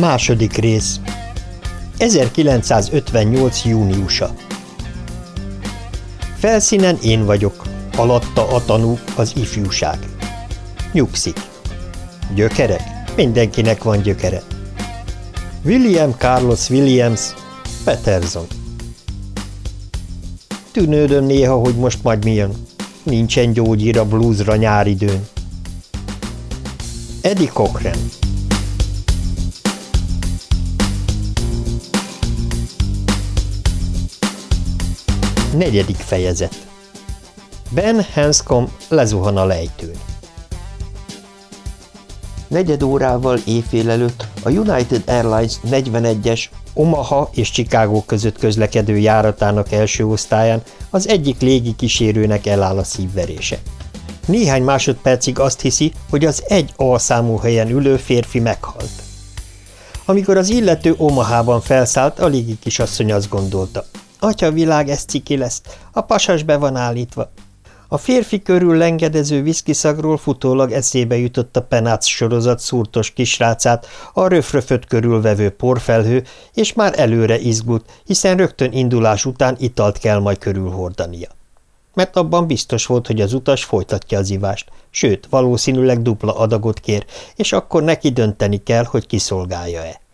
Második rész 1958. júniusa Felszínen én vagyok, alatta a tanú, az ifjúság. Nyugszik. Gyökerek? Mindenkinek van gyökere. William Carlos Williams, Peterson. Tűnődöm néha, hogy most majd mi jön. Nincsen gyógyír a bluesra nyáridőn. Eddie Cochran Negyedik fejezet Ben Hanscom lezuhan a lejtőn. Negyed órával éjfél előtt a United Airlines 41-es Omaha és Chicago között közlekedő járatának első osztályán az egyik légi kísérőnek eláll a szívverése. Néhány másodpercig azt hiszi, hogy az egy A számú helyen ülő férfi meghalt. Amikor az illető Omahában felszállt, a légi kisasszony azt gondolta. Atya világ, ez ciki lesz, a pasas be van állítva. A férfi körül lengedező viszkiszagról futólag eszébe jutott a penác sorozat szúrtos kisrácát, a röfröföt körülvevő porfelhő, és már előre izgult, hiszen rögtön indulás után italt kell majd körülhordania. Mert abban biztos volt, hogy az utas folytatja az ivást, sőt, valószínűleg dupla adagot kér, és akkor neki dönteni kell, hogy kiszolgálja-e.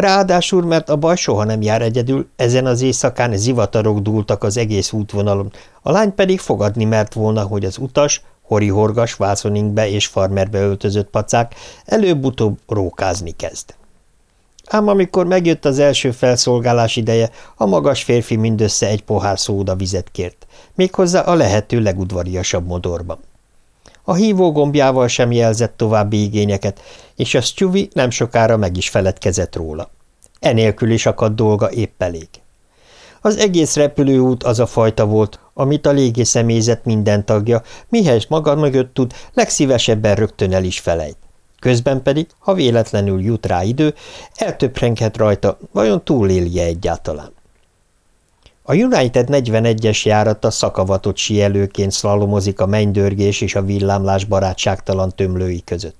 Ráadásul, mert a baj soha nem jár egyedül, ezen az éjszakán zivatarok dúltak az egész útvonalon, a lány pedig fogadni mert volna, hogy az utas, horihorgas, vászoninkbe és farmerbe öltözött pacák előbb-utóbb rókázni kezd. Ám amikor megjött az első felszolgálás ideje, a magas férfi mindössze egy pohár szóda vizet kért, méghozzá a lehető legudvariasabb modorban. A hívó gombjával sem jelzett további igényeket, és a Stewie nem sokára meg is feledkezett róla. Enélkül is akadt dolga épp elég. Az egész repülőút az a fajta volt, amit a légészemélyzet minden tagja, mihez maga mögött tud, legszívesebben rögtön el is felejt. Közben pedig, ha véletlenül jut rá idő, eltöprenghet rajta, vajon túlélje egyáltalán. A United 41-es járata szakavatott sielőként szlalomozik a mennydörgés és a villámlás barátságtalan tömlői között.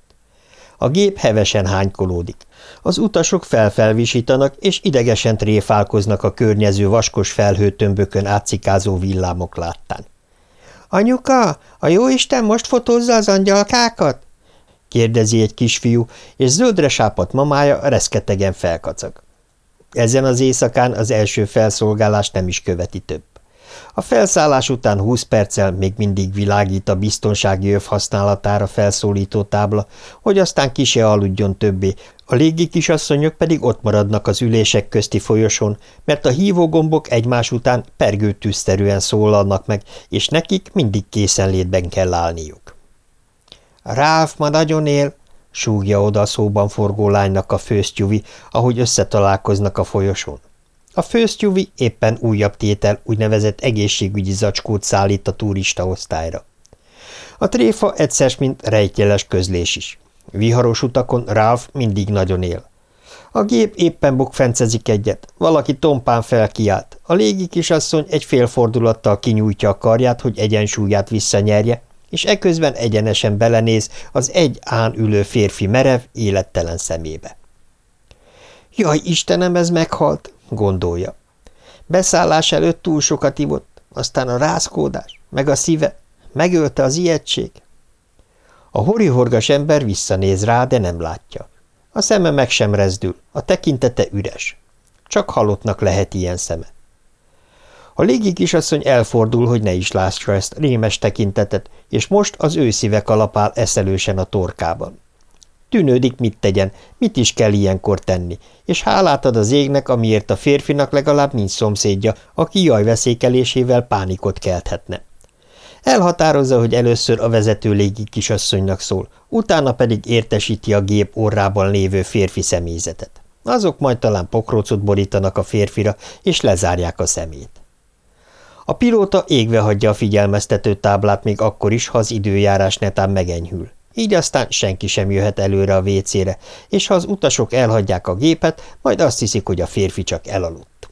A gép hevesen hánykolódik. Az utasok felfelvisítanak, és idegesen tréfálkoznak a környező vaskos felhőtömbökön átszikázó villámok láttán. – Anyuka, a jóisten most fotózza az angyalkákat? – kérdezi egy kisfiú, és zöldre sápat mamája reszketegen felkacag. Ezen az éjszakán az első felszolgálás nem is követi több. A felszállás után 20 perccel még mindig világít a biztonsági öv használatára felszólító tábla, hogy aztán ki se aludjon többé, a légi kisasszonyok pedig ott maradnak az ülések közti folyosón, mert a hívógombok egymás után pergőtűzszerűen szólalnak meg, és nekik mindig készenlétben kell állniuk. – Ráf ma nagyon él, súgja oda a szóban forgó lánynak a főztyuvi, ahogy összetalálkoznak a folyosón. A főztyuvi éppen újabb tétel úgynevezett egészségügyi zacskót szállít a turista osztályra. A tréfa egyszer, mint rejtjeles közlés is. Viharos utakon Ralph mindig nagyon él. A gép éppen bukfencezik egyet, valaki tompán felkiált. A légi kisasszony egy félfordulattal kinyújtja a karját, hogy egyensúlyát visszanyerje, és eközben egyenesen belenéz az egy án ülő férfi merev, élettelen szemébe. Jaj, Istenem, ez meghalt, gondolja. Beszállás előtt túl sokat ivott, aztán a rázkódás, meg a szíve, megölte az ijegység. A horihorgas ember visszanéz rá, de nem látja. A szeme meg sem rezdül, a tekintete üres. Csak halottnak lehet ilyen szeme. A légi kisasszony elfordul, hogy ne is lássa ezt rémes tekintetet, és most az ő szíve kalapál eszelősen a torkában. Tűnődik, mit tegyen, mit is kell ilyenkor tenni, és hálát ad az égnek, amiért a férfinak legalább nincs szomszédja, aki jaj veszékelésével pánikot kelthetne. Elhatározza, hogy először a vezető légi kisasszonynak szól, utána pedig értesíti a gép orrában lévő férfi személyzetet. Azok majd talán pokrócot borítanak a férfira, és lezárják a szemét. A pilóta égve hagyja a figyelmeztető táblát még akkor is, ha az időjárás netán megenyhül. Így aztán senki sem jöhet előre a vécére, és ha az utasok elhagyják a gépet, majd azt hiszik, hogy a férfi csak elaludt.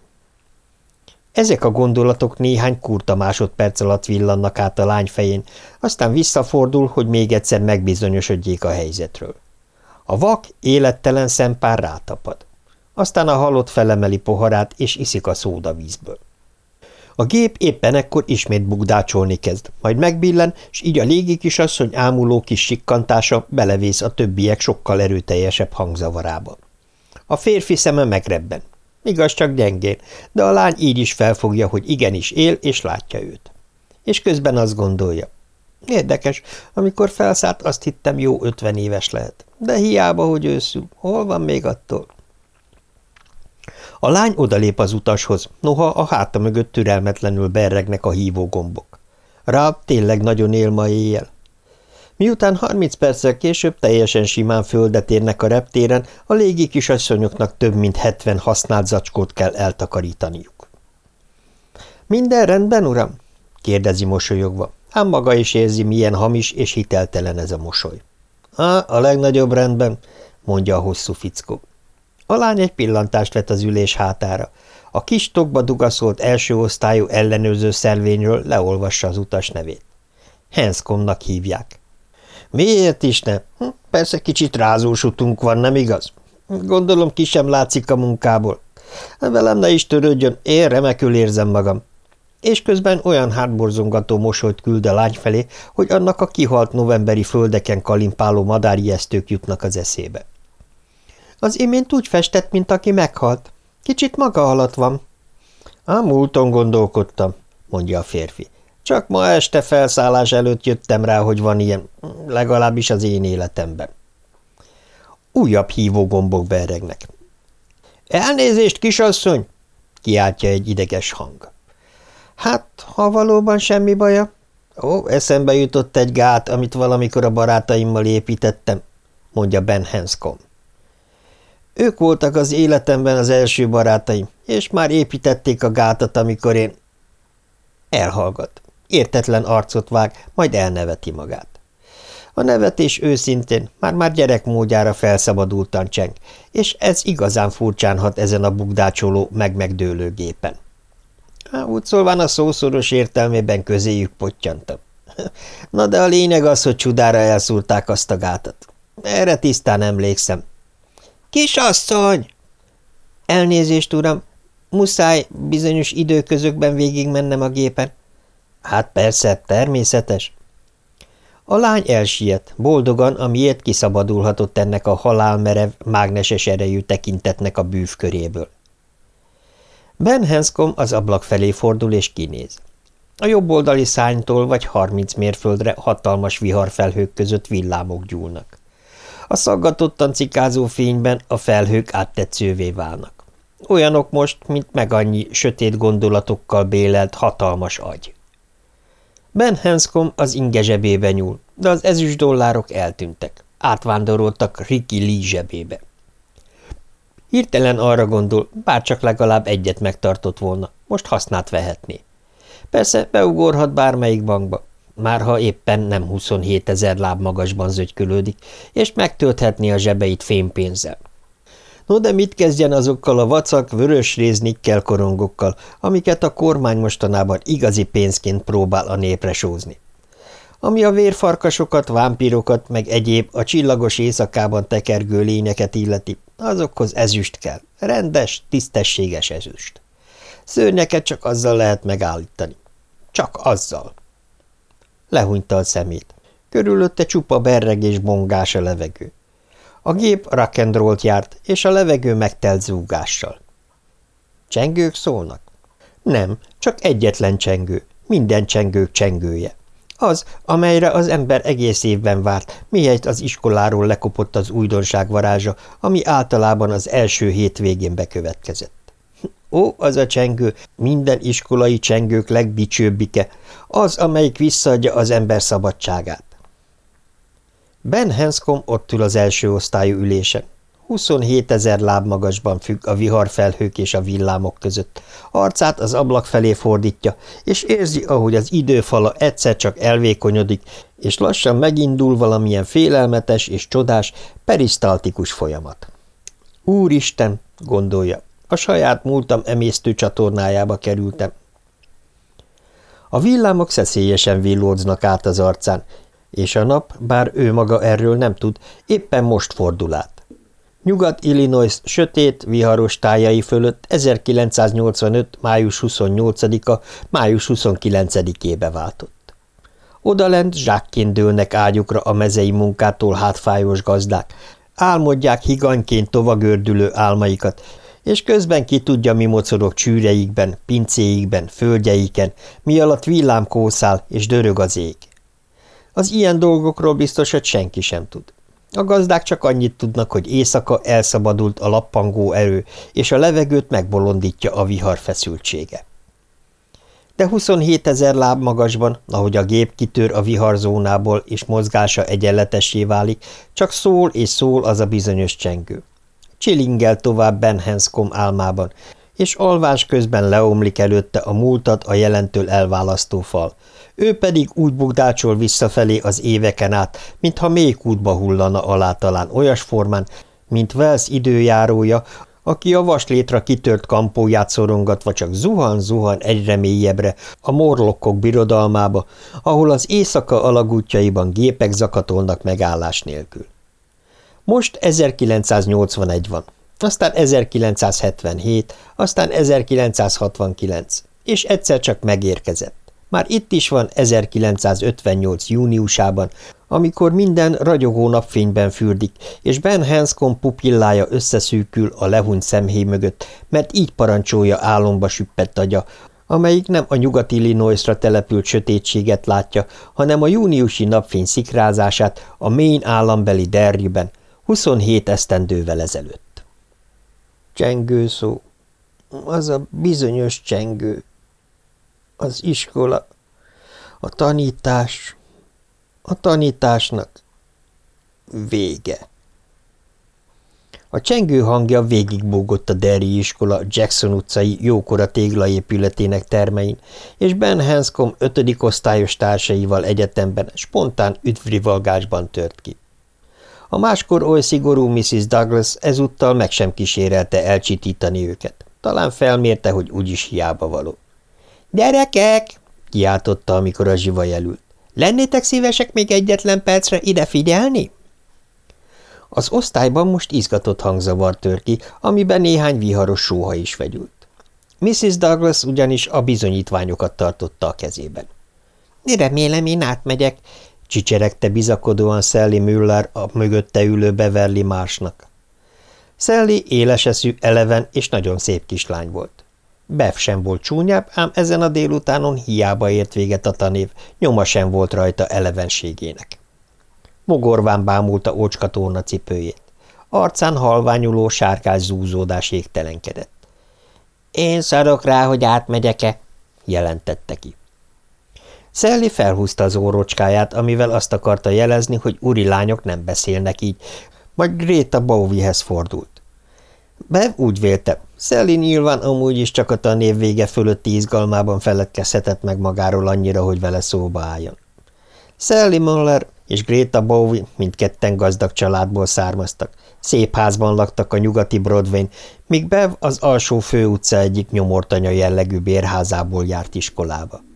Ezek a gondolatok néhány kurta másodperc alatt villannak át a lány fején, aztán visszafordul, hogy még egyszer megbizonyosodjék a helyzetről. A vak élettelen szempár rátapad. Aztán a halott felemeli poharát, és iszik a szódavízből. A gép éppen ekkor ismét bugdácsolni kezd, majd megbillen, és így a légi kisasszony ámuló kis sikkantása belevész a többiek sokkal erőteljesebb hangzavarába. A férfi szeme megrebben. Igaz, csak gyengén, de a lány így is felfogja, hogy igenis él, és látja őt. És közben azt gondolja. Érdekes, amikor felszállt, azt hittem jó ötven éves lehet. De hiába, hogy őszül, hol van még attól? A lány odalép az utashoz, noha a háta mögött türelmetlenül berregnek a hívógombok. Rá tényleg nagyon él ma éjjel. Miután harminc perccel később teljesen simán földet érnek a reptéren, a légi kisasszonyoknak több mint hetven használt zacskót kell eltakarítaniuk. – Minden rendben, uram? – kérdezi mosolyogva, ám maga is érzi, milyen hamis és hiteltelen ez a mosoly. – Á, a legnagyobb rendben – mondja a hosszú fickó. A lány egy pillantást vett az ülés hátára. A kis tokba dugaszolt első osztályú ellenőrző szelvényről leolvassa az utas nevét. Henscomnak hívják. Miért is ne? Hm, persze kicsit rázós utunk van, nem igaz? Gondolom ki sem látszik a munkából. Velem ne is törődjön, én remekül érzem magam. És közben olyan hátborzongató mosolyt küld a lány felé, hogy annak a kihalt novemberi földeken kalimpáló madárijesztők jutnak az eszébe. Az imént úgy festett, mint aki meghalt. Kicsit maga alatt van. A múlton gondolkodtam, mondja a férfi. Csak ma este felszállás előtt jöttem rá, hogy van ilyen, legalábbis az én életemben. Újabb hívógombok beregnek. Elnézést, kisasszony! kiáltja egy ideges hang. Hát, ha valóban semmi baja. Ó, eszembe jutott egy gát, amit valamikor a barátaimmal építettem, mondja Ben Hanscom. Ők voltak az életemben az első barátaim, és már építették a gátat, amikor én... Elhallgat. Értetlen arcot vág, majd elneveti magát. A nevetés őszintén, már-már gyerekmódjára felszabadultan cseng, és ez igazán furcsán hat ezen a bugdácsoló, meg-megdőlő gépen. Há, úgy szólván a szószoros értelmében közéjük pottyantam. Na de a lényeg az, hogy csudára elszúrták azt a gátat. Erre tisztán emlékszem, Kisasszony! Elnézést, uram, muszáj bizonyos időközökben végigmennem a gépen. Hát persze, természetes. A lány elsiet, boldogan, amiért kiszabadulhatott ennek a halálmerev, mágneses erejű tekintetnek a bűv köréből. Ben Hanscom az ablak felé fordul és kinéz. A jobb oldali szánytól vagy harminc mérföldre hatalmas viharfelhők között villámok gyúlnak. A szaggatottan cikázó fényben a felhők áttetszővé válnak. Olyanok most, mint meg annyi sötét gondolatokkal bélelt hatalmas agy. Ben Hanscom az inge zsebébe nyúl, de az ezüst dollárok eltűntek. Átvándoroltak Ricky Lee zsebébe. Hirtelen arra gondol, bárcsak legalább egyet megtartott volna, most hasznát vehetné. Persze beugorhat bármelyik bankba, már ha éppen nem 27 ezer láb magasban zögykülődik, és megtölthetné a zsebeit fémpénzzel. No de mit kezdjen azokkal a vacak, vörös réznikkel korongokkal, amiket a kormány mostanában igazi pénzként próbál a népre sózni? Ami a vérfarkasokat, vámpirokat, meg egyéb a csillagos éjszakában tekergő lényeket illeti, azokhoz ezüst kell, rendes, tisztességes ezüst. Szörnyeket csak azzal lehet megállítani. Csak azzal. Lehúnyta a szemét. Körülötte csupa berregés bongás a levegő. A gép rock'n'rollt járt, és a levegő megtelt zúgással. Csengők szólnak? Nem, csak egyetlen csengő, minden csengők csengője. Az, amelyre az ember egész évben várt, mihelyt az iskoláról lekopott az újdonság varázsa, ami általában az első hétvégén bekövetkezett. Ó, az a csengő, minden iskolai csengők legdicsőbbike, az, amelyik visszaadja az ember szabadságát. Ben Hanscom ott ül az első osztályú ülésen. 27 ezer láb magasban függ a viharfelhők és a villámok között. Arcát az ablak felé fordítja, és érzi, ahogy az időfala egyszer csak elvékonyodik, és lassan megindul valamilyen félelmetes és csodás, perisztaltikus folyamat. Úristen, gondolja, a saját múltam emésztő csatornájába kerültem. A villámok szeszélyesen villódznak át az arcán, És a nap, bár ő maga erről nem tud, éppen most fordul át. Nyugat-Illinois sötét, viharos tájai fölött 1985. május 28-a május 29-ébe váltott. Odalent zsákként dőlnek ágyukra a mezei munkától hátfájós gazdák, álmodják higanyként tovagördülő álmaikat, és közben ki tudja, mi mocorog csűreikben, pincéikben, földjeiken, mi alatt villám kószál és dörög az ég. Az ilyen dolgokról biztos, hogy senki sem tud. A gazdák csak annyit tudnak, hogy éjszaka elszabadult a lappangó erő, és a levegőt megbolondítja a vihar feszültsége. De 27 ezer láb magasban, ahogy a gép kitör a viharzónából, és mozgása egyenletessé válik, csak szól és szól az a bizonyos csengő. Csilingel tovább Ben Hanscom álmában, és alvás közben leomlik előtte a múltat a jelentől elválasztó fal. Ő pedig úgy bugdácsol visszafelé az éveken át, mintha mély kútba hullana alá talán olyas formán, mint Wells időjárója, aki a vaslétra kitört kampóját szorongatva csak zuhan-zuhan egyre mélyebbre a morlokkok birodalmába, ahol az éjszaka alagútjaiban gépek zakatolnak megállás nélkül. Most 1981 van, aztán 1977, aztán 1969, és egyszer csak megérkezett. Már itt is van 1958. júniusában, amikor minden ragyogó napfényben fürdik, és Ben Hanscom pupillája összeszűkül a lehuny szemhéj mögött, mert így parancsolja álomba süppett agya, amelyik nem a nyugati Illinoisra települt sötétséget látja, hanem a júniusi napfény szikrázását a Maine állambeli derryben, 27 esztendővel ezelőtt. Csengő szó, az a bizonyos csengő, az iskola, a tanítás, a tanításnak vége. A csengő hangja végigbúgott a Derry iskola Jackson utcai jókora téglaépületének termein, és Ben Hanscom ötödik osztályos társaival egyetemben spontán üdvrivalgásban tört ki. A máskor oly szigorú Mrs. Douglas ezúttal meg sem kísérelte elcsitítani őket. Talán felmérte, hogy úgyis hiába való. – Gyerekek! – kiáltotta, amikor a zsiva jelült. – Lennétek szívesek még egyetlen percre ide figyelni? Az osztályban most izgatott hangzavar tör ki, amiben néhány viharos sóha is vegyült. Mrs. Douglas ugyanis a bizonyítványokat tartotta a kezében. – Remélem, én átmegyek, csicseregte bizakodóan Sally Müller a mögötte ülő Beverly Marsnak. Sally éleseszű, eleven és nagyon szép kislány volt. Bev sem volt csúnyább, ám ezen a délutánon hiába ért véget a tanév, nyoma sem volt rajta elevenségének. Mogorván bámulta ócskatorna cipőjét. Arcán halványuló sárkás zúzódás égtelenkedett. – Én szarok rá, hogy átmegyek-e? – jelentette ki. Szelli felhúzta az órocskáját, amivel azt akarta jelezni, hogy uri lányok nem beszélnek így, majd Greta Bowiehez fordult. Bev úgy vélte, Szelli nyilván amúgy is csak a tanév vége fölötti izgalmában feledkezhetett meg magáról annyira, hogy vele szóba álljon. Sally Muller és Greta Bowie mindketten gazdag családból származtak. Szép házban laktak a nyugati Broadway-n, míg Bev az alsó főutca egyik nyomortanya jellegű bérházából járt iskolába.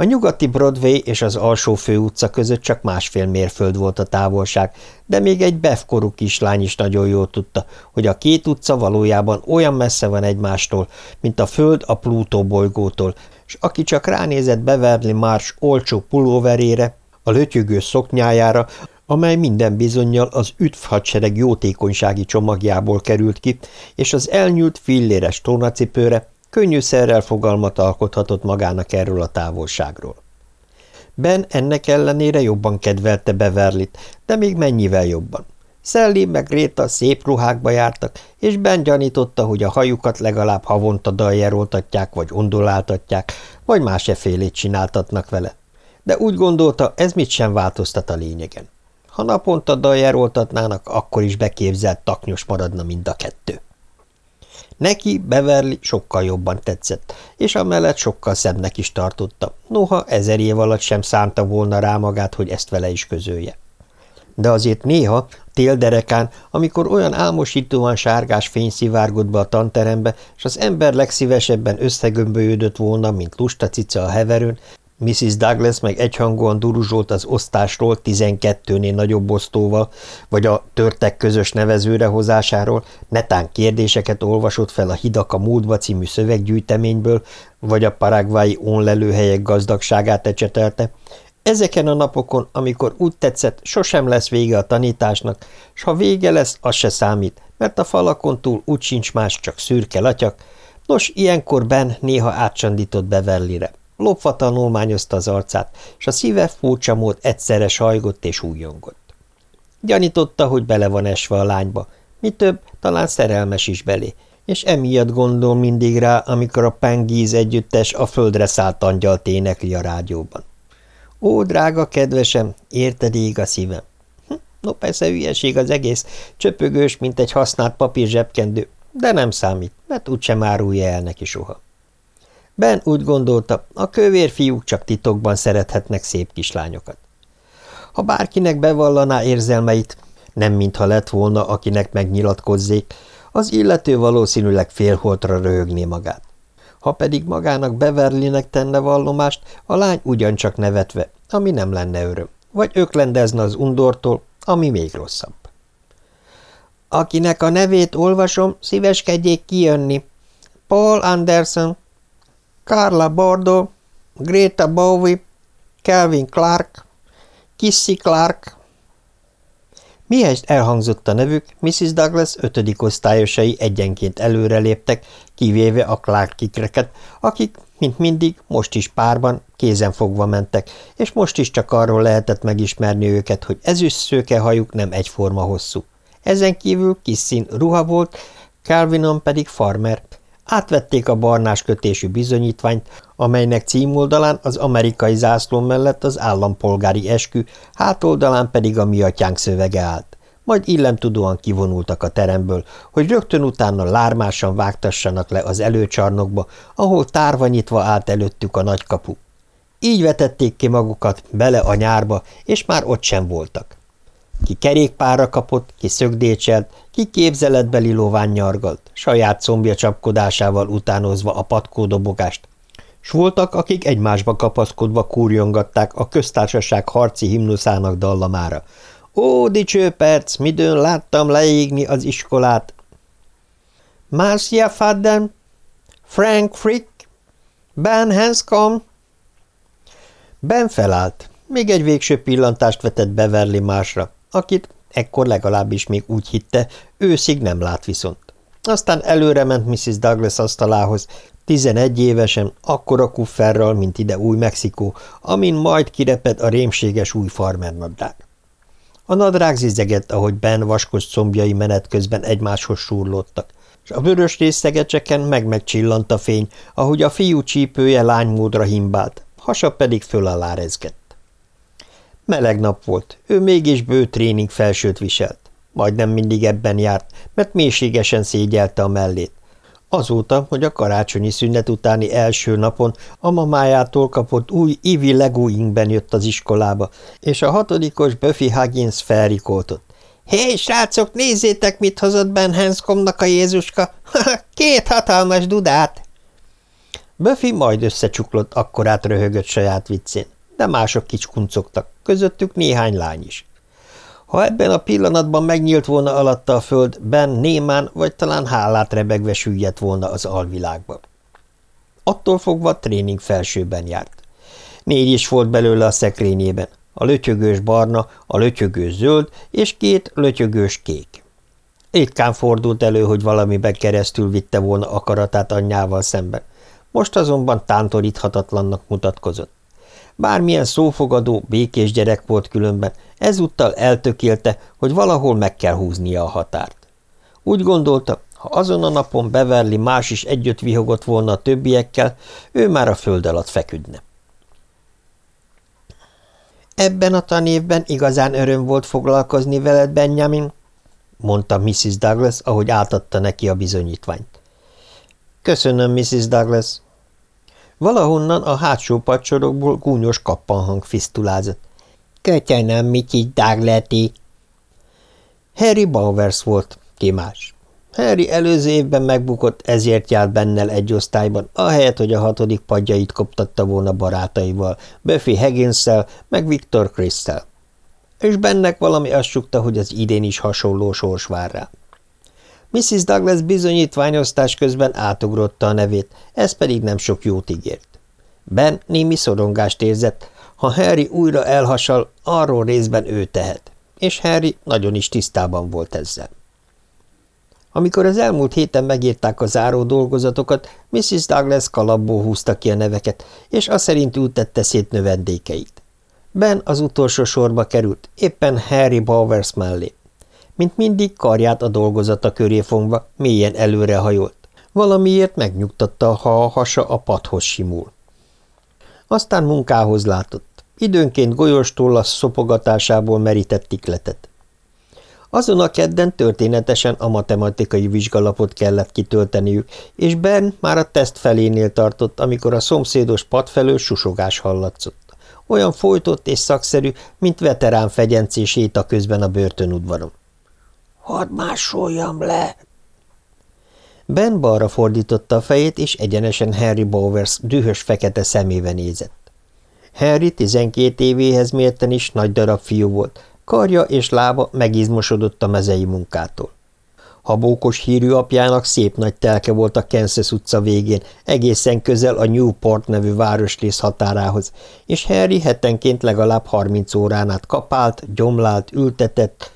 A nyugati Broadway és az alsó főutca között csak másfél mérföld volt a távolság, de még egy befkorú kislány is nagyon jól tudta, hogy a két utca valójában olyan messze van egymástól, mint a föld a Plutó bolygótól, és aki csak ránézett Beverly Marsh olcsó pulóverére, a lötyögő szoknyájára, amely minden bizonyal az üdv hadsereg jótékonysági csomagjából került ki, és az elnyúlt filléres tónacipőre, Könnyűszerrel fogalmat alkothatott magának erről a távolságról. Ben ennek ellenére jobban kedvelte Beverlit, de még mennyivel jobban. Szelli meg Réta szép ruhákba jártak, és Ben gyanította, hogy a hajukat legalább havonta daljeroltatják, vagy onduláltatják, vagy más efélét csináltatnak vele. De úgy gondolta, ez mit sem változtat a lényegen. Ha naponta daljeroltatnának, akkor is beképzelt taknyos maradna mind a kettő. Neki Beverly sokkal jobban tetszett, és amellett sokkal szebbnek is tartotta, noha ezer év alatt sem szánta volna rá magát, hogy ezt vele is közölje. De azért néha, télderekán, amikor olyan álmosítóan sárgás fény szivárgott be a tanterembe, és az ember legszívesebben összegömbölyödött volna, mint lusta cica a heverőn, Mrs. Douglas meg egyhangúan duruzsolt az osztásról tizenkettőnél nagyobb osztóval, vagy a törtek közös nevezőre hozásáról, netán kérdéseket olvasott fel a Hidak a múltba című szöveggyűjteményből, vagy a paragvái onlelőhelyek gazdagságát ecsetelte. Ezeken a napokon, amikor úgy tetszett, sosem lesz vége a tanításnak, s ha vége lesz, az se számít, mert a falakon túl úgy sincs más, csak szürke latyak. Nos, ilyenkor Ben néha átsandított Beverlyre. Lopva tanulmányozta az arcát, és a szíve furcsa mód egyszerre sajgott és újongott. Gyanította, hogy bele van esve a lányba, mi több, talán szerelmes is belé, és emiatt gondol mindig rá, amikor a Pengíz együttes a földre szállt angyalt énekli a rádióban. Ó, drága kedvesem, érted ég a szívem. Hm, no persze hülyeség az egész, csöpögős, mint egy használt papír zsebkendő, de nem számít, mert úgysem árulja el neki soha. Ben úgy gondolta, a kövér fiúk csak titokban szerethetnek szép kislányokat. Ha bárkinek bevallaná érzelmeit, nem mintha lett volna, akinek megnyilatkozzék, az illető valószínűleg félholtra röhögné magát. Ha pedig magának Beverlynek tenne vallomást, a lány ugyancsak nevetve, ami nem lenne öröm, vagy öklendezne az undortól, ami még rosszabb. Akinek a nevét olvasom, szíveskedjék kijönni. Paul Anderson, Carla Bordo, Greta Bowie, Calvin Clark, Kissy Clark. Mihez elhangzott a nevük, Mrs. Douglas ötödik osztályosai egyenként előreléptek, kivéve a Clark kikreket, akik, mint mindig, most is párban, kézen fogva mentek, és most is csak arról lehetett megismerni őket, hogy ezüst szőke hajuk nem egyforma hosszú. Ezen kívül kis szín ruha volt, Calvinon pedig farmer, Átvették a barnás kötésű bizonyítványt, amelynek címoldalán az amerikai zászló mellett az állampolgári eskü, hátoldalán pedig a mi atyánk szövege állt. Majd illemtudóan kivonultak a teremből, hogy rögtön utána lármásan vágtassanak le az előcsarnokba, ahol tárva nyitva állt előttük a nagykapu. Így vetették ki magukat bele a nyárba, és már ott sem voltak. Ki kerékpára kapott, ki szögdécselt, ki képzeletbeli lován nyargalt, saját combja csapkodásával utánozva a patkódobogást, s voltak, akik egymásba kapaszkodva kúrjongatták a köztársaság harci himnuszának dallamára. Ó, dicső perc, midőn láttam leégni az iskolát! Marcia Fadden, Frank Frick, Ben Hanscom. Ben felállt, még egy végső pillantást vetett Beverly másra, akit ekkor legalábbis még úgy hitte, őszig nem lát viszont. Aztán előre ment Mrs. Douglas asztalához, tizenegy évesen, akkora kufferral, mint ide Új-Mexikó, amin majd kireped a rémséges új farmernadrág. A nadrág zizegett, ahogy Ben vaskos combjai menet közben egymáshoz súrlódtak, és a vörös részegecseken meg-megcsillant a fény, ahogy a fiú csípője lánymódra himbált, hasa pedig föl alá rezgett. Meleg nap volt, ő mégis bő tréning felsőt viselt. Majdnem mindig ebben járt, mert mélységesen szégyelte a mellét. Azóta, hogy a karácsonyi szünet utáni első napon a mamájától kapott új Ivi legóinkben jött az iskolába, és a hatodikos Buffy Huggins felrikoltott. – Hé, srácok, nézzétek, mit hozott Ben Hanscomnak a Jézuska! Két hatalmas dudát! Buffy majd összecsuklott, akkorát röhögött saját viccén de mások kicskuncogtak, közöttük néhány lány is. Ha ebben a pillanatban megnyílt volna alatta a föld, Ben némán vagy talán hálát rebegve süllyedt volna az alvilágba. Attól fogva tréning felsőben járt. Négy is volt belőle a szekrényében, a lötyögős barna, a lötyögős zöld és két lötyögős kék. Ritkán fordult elő, hogy valamiben keresztül vitte volna akaratát anyjával szemben. Most azonban tántoríthatatlannak mutatkozott. Bármilyen szófogadó, békés gyerek volt különben, ezúttal eltökélte, hogy valahol meg kell húznia a határt. Úgy gondolta, ha azon a napon Beverly más is együtt vihogott volna a többiekkel, ő már a föld alatt feküdne. Ebben a tanévben igazán öröm volt foglalkozni veled, Benjamin, mondta Mrs. Douglas, ahogy átadta neki a bizonyítványt. Köszönöm, Mrs. Douglas, Valahonnan a hátsó padsorokból gúnyos kappanhang fisztulázott. – Kötyönöm, mit így dágleti! Harry Bowers volt, ki más. Harry előző évben megbukott, ezért járt bennel egy osztályban, ahelyett, hogy a hatodik padjait koptatta volna barátaival, Buffy higgins meg Victor Christel. És bennek valami azt sukta, hogy az idén is hasonló sors vár rá. Mrs. Douglas bizonyítványosztás közben átugrotta a nevét, ez pedig nem sok jót ígért. Ben némi szorongást érzett, ha Harry újra elhasal, arról részben ő tehet, és Harry nagyon is tisztában volt ezzel. Amikor az elmúlt héten megírták a záró dolgozatokat, Mrs. Douglas kalapból húzta ki a neveket, és azt szerint ültette szét növendékeit. Ben az utolsó sorba került, éppen Harry Bowers mellé. Mint mindig karját a dolgozata köré fogva, mélyen előrehajolt. Valamiért megnyugtatta, ha a hasa a padhoz simul. Aztán munkához látott. Időnként golyóstól szopogatásából merített tikletet. Azon a kedden történetesen a matematikai vizsgalapot kellett kitölteniük, és Ben már a teszt felénél tartott, amikor a szomszédos pad felől susogás hallatszott. Olyan folytott és szakszerű, mint veterán fegyencés a közben a börtönudvaron. – Hadd másoljam le! Ben balra fordította a fejét, és egyenesen Harry Bowers dühös fekete szemébe nézett. Harry tizenkét évéhez mérten is nagy darab fiú volt, karja és lába megizmosodott a mezei munkától. Habókos hírű apjának szép nagy telke volt a Kansas utca végén, egészen közel a Newport nevű városrész határához, és Harry hetenként legalább harminc órán át kapált, gyomlált, ültetett,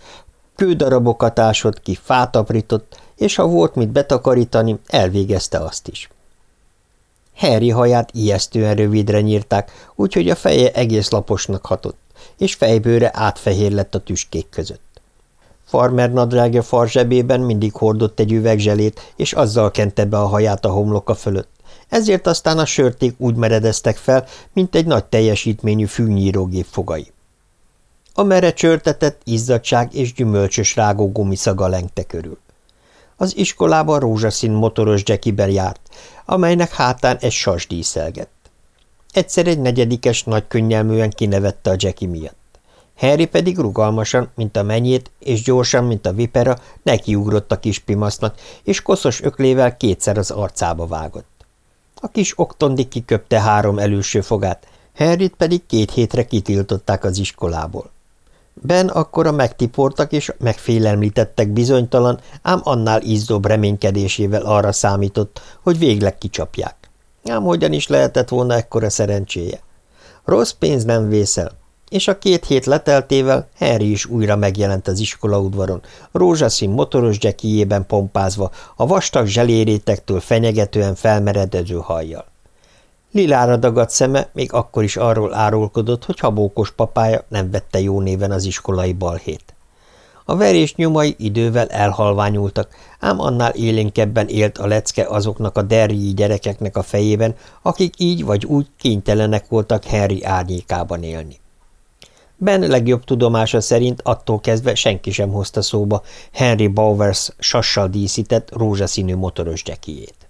kődarabokat ásott ki, fát aprított, és ha volt mit betakarítani, elvégezte azt is. Harry haját ijesztően rövidre nyírták, úgyhogy a feje egész laposnak hatott, és fejbőre átfehér lett a tüskék között. Farmer nadrágja far zsebében mindig hordott egy üvegzselét, és azzal kente be a haját a homloka fölött, ezért aztán a sörték úgy meredeztek fel, mint egy nagy teljesítményű fűnyírógép fogai. A mere csörtetett izzadság és gyümölcsös rágó gumiszaga lengte körül. Az iskolában rózsaszín motoros jackiben járt, amelynek hátán egy sas díszelgett. Egyszer egy negyedikes nagy könnyelműen kinevette a Jackie miatt. Harry pedig rugalmasan, mint a menyét, és gyorsan, mint a vipera, nekiugrott a kis pimasznak, és koszos öklével kétszer az arcába vágott. A kis oktondi kiköpte három előső fogát, Harryt pedig két hétre kitiltották az iskolából. Ben akkora megtiportak és megfélemlítettek bizonytalan, ám annál izzóbb reménykedésével arra számított, hogy végleg kicsapják. Ám hogyan is lehetett volna ekkora szerencséje? Rossz pénz nem vészel, és a két hét leteltével Harry is újra megjelent az iskolaudvaron, rózsaszín motoros dzsekijében pompázva, a vastag zselérétektől fenyegetően felmeredező hajjal. Lilára dagadt szeme még akkor is arról árulkodott, hogy habókos papája nem vette jó néven az iskolai balhét. A verés nyomai idővel elhalványultak, ám annál élénkebben élt a lecke azoknak a derrii gyerekeknek a fejében, akik így vagy úgy kénytelenek voltak Henry árnyékában élni. Ben legjobb tudomása szerint attól kezdve senki sem hozta szóba Henry Bowers sassal díszített rózsaszínű motoros gyekijét.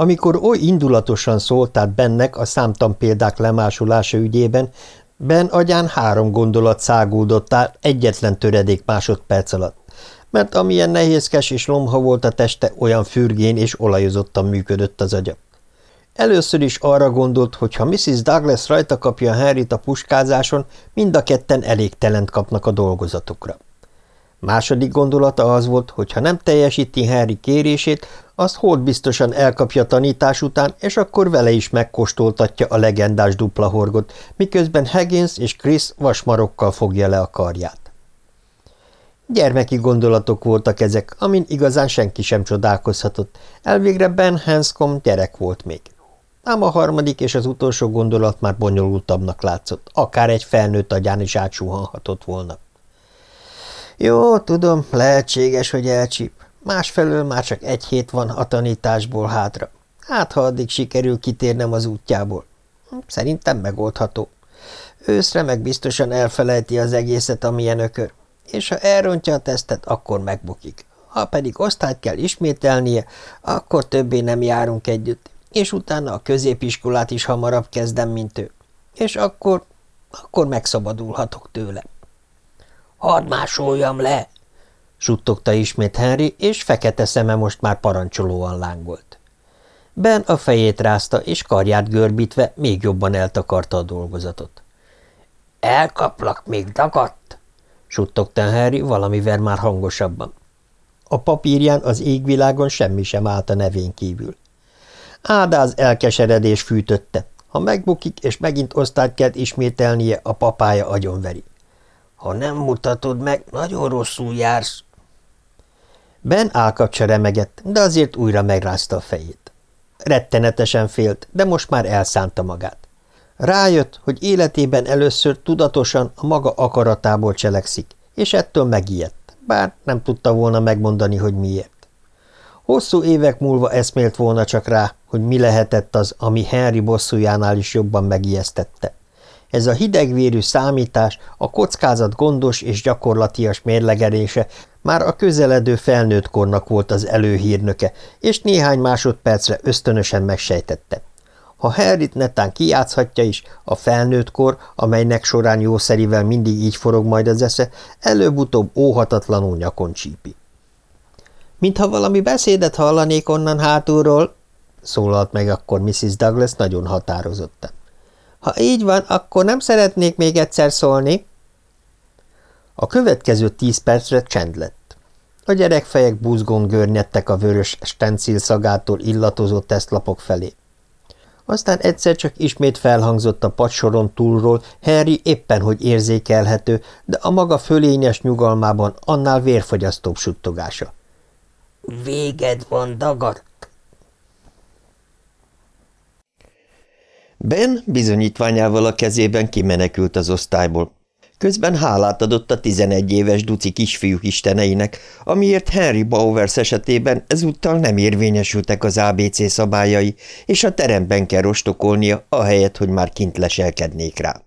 Amikor oly indulatosan szólt át bennek a számtan példák lemásolása ügyében, Ben agyán három gondolat száguldott át egyetlen töredék másodperc alatt, mert amilyen nehézkes és lomha volt a teste, olyan fürgén és olajozottan működött az agya. Először is arra gondolt, hogy ha Mrs. Douglas rajta kapja Henryt a puskázáson, mind a ketten elégtelent kapnak a dolgozatokra. Második gondolata az volt, hogy ha nem teljesíti Henry kérését, azt hold biztosan elkapja tanítás után, és akkor vele is megkóstoltatja a legendás dupla horgot, miközben Higgins és Chris vasmarokkal fogja le a karját. Gyermeki gondolatok voltak ezek, amin igazán senki sem csodálkozhatott. Elvégre Ben Hanscom gyerek volt még. Ám a harmadik és az utolsó gondolat már bonyolultabbnak látszott, akár egy felnőtt agyán is átsuhanhatott volna. Jó, tudom, lehetséges, hogy elcsíp. Másfelől már csak egy hét van a tanításból hátra. Hát, ha addig sikerül kitérnem az útjából. Szerintem megoldható. Őszre meg biztosan elfelejti az egészet, amilyen ökör. És ha elrontja a tesztet, akkor megbukik. Ha pedig osztályt kell ismételnie, akkor többé nem járunk együtt, és utána a középiskolát is hamarabb kezdem, mint ő. És akkor, akkor megszabadulhatok tőle. – Hadd másoljam le! Suttogta ismét Henry, és fekete szeme most már parancsolóan lángolt. Ben a fejét rázta, és karját görbítve még jobban eltakarta a dolgozatot. – Elkaplak, még dagadt! – suttogta Harry valamivel már hangosabban. A papírján az égvilágon semmi sem állt a nevén kívül. Ádáz elkeseredés fűtötte. Ha megbukik, és megint osztályt kell ismételnie, a papája agyonveri. Ha nem mutatod meg, nagyon rosszul jársz. Ben állkapcsa remegett, de azért újra megrázta a fejét. Rettenetesen félt, de most már elszánta magát. Rájött, hogy életében először tudatosan a maga akaratából cselekszik, és ettől megijedt, bár nem tudta volna megmondani, hogy miért. Hosszú évek múlva eszmélt volna csak rá, hogy mi lehetett az, ami Henry bosszújánál is jobban megijesztette. Ez a hidegvérű számítás, a kockázat gondos és gyakorlatias mérlegelése már a közeledő felnőtt kornak volt az előhírnöke, és néhány másodpercre ösztönösen megsejtette. Ha Harryt netán kijátszhatja is, a felnőtt kor, amelynek során jószerivel mindig így forog majd az esze, előbb-utóbb óhatatlanul nyakon csípi. Mintha valami beszédet hallanék onnan hátulról, szólalt meg akkor Mrs. Douglas nagyon határozottan. Ha így van, akkor nem szeretnék még egyszer szólni. A következő tíz percre csend lett. A gyerekfejek buzgón görnyedtek a vörös stencil szagától illatozó tesztlapok felé. Aztán egyszer csak ismét felhangzott a padsoron túlról Harry éppen hogy érzékelhető, de a maga fölényes nyugalmában annál vérfogyasztóbb suttogása. – Véged van, dagadt! Ben bizonyítványával a kezében kimenekült az osztályból. Közben hálát adott a 11 éves duci kisfiúk isteneinek, amiért Henry Bowers esetében ezúttal nem érvényesültek az ABC szabályai, és a teremben kell rostokolnia, ahelyett, hogy már kint leselkednék rá.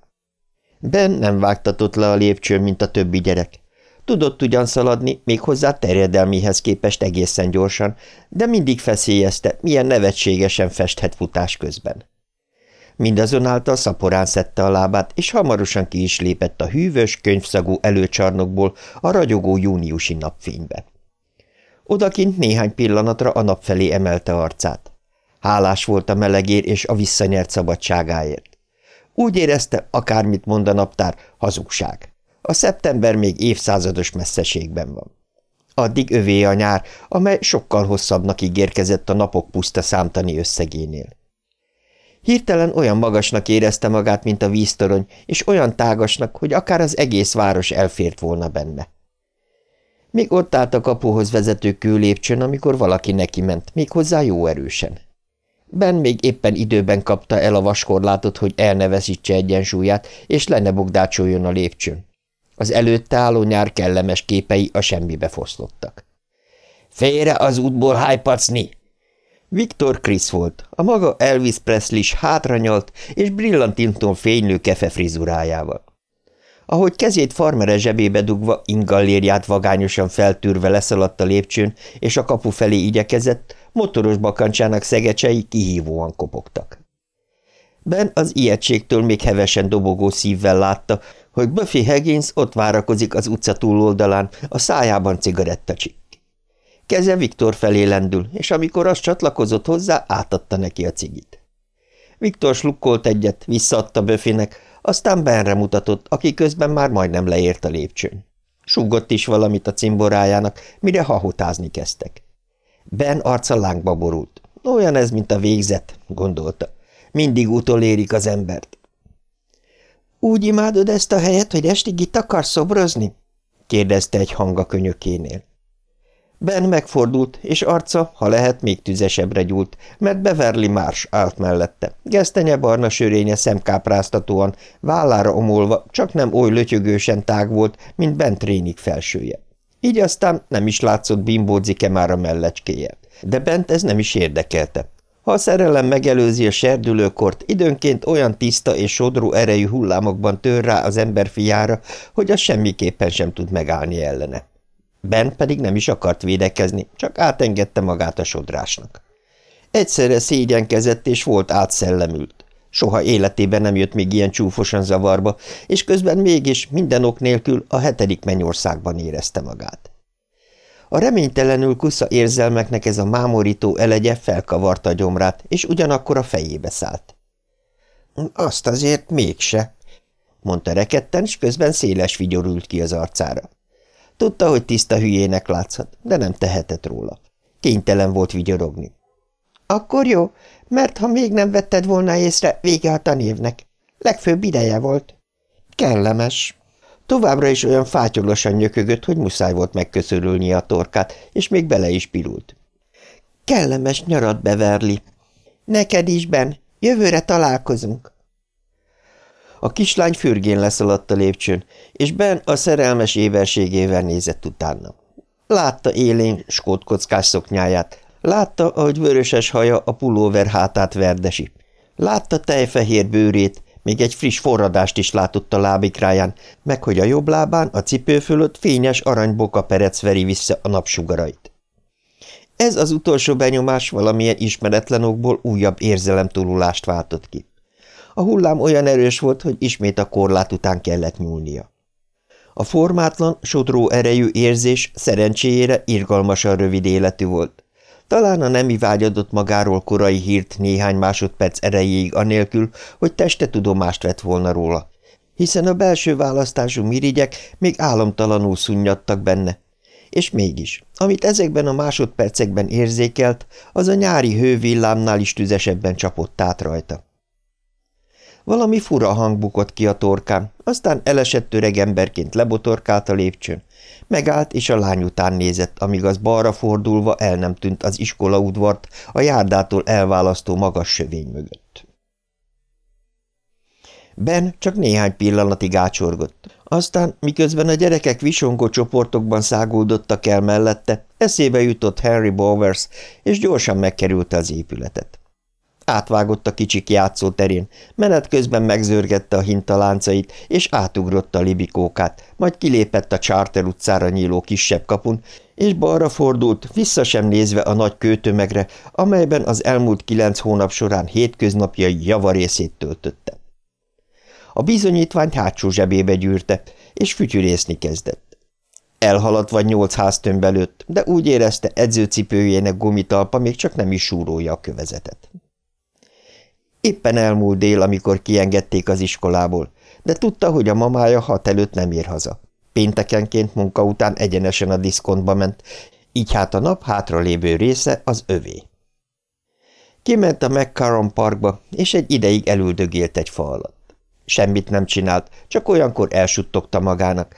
Ben nem vágtatott le a lépcsőn, mint a többi gyerek. Tudott ugyan szaladni, méghozzá terjedelmihez képest egészen gyorsan, de mindig feszélyezte, milyen nevetségesen festhet futás közben. Mindazonáltal szaporán szedte a lábát, és hamarosan ki is lépett a hűvös, könyvszagú előcsarnokból a ragyogó júniusi napfénybe. Odakint néhány pillanatra a nap felé emelte arcát. Hálás volt a melegér és a visszanyert szabadságáért. Úgy érezte, akármit mond a naptár, hazugság. A szeptember még évszázados messzeségben van. Addig övé a nyár, amely sokkal hosszabbnak ígérkezett a napok puszta számtani összegénél. Hirtelen olyan magasnak érezte magát, mint a víztorony, és olyan tágasnak, hogy akár az egész város elfért volna benne. Még ott állt a kapuhoz vezető kőlépcsőn, amikor valaki neki ment, méghozzá jó erősen. Ben még éppen időben kapta el a vaskorlátot, hogy elneveszítse egyensúlyát, és lenne bogdácsoljon a lépcsőn. Az előtte álló nyár kellemes képei a semmibe foszlottak. – Félre az útból hájpacni! Viktor Krisz volt, a maga Elvis Presley is hátranyalt és brillantinton fénylő kefe frizurájával. Ahogy kezét farmere zsebébe dugva, ingallérját vagányosan feltűrve leszaladt a lépcsőn, és a kapu felé igyekezett, motoros bakancsának szegecsei kihívóan kopogtak. Ben az ijegységtől még hevesen dobogó szívvel látta, hogy Buffy Higgins ott várakozik az utca túloldalán, a szájában cigarettacsik. Keze Viktor felé lendül, és amikor az csatlakozott hozzá, átadta neki a cigit. Viktor slukkolt egyet, visszaadta Böfinek, aztán Benre mutatott, aki közben már majdnem leért a lépcsőn. Súgott is valamit a cimborájának, mire hahotázni kezdtek. Ben arca lángba borult. Olyan ez, mint a végzet, gondolta. Mindig utolérik az embert. Úgy imádod ezt a helyet, hogy estig itt akarsz szobrozni? kérdezte egy hang a könyökénél. Ben megfordult, és arca, ha lehet, még tüzesebbre gyúlt, mert Beverly Marsh állt mellette. Gesztenye barna sörénye szemkápráztatóan, vállára omolva, csak nem oly lötyögősen tág volt, mint Ben trénik felsője. Így aztán nem is látszott bimbódzike már a mellecskéje. De bent ez nem is érdekelte. Ha a szerelem megelőzi a serdülőkort, időnként olyan tiszta és sodró erejű hullámokban tör rá az ember fiára, hogy az semmiképpen sem tud megállni ellene. Ben pedig nem is akart védekezni, csak átengedte magát a sodrásnak. Egyszerre szégyenkezett és volt átszellemült. Soha életében nem jött még ilyen csúfosan zavarba, és közben mégis minden ok nélkül a hetedik mennyországban érezte magát. A reménytelenül kusza érzelmeknek ez a mámorító elegye felkavarta a gyomrát, és ugyanakkor a fejébe szállt. Azt azért mégse, mondta reketten, és közben széles vigyor ült ki az arcára. Tudta, hogy tiszta hülyének látszhat, de nem tehetett róla. Kénytelen volt vigyorogni. Akkor jó, mert ha még nem vetted volna észre, vége a tanévnek. Legfőbb ideje volt. Kellemes. Továbbra is olyan fátyolosan nyökögött, hogy muszáj volt megköszörülnie a torkát, és még bele is pirult. Kellemes nyarat beverli. Neked is, Ben. Jövőre találkozunk. A kislány fürgén leszaladt a lépcsőn, és Ben a szerelmes éverségével nézett utána. Látta élén skótkockás szoknyáját, látta, ahogy vöröses haja a pulóver hátát verdesi, látta tejfehér bőrét, még egy friss forradást is látott a lábikráján, meg hogy a jobb lábán a cipő fölött fényes aranyboka perec veri vissza a napsugarait. Ez az utolsó benyomás valamilyen ismeretlen okból újabb érzelemtúlulást váltott ki. A hullám olyan erős volt, hogy ismét a korlát után kellett nyúlnia. A formátlan, sodró erejű érzés szerencséjére irgalmasan rövid életű volt. Talán a nemi vágyadott magáról korai hírt néhány másodperc erejéig anélkül, hogy teste tudomást vett volna róla, hiszen a belső választású mirigyek még álomtalanul szunnyadtak benne. És mégis, amit ezekben a másodpercekben érzékelt, az a nyári hővillámnál is tüzesebben csapott át rajta. Valami fura hang bukott ki a torkán, aztán elesett öreg emberként lebotorkált a lépcsőn. Megállt, és a lány után nézett, amíg az balra fordulva el nem tűnt az iskola udvart a járdától elválasztó magas sövény mögött. Ben csak néhány pillanatig ácsorgott. Aztán, miközben a gyerekek visongó csoportokban száguldottak el mellette, eszébe jutott Henry Bowers, és gyorsan megkerülte az épületet. Átvágott a kicsik játszóterén, menet közben megzörgette a hintaláncait, és átugrott a libikókát, majd kilépett a Charter utcára nyíló kisebb kapun, és balra fordult, vissza sem nézve a nagy kőtömegre, amelyben az elmúlt kilenc hónap során hétköznapjai javarészét töltötte. A bizonyítványt hátsó zsebébe gyűrte, és fütyűrészni kezdett. Elhaladt vagy nyolc háztömb előtt, de úgy érezte, edzőcipőjének gumitalpa még csak nem is súrolja a kövezetet. Éppen elmúlt dél, amikor kiengedték az iskolából, de tudta, hogy a mamája hat előtt nem ér haza. Péntekenként munka után egyenesen a diszkontba ment, így hát a nap hátra lévő része az övé. Kiment a McCarron parkba, és egy ideig elüldögélt egy fa alatt. Semmit nem csinált, csak olyankor elsuttogta magának.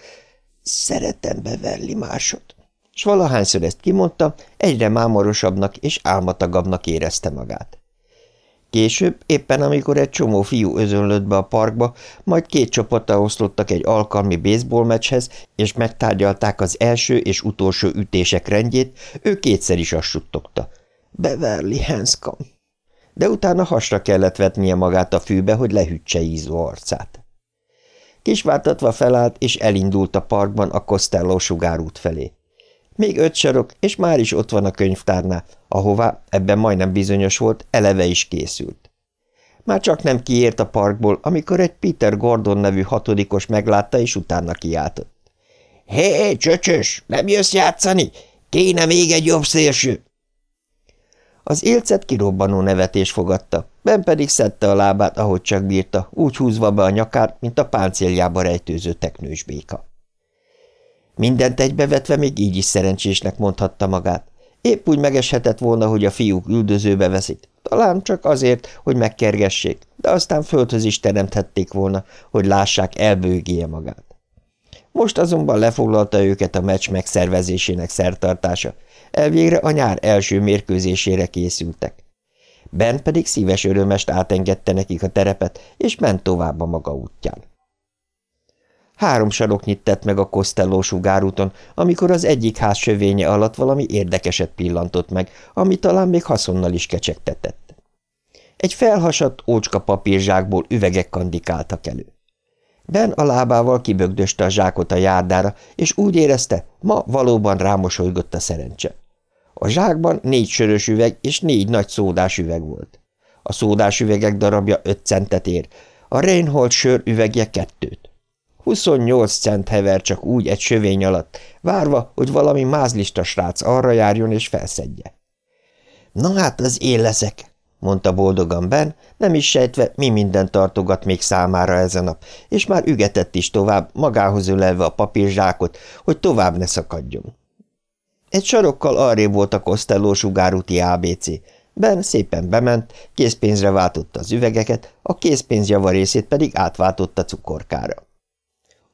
Szeretem beverli másot. S valahányszor ezt kimondta, egyre mámorosabbnak és álmatagabbnak érezte magát. Később, éppen amikor egy csomó fiú özönlött be a parkba, majd két csapata oszlottak egy alkalmi baseball meccshez, és megtárgyalták az első és utolsó ütések rendjét, ő kétszer is azt suttogta. Beverly Hanscom. De utána hasra kellett vetnie magát a fűbe, hogy lehűtse ízó arcát. Kisvártatva felállt, és elindult a parkban a Costello sugárút felé. Még öt sarok, és már is ott van a könyvtárnál, ahová, ebben majdnem bizonyos volt, eleve is készült. Már csak nem kiért a parkból, amikor egy Peter Gordon nevű hatodikos meglátta, és utána kiáltott. – Hé, csöcsös, nem jössz játszani? Kéne még egy jobb szélső! Az élcet kirobbanó nevetés fogadta, Ben pedig szedte a lábát, ahogy csak bírta, úgy húzva be a nyakát, mint a páncéljába rejtőző teknős béka. Mindent egybevetve még így is szerencsésnek mondhatta magát. Épp úgy megeshetett volna, hogy a fiúk üldözőbe veszik. Talán csak azért, hogy megkergessék, de aztán földhöz is teremthették volna, hogy lássák elbőgéje magát. Most azonban lefoglalta őket a meccs megszervezésének szertartása. Elvégre a nyár első mérkőzésére készültek. Ben pedig szíves örömest átengedte nekik a terepet, és ment tovább a maga útján. Három saroknyit tett meg a Costello sugárúton, amikor az egyik ház sövénye alatt valami érdekeset pillantott meg, ami talán még haszonnal is kecsegtetett. Egy felhasadt ócska papírzsákból üvegek kandikáltak elő. Ben a lábával kibögdöste a zsákot a járdára, és úgy érezte, ma valóban rámosolygott a szerencse. A zsákban négy sörös üveg és négy nagy szódás üveg volt. A szódás üvegek darabja öt centet ér, a Reinhold sör üvegje kettőt. 28 cent hever csak úgy egy sövény alatt, várva, hogy valami mázlista srác arra járjon és felszedje. Na hát az én leszek, mondta boldogan Ben, nem is sejtve, mi minden tartogat még számára ezen nap, és már ügetett is tovább, magához ölelve a papírzsákot, hogy tovább ne szakadjon. Egy sarokkal arrébb volt a Costello sugárúti ABC. Ben szépen bement, készpénzre váltotta az üvegeket, a készpénz javarészét pedig átváltotta cukorkára.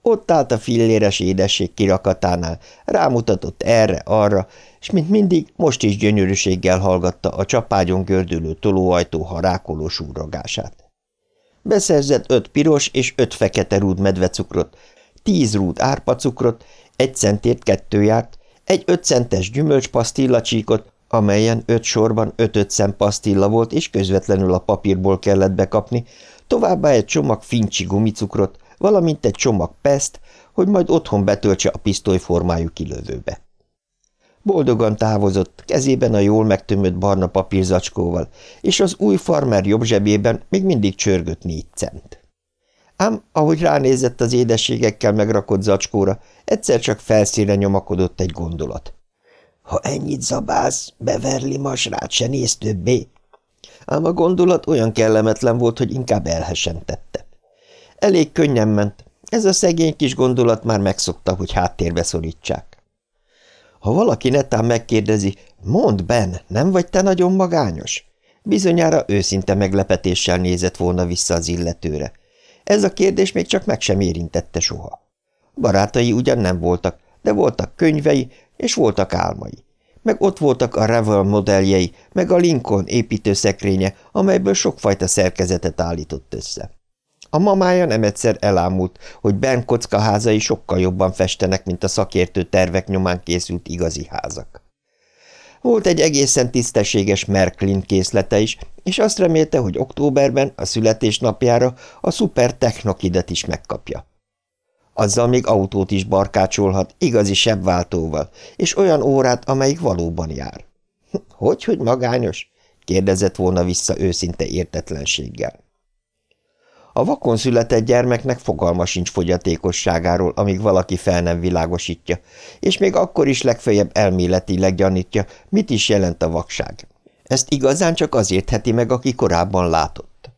Ott állt a filléres édesség kirakatánál, rámutatott erre-arra, és mint mindig most is gyönyörűséggel hallgatta a csapágyon gördülő tolóajtó harákoló súrogását. Beszerzett öt piros és öt fekete rúd medvecukrot, tíz rúd árpacukrot, egy centért kettő járt, egy öt centes gyümölcspasztillacsíkot, amelyen öt sorban öt-öt szem pasztilla volt, és közvetlenül a papírból kellett bekapni, továbbá egy csomag fincsi gumicukrot, valamint egy csomag peszt, hogy majd otthon betöltse a pisztolyformájú kilövőbe. Boldogan távozott, kezében a jól megtömött barna papírzacskóval, és az új farmer jobb zsebében még mindig csörgött négy cent. Ám, ahogy ránézett az édességekkel megrakott zacskóra, egyszer csak felszínre nyomakodott egy gondolat. Ha ennyit zabálsz, beverli masrát se néz többé. Ám a gondolat olyan kellemetlen volt, hogy inkább elhesentette. Elég könnyen ment. Ez a szegény kis gondolat már megszokta, hogy háttérbe szorítsák. Ha valaki netán megkérdezi, mondd, Ben, nem vagy te nagyon magányos? Bizonyára őszinte meglepetéssel nézett volna vissza az illetőre. Ez a kérdés még csak meg sem érintette soha. Barátai ugyan nem voltak, de voltak könyvei, és voltak álmai. Meg ott voltak a Revel modelljei, meg a Lincoln építőszekrénye, amelyből sokfajta szerkezetet állított össze. A mamája nem egyszer elámult, hogy Ben kockaházai sokkal jobban festenek, mint a szakértő tervek nyomán készült igazi házak. Volt egy egészen tisztességes Merklin készlete is, és azt remélte, hogy októberben, a születésnapjára a szuper technokidet is megkapja. Azzal még autót is barkácsolhat, igazi sebváltóval, és olyan órát, amelyik valóban jár. Hogy, hogy magányos? kérdezett volna vissza őszinte értetlenséggel. A vakon született gyermeknek fogalma sincs fogyatékosságáról, amíg valaki fel nem világosítja, és még akkor is legfeljebb elméletileg gyanítja, mit is jelent a vakság. Ezt igazán csak az értheti meg, aki korábban látott.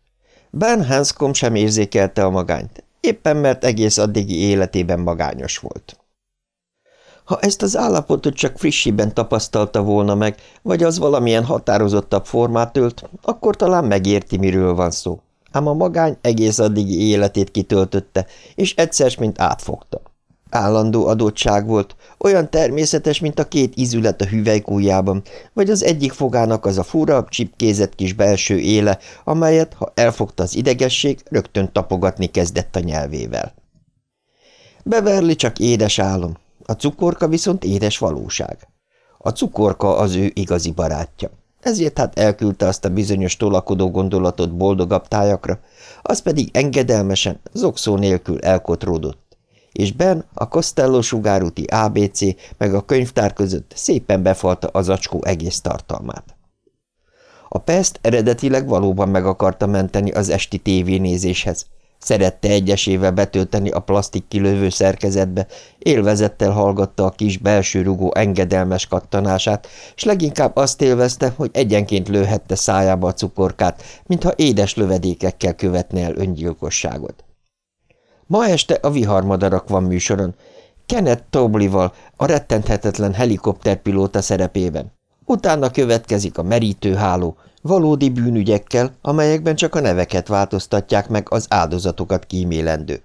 Ben Hanscom sem érzékelte a magányt, éppen mert egész addigi életében magányos volt. Ha ezt az állapotot csak frissiben tapasztalta volna meg, vagy az valamilyen határozottabb formát ölt, akkor talán megérti, miről van szó ám a magány egész addigi életét kitöltötte, és egyszer mint átfogta. Állandó adottság volt, olyan természetes, mint a két izület a hüvelykújjában, vagy az egyik fogának az a fura, csipkézett kis belső éle, amelyet, ha elfogta az idegesség, rögtön tapogatni kezdett a nyelvével. Beverli csak édes álom, a cukorka viszont édes valóság. A cukorka az ő igazi barátja ezért hát elküldte azt a bizonyos tolakodó gondolatot boldogabb tájakra, az pedig engedelmesen, zokszó nélkül elkotródott, és Ben a Costello sugárúti ABC meg a könyvtár között szépen befalta az acskó egész tartalmát. A Pest eredetileg valóban meg akarta menteni az esti tévénézéshez, Szerette egyesével betölteni a plastik kilövő szerkezetbe, élvezettel hallgatta a kis belső rugó engedelmes kattanását, és leginkább azt élvezte, hogy egyenként lőhette szájába a cukorkát, mintha édes lövedékekkel követne el öngyilkosságot. Ma este a viharmadarak van műsoron, Kenneth Toblival, a rettenthetetlen helikopterpilóta szerepében. Utána következik a merítőháló, valódi bűnügyekkel, amelyekben csak a neveket változtatják meg az áldozatokat kímélendő.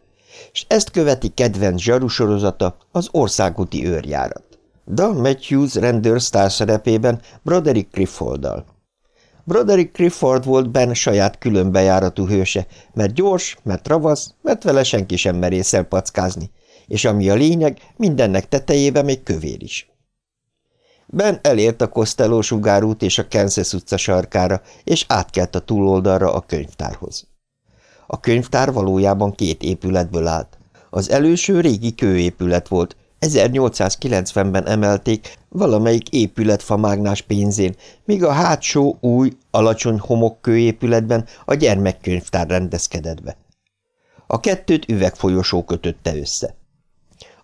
És ezt követi kedvenc zsarusorozata, az országúti őrjárat. Da Matthews rendőr szerepében Broderick Clifforddal. Broderick Clifford volt Ben saját különbejáratú hőse, mert gyors, mert ravasz, mert vele senki sem merészel packázni, és ami a lényeg, mindennek tetejében még kövér is. Ben elért a Costello sugárút és a Kansas utca sarkára, és átkelt a túloldalra a könyvtárhoz. A könyvtár valójában két épületből állt. Az előső régi kőépület volt, 1890-ben emelték valamelyik épületfamágnás pénzén, míg a hátsó, új, alacsony homokkőépületben a gyermekkönyvtár rendezkedett be. A kettőt üvegfolyosó kötötte össze.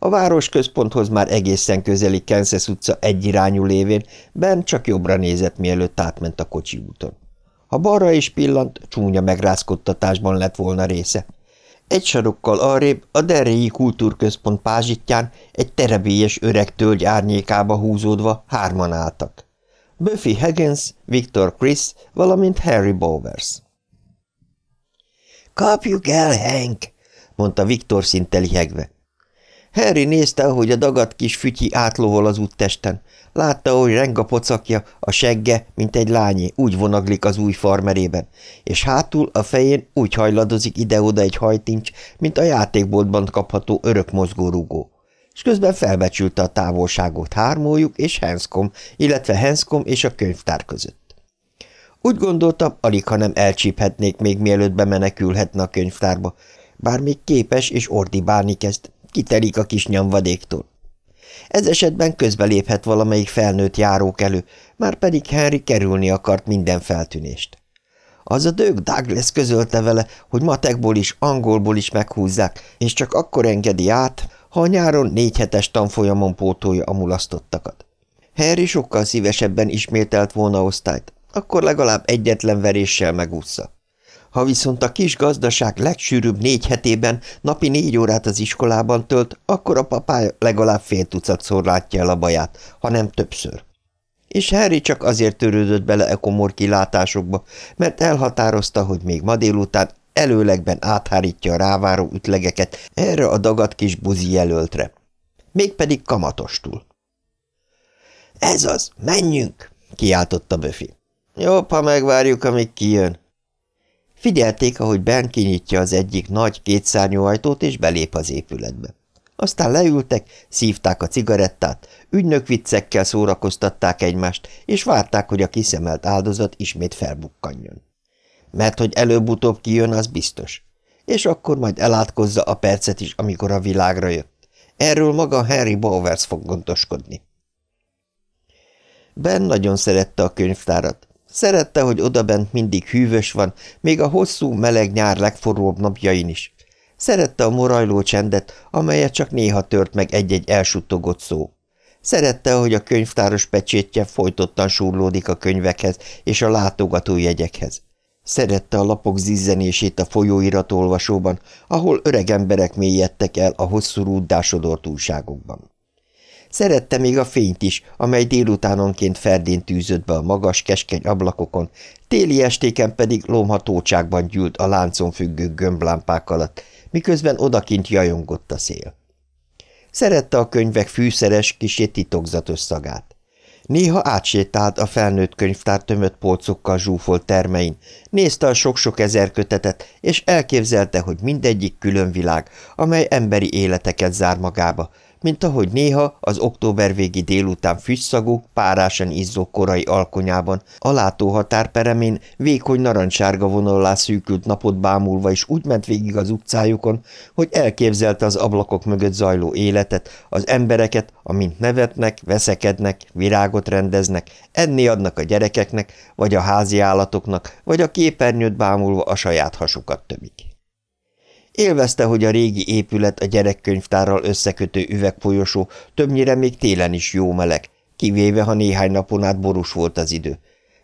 A városközponthoz már egészen közeli Kansas utca egyirányú lévén Ben csak jobbra nézett, mielőtt átment a kocsi úton. Ha balra is pillant, csúnya megrázkodtatásban lett volna része. Egy sarokkal arrébb a Derrélyi Kultúrközpont pázsitján egy terebélyes öreg tölgy árnyékába húzódva hárman álltak. Buffy Higgins, Victor Chris, valamint Harry Bowers. – Kapjuk el, Hank! – mondta Viktor szinte lihegve. Harry nézte, ahogy a dagat kis fütyi átlovol az úttesten. Látta, hogy renga pocakja, a segge, mint egy lányé, úgy vonaglik az új farmerében, és hátul a fején úgy hajladozik ide-oda egy hajtincs, mint a játékboltban kapható örök mozgórugó. És közben felbecsülte a távolságot hármójuk és Hanscom, illetve Hanscom és a könyvtár között. Úgy gondoltam, alig, ha nem elcsíphetnék még mielőtt bemenekülhetne a könyvtárba, bár még képes és ordibálni kezd, kitelik a kis nyomvadéktól. Ez esetben közbeléphet valamelyik felnőtt járók elő, már pedig Henry kerülni akart minden feltűnést. Az a dög Douglas közölte vele, hogy matekból is, angolból is meghúzzák, és csak akkor engedi át, ha a nyáron négy hetes tanfolyamon pótolja a mulasztottakat. Harry sokkal szívesebben ismételt volna osztályt, akkor legalább egyetlen veréssel megúszza. Ha viszont a kis gazdaság legsűrűbb négy hetében napi négy órát az iskolában tölt, akkor a papája legalább fél tucatszor látja el a baját, ha nem többször. És Harry csak azért törődött bele e komor kilátásokba, mert elhatározta, hogy még ma délután előlegben áthárítja a ráváró ütlegeket erre a dagat kis buzi jelöltre. Mégpedig kamatostul. – Ez az, menjünk! – kiáltotta Böfi. – Jobb, ha megvárjuk, amíg kijön Figyelték, ahogy Ben kinyitja az egyik nagy kétszárnyú ajtót, és belép az épületbe. Aztán leültek, szívták a cigarettát, ügynökviccekkel szórakoztatták egymást, és várták, hogy a kiszemelt áldozat ismét felbukkanjon. Mert hogy előbb-utóbb kijön, az biztos. És akkor majd elátkozza a percet is, amikor a világra jött. Erről maga Harry Bowers fog gondoskodni. Ben nagyon szerette a könyvtárat, Szerette, hogy odabent mindig hűvös van, még a hosszú, meleg nyár legforróbb napjain is. Szerette a morajló csendet, amelyet csak néha tört meg egy-egy elsuttogott szó. Szerette, hogy a könyvtáros pecsétje folytottan súrlódik a könyvekhez és a látogató jegyekhez. Szerette a lapok zizzenését a folyóirat olvasóban, ahol öreg emberek mélyedtek el a hosszú rúddásodort. Szerette még a fényt is, amely délutánonként ferdén tűzött be a magas, keskeny ablakokon, téli estéken pedig lomhatócságban gyűlt a láncon függő gömblámpák alatt, miközben odakint jajongott a szél. Szerette a könyvek fűszeres, kisé titokzatos szagát. Néha átsétált a felnőtt könyvtár tömött polcokkal zsúfolt termein, nézte a sok-sok ezer kötetet, és elképzelte, hogy mindegyik külön világ, amely emberi életeket zár magába, mint ahogy néha az október végi délután füstszagú, párásan izzó korai alkonyában, a látóhatárperemén vékony narancsárga vonallá szűkült napot bámulva is úgy ment végig az utcájukon, hogy elképzelte az ablakok mögött zajló életet, az embereket, amint nevetnek, veszekednek, virágot rendeznek, enni adnak a gyerekeknek, vagy a házi állatoknak, vagy a képernyőt bámulva a saját hasukat tömik. Élvezte, hogy a régi épület a gyerekkönyvtárral összekötő üvegfolyosó többnyire még télen is jó meleg, kivéve, ha néhány napon át borús volt az idő.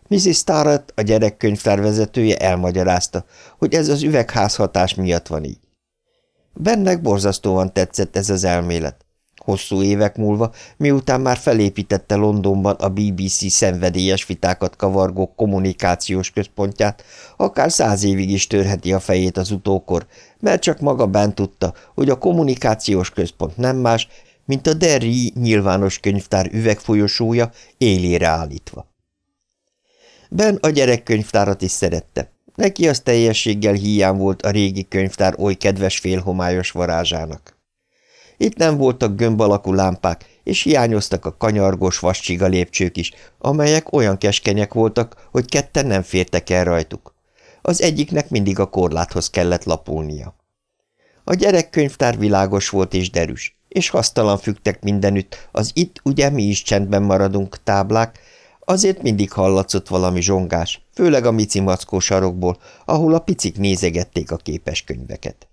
Mrs. Starrett, a gyerekkönyvtár vezetője elmagyarázta, hogy ez az üvegházhatás miatt van így. Bennek borzasztóan tetszett ez az elmélet. Hosszú évek múlva, miután már felépítette Londonban a BBC szenvedélyes vitákat kavargó kommunikációs központját, akár száz évig is törheti a fejét az utókor, mert csak maga bent tudta, hogy a kommunikációs központ nem más, mint a Derry nyilvános könyvtár üvegfolyosója élére állítva. Ben a gyerekkönyvtárat is szerette. Neki az teljességgel hiány volt a régi könyvtár oly kedves félhomályos varázsának. Itt nem voltak gömb alakú lámpák, és hiányoztak a kanyargós vascsiga lépcsők is, amelyek olyan keskenyek voltak, hogy ketten nem fértek el rajtuk. Az egyiknek mindig a korláthoz kellett lapulnia. A gyerekkönyvtár világos volt és derűs, és hasztalan fügtek mindenütt, az itt ugye mi is csendben maradunk táblák, azért mindig hallatszott valami zsongás, főleg a mici mackó sarokból, ahol a picik nézegették a képeskönyveket.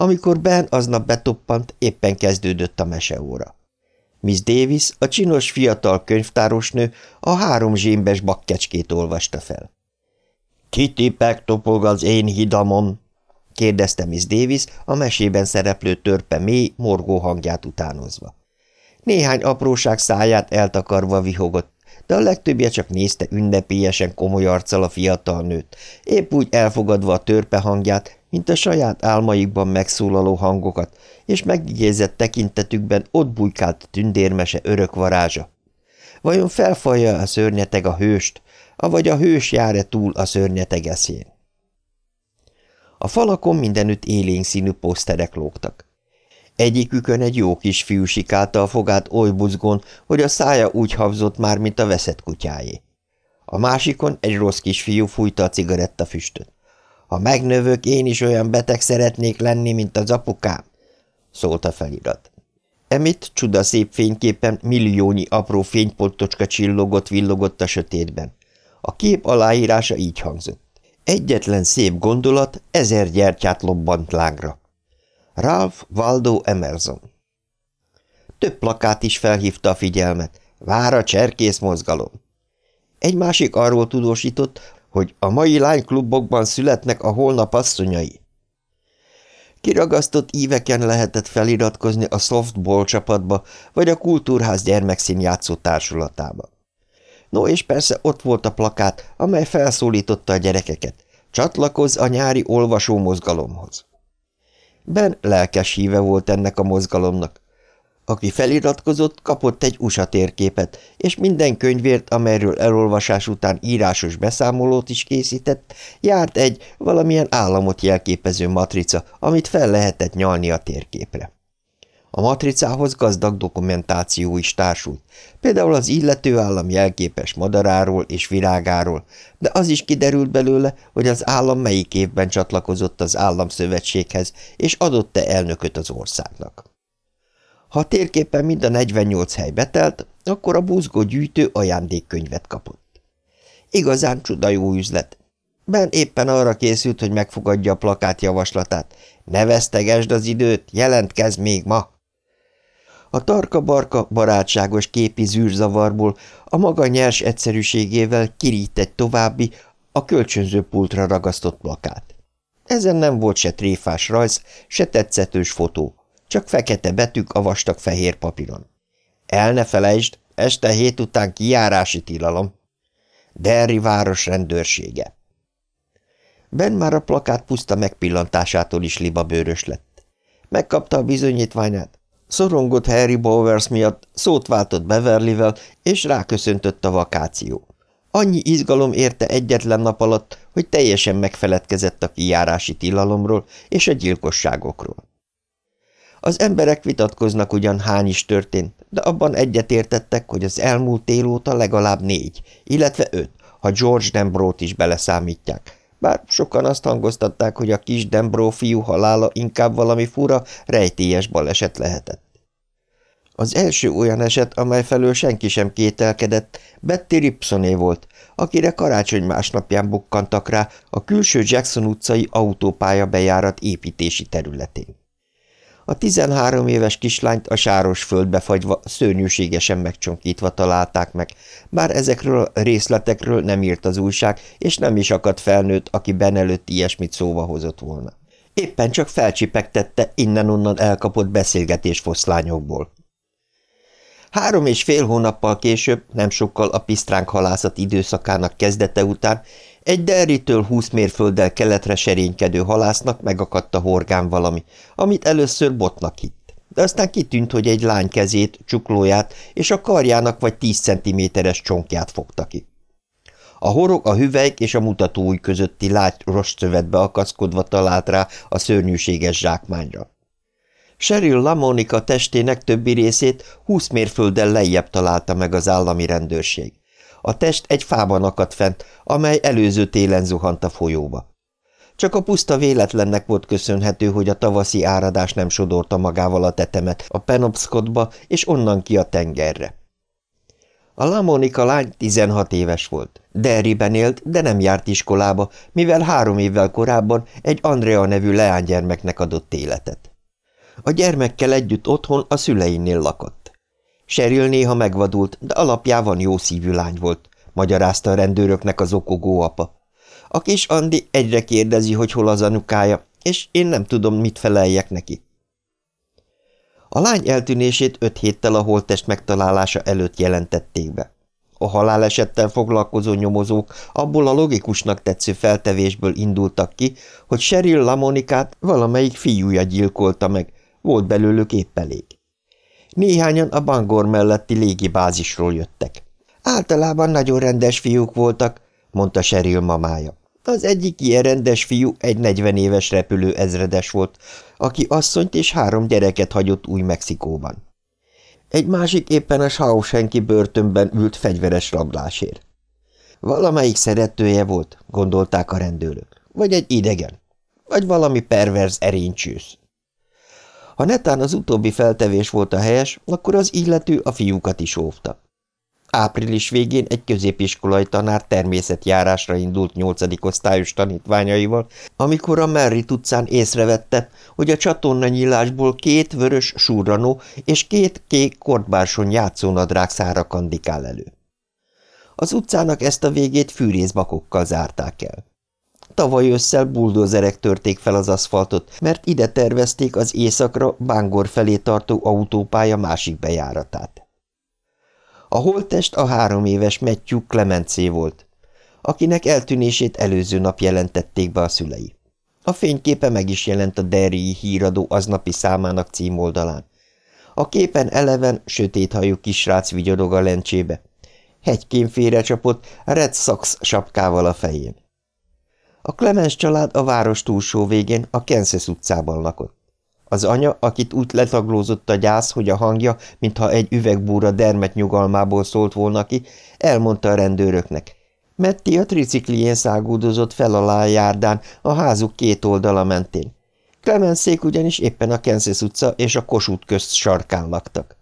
Amikor Ben aznap betoppant, éppen kezdődött a meseóra. Miss Davis, a csinos fiatal könyvtárosnő a három zsémbes bakkecskét olvasta fel. – Kitipek topog az én hidamon? – kérdezte Miss Davis a mesében szereplő törpe mély, morgó hangját utánozva. Néhány apróság száját eltakarva vihogott, de a legtöbbje csak nézte ünnepélyesen komoly arccal a fiatal nőt, épp úgy elfogadva a törpe hangját, mint a saját álmaikban megszólaló hangokat, és megigézett tekintetükben ott bujkált a tündérmese örök varázsa. Vajon felfalja a szörnyeteg a hőst, avagy a hős jár-e túl a szörnyeteg eszén? A falakon mindenütt élénk színű poszterek lógtak. Egyikükön egy jó kis fiú sikálta a fogát oly buzgón, hogy a szája úgy habzott már, mint a veszett kutyájé. A másikon egy rossz kisfiú fújta a cigarettafüstöt. Ha megnövök, én is olyan beteg szeretnék lenni, mint az apukám, szólt a felirat. Emit csuda szép fényképen milliónyi apró fénypottocska csillogott, villogott a sötétben. A kép aláírása így hangzott. Egyetlen szép gondolat ezer gyertyát lobbant lángra. Ralph Waldo Emerson Több plakát is felhívta a figyelmet. Vár a cserkész mozgalom. Egy másik arról tudósított, hogy a mai lányklubokban születnek a holnap asszonyai. Kiragasztott íveken lehetett feliratkozni a softball csapatba, vagy a kultúrház gyermekszínjátszó társulatába. No, és persze ott volt a plakát, amely felszólította a gyerekeket. Csatlakozz a nyári olvasó mozgalomhoz. Ben lelkes híve volt ennek a mozgalomnak. Aki feliratkozott, kapott egy USA térképet, és minden könyvért, amelyről elolvasás után írásos beszámolót is készített, járt egy valamilyen államot jelképező matrica, amit fel lehetett nyalni a térképre. A matricához gazdag dokumentáció is társult, például az illető állam jelképes madaráról és virágáról, de az is kiderült belőle, hogy az állam melyik évben csatlakozott az államszövetséghez, és adott-e elnököt az országnak. Ha térképen mind a 48 hely betelt, akkor a buzgó gyűjtő ajándékkönyvet kapott. Igazán csuda jó üzlet. Ben éppen arra készült, hogy megfogadja a plakát javaslatát. Ne vesztegesd az időt, jelentkezz még ma! A tarka-barka barátságos képi zűrzavarból a maga nyers egyszerűségével kirít egy további, a kölcsönző pultra ragasztott plakát. Ezen nem volt se tréfás rajz, se tetszetős fotó, csak fekete betűk a vastag fehér papíron. El ne felejtsd, este hét után kijárási tilalom. Derry város rendőrsége. Ben már a plakát puszta megpillantásától is libabőrös lett. Megkapta a bizonyítványát, Szorongott Harry Bowers miatt, szót váltott Beverlyvel, és ráköszöntött a vakáció. Annyi izgalom érte egyetlen nap alatt, hogy teljesen megfeledkezett a kijárási tilalomról és a gyilkosságokról. Az emberek vitatkoznak ugyan hány is történt, de abban egyetértettek, hogy az elmúlt tél óta legalább négy, illetve öt, ha George Dembrót is beleszámítják, bár sokan azt hangoztatták, hogy a kis Dembró fiú halála inkább valami fura, rejtélyes baleset lehetett. Az első olyan eset, amely felől senki sem kételkedett, Betty Ripsoné volt, akire karácsony másnapján bukkantak rá a külső Jackson utcai autópálya bejárat építési területén. A tizenhárom éves kislányt a sáros földbe fagyva, szörnyűségesen megcsonkítva találták meg, bár ezekről a részletekről nem írt az újság, és nem is akadt felnőtt, aki benelőtt ilyesmit szóba hozott volna. Éppen csak felcsipegtette innen-onnan elkapott beszélgetés foszlányokból. Három és fél hónappal később, nem sokkal a pisztránk halászat időszakának kezdete után egy Derritől húsz mérfölddel keletre serénykedő halásznak megakadt a horgán valami, amit először botnak hitt. De aztán kitűnt, hogy egy lány kezét, csuklóját és a karjának vagy tíz centiméteres csonkját fogta ki. A horog a hüvelyk és a mutatóúj közötti lágy rostszövetbe akaszkodva talált rá a szörnyűséges zsákmányra. Sheryl Lamonika testének többi részét húsz mérfölddel lejjebb találta meg az állami rendőrség. A test egy fában akadt fent, amely előző télen zuhant a folyóba. Csak a puszta véletlennek volt köszönhető, hogy a tavaszi áradás nem sodorta magával a tetemet a Penobscotba és onnan ki a tengerre. A Lamonika lány 16 éves volt. Derryben élt, de nem járt iskolába, mivel három évvel korábban egy Andrea nevű leánygyermeknek adott életet. A gyermekkel együtt otthon a szüleinél lakott. Seril néha megvadult, de alapjában jó szívű lány volt, magyarázta a rendőröknek az okogó apa. A kis Andi egyre kérdezi, hogy hol az anukája, és én nem tudom, mit feleljek neki. A lány eltűnését öt héttel a holttest megtalálása előtt jelentették be. A halálesettel foglalkozó nyomozók abból a logikusnak tetsző feltevésből indultak ki, hogy Sheryl Lamonikát valamelyik fiúja gyilkolta meg, volt belőlük épp elég. Néhányan a Bangor melletti légibázisról jöttek. Általában nagyon rendes fiúk voltak, mondta Sheryl mamája. Az egyik ilyen rendes fiú egy negyven éves repülő ezredes volt, aki asszonyt és három gyereket hagyott Új-Mexikóban. Egy másik éppen a Shawshanki börtönben ült fegyveres rablásért. Valamelyik szeretője volt, gondolták a rendőrök, vagy egy idegen, vagy valami perverz erénycsősz. Ha netán az utóbbi feltevés volt a helyes, akkor az illető a fiúkat is óvta. Április végén egy középiskolai tanár természetjárásra indult nyolcadik osztályos tanítványaival, amikor a Merri utcán észrevette, hogy a csatornanyílásból két vörös surranó és két kék kortbársony játszónadrág szára kandikál elő. Az utcának ezt a végét fűrészbakokkal zárták el. Tavaly ősszel buldózerek törték fel az aszfaltot, mert ide tervezték az éjszakra Bángor felé tartó autópálya másik bejáratát. A holttest a három éves Matthew Clemencé volt, akinek eltűnését előző nap jelentették be a szülei. A fényképe meg is jelent a Derry híradó aznapi számának címoldalán. A képen eleven, sötéthajú kisrác vigyorog a lencsébe. Hegykén félrecsapott, Red Sox sapkával a fején. A Clemens család a város túlsó végén, a Kansas utcában lakott. Az anya, akit úgy letaglózott a gyász, hogy a hangja, mintha egy üvegbúra dermet nyugalmából szólt volna ki, elmondta a rendőröknek. Metti a triciklién szágúdozott fel alá a járdán, a házuk két oldala mentén. Clemenszék ugyanis éppen a Kansas utca és a Kossuth közt sarkán laktak.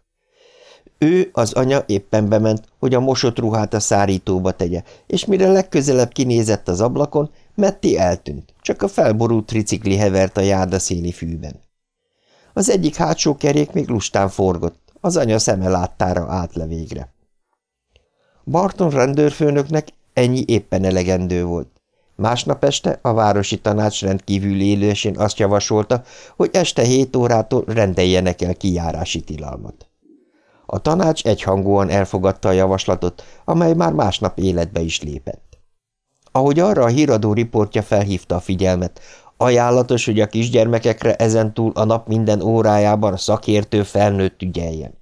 Ő, az anya éppen bement, hogy a mosott ruhát a szárítóba tegye, és mire legközelebb kinézett az ablakon, Metti eltűnt, csak a felborult tricikli hevert a járda széli fűben. Az egyik hátsó kerék még lustán forgott, az anya szeme láttára állt le végre. Barton rendőrfőnöknek ennyi éppen elegendő volt. Másnap este a városi tanács rendkívül élősén azt javasolta, hogy este hét órától rendeljenek el kijárási tilalmat. A tanács egyhangúan elfogadta a javaslatot, amely már másnap életbe is lépett. Ahogy arra a híradó riportja felhívta a figyelmet, Ajánlatos, hogy a kisgyermekekre ezentúl a nap minden órájában szakértő felnőtt ügyeljen.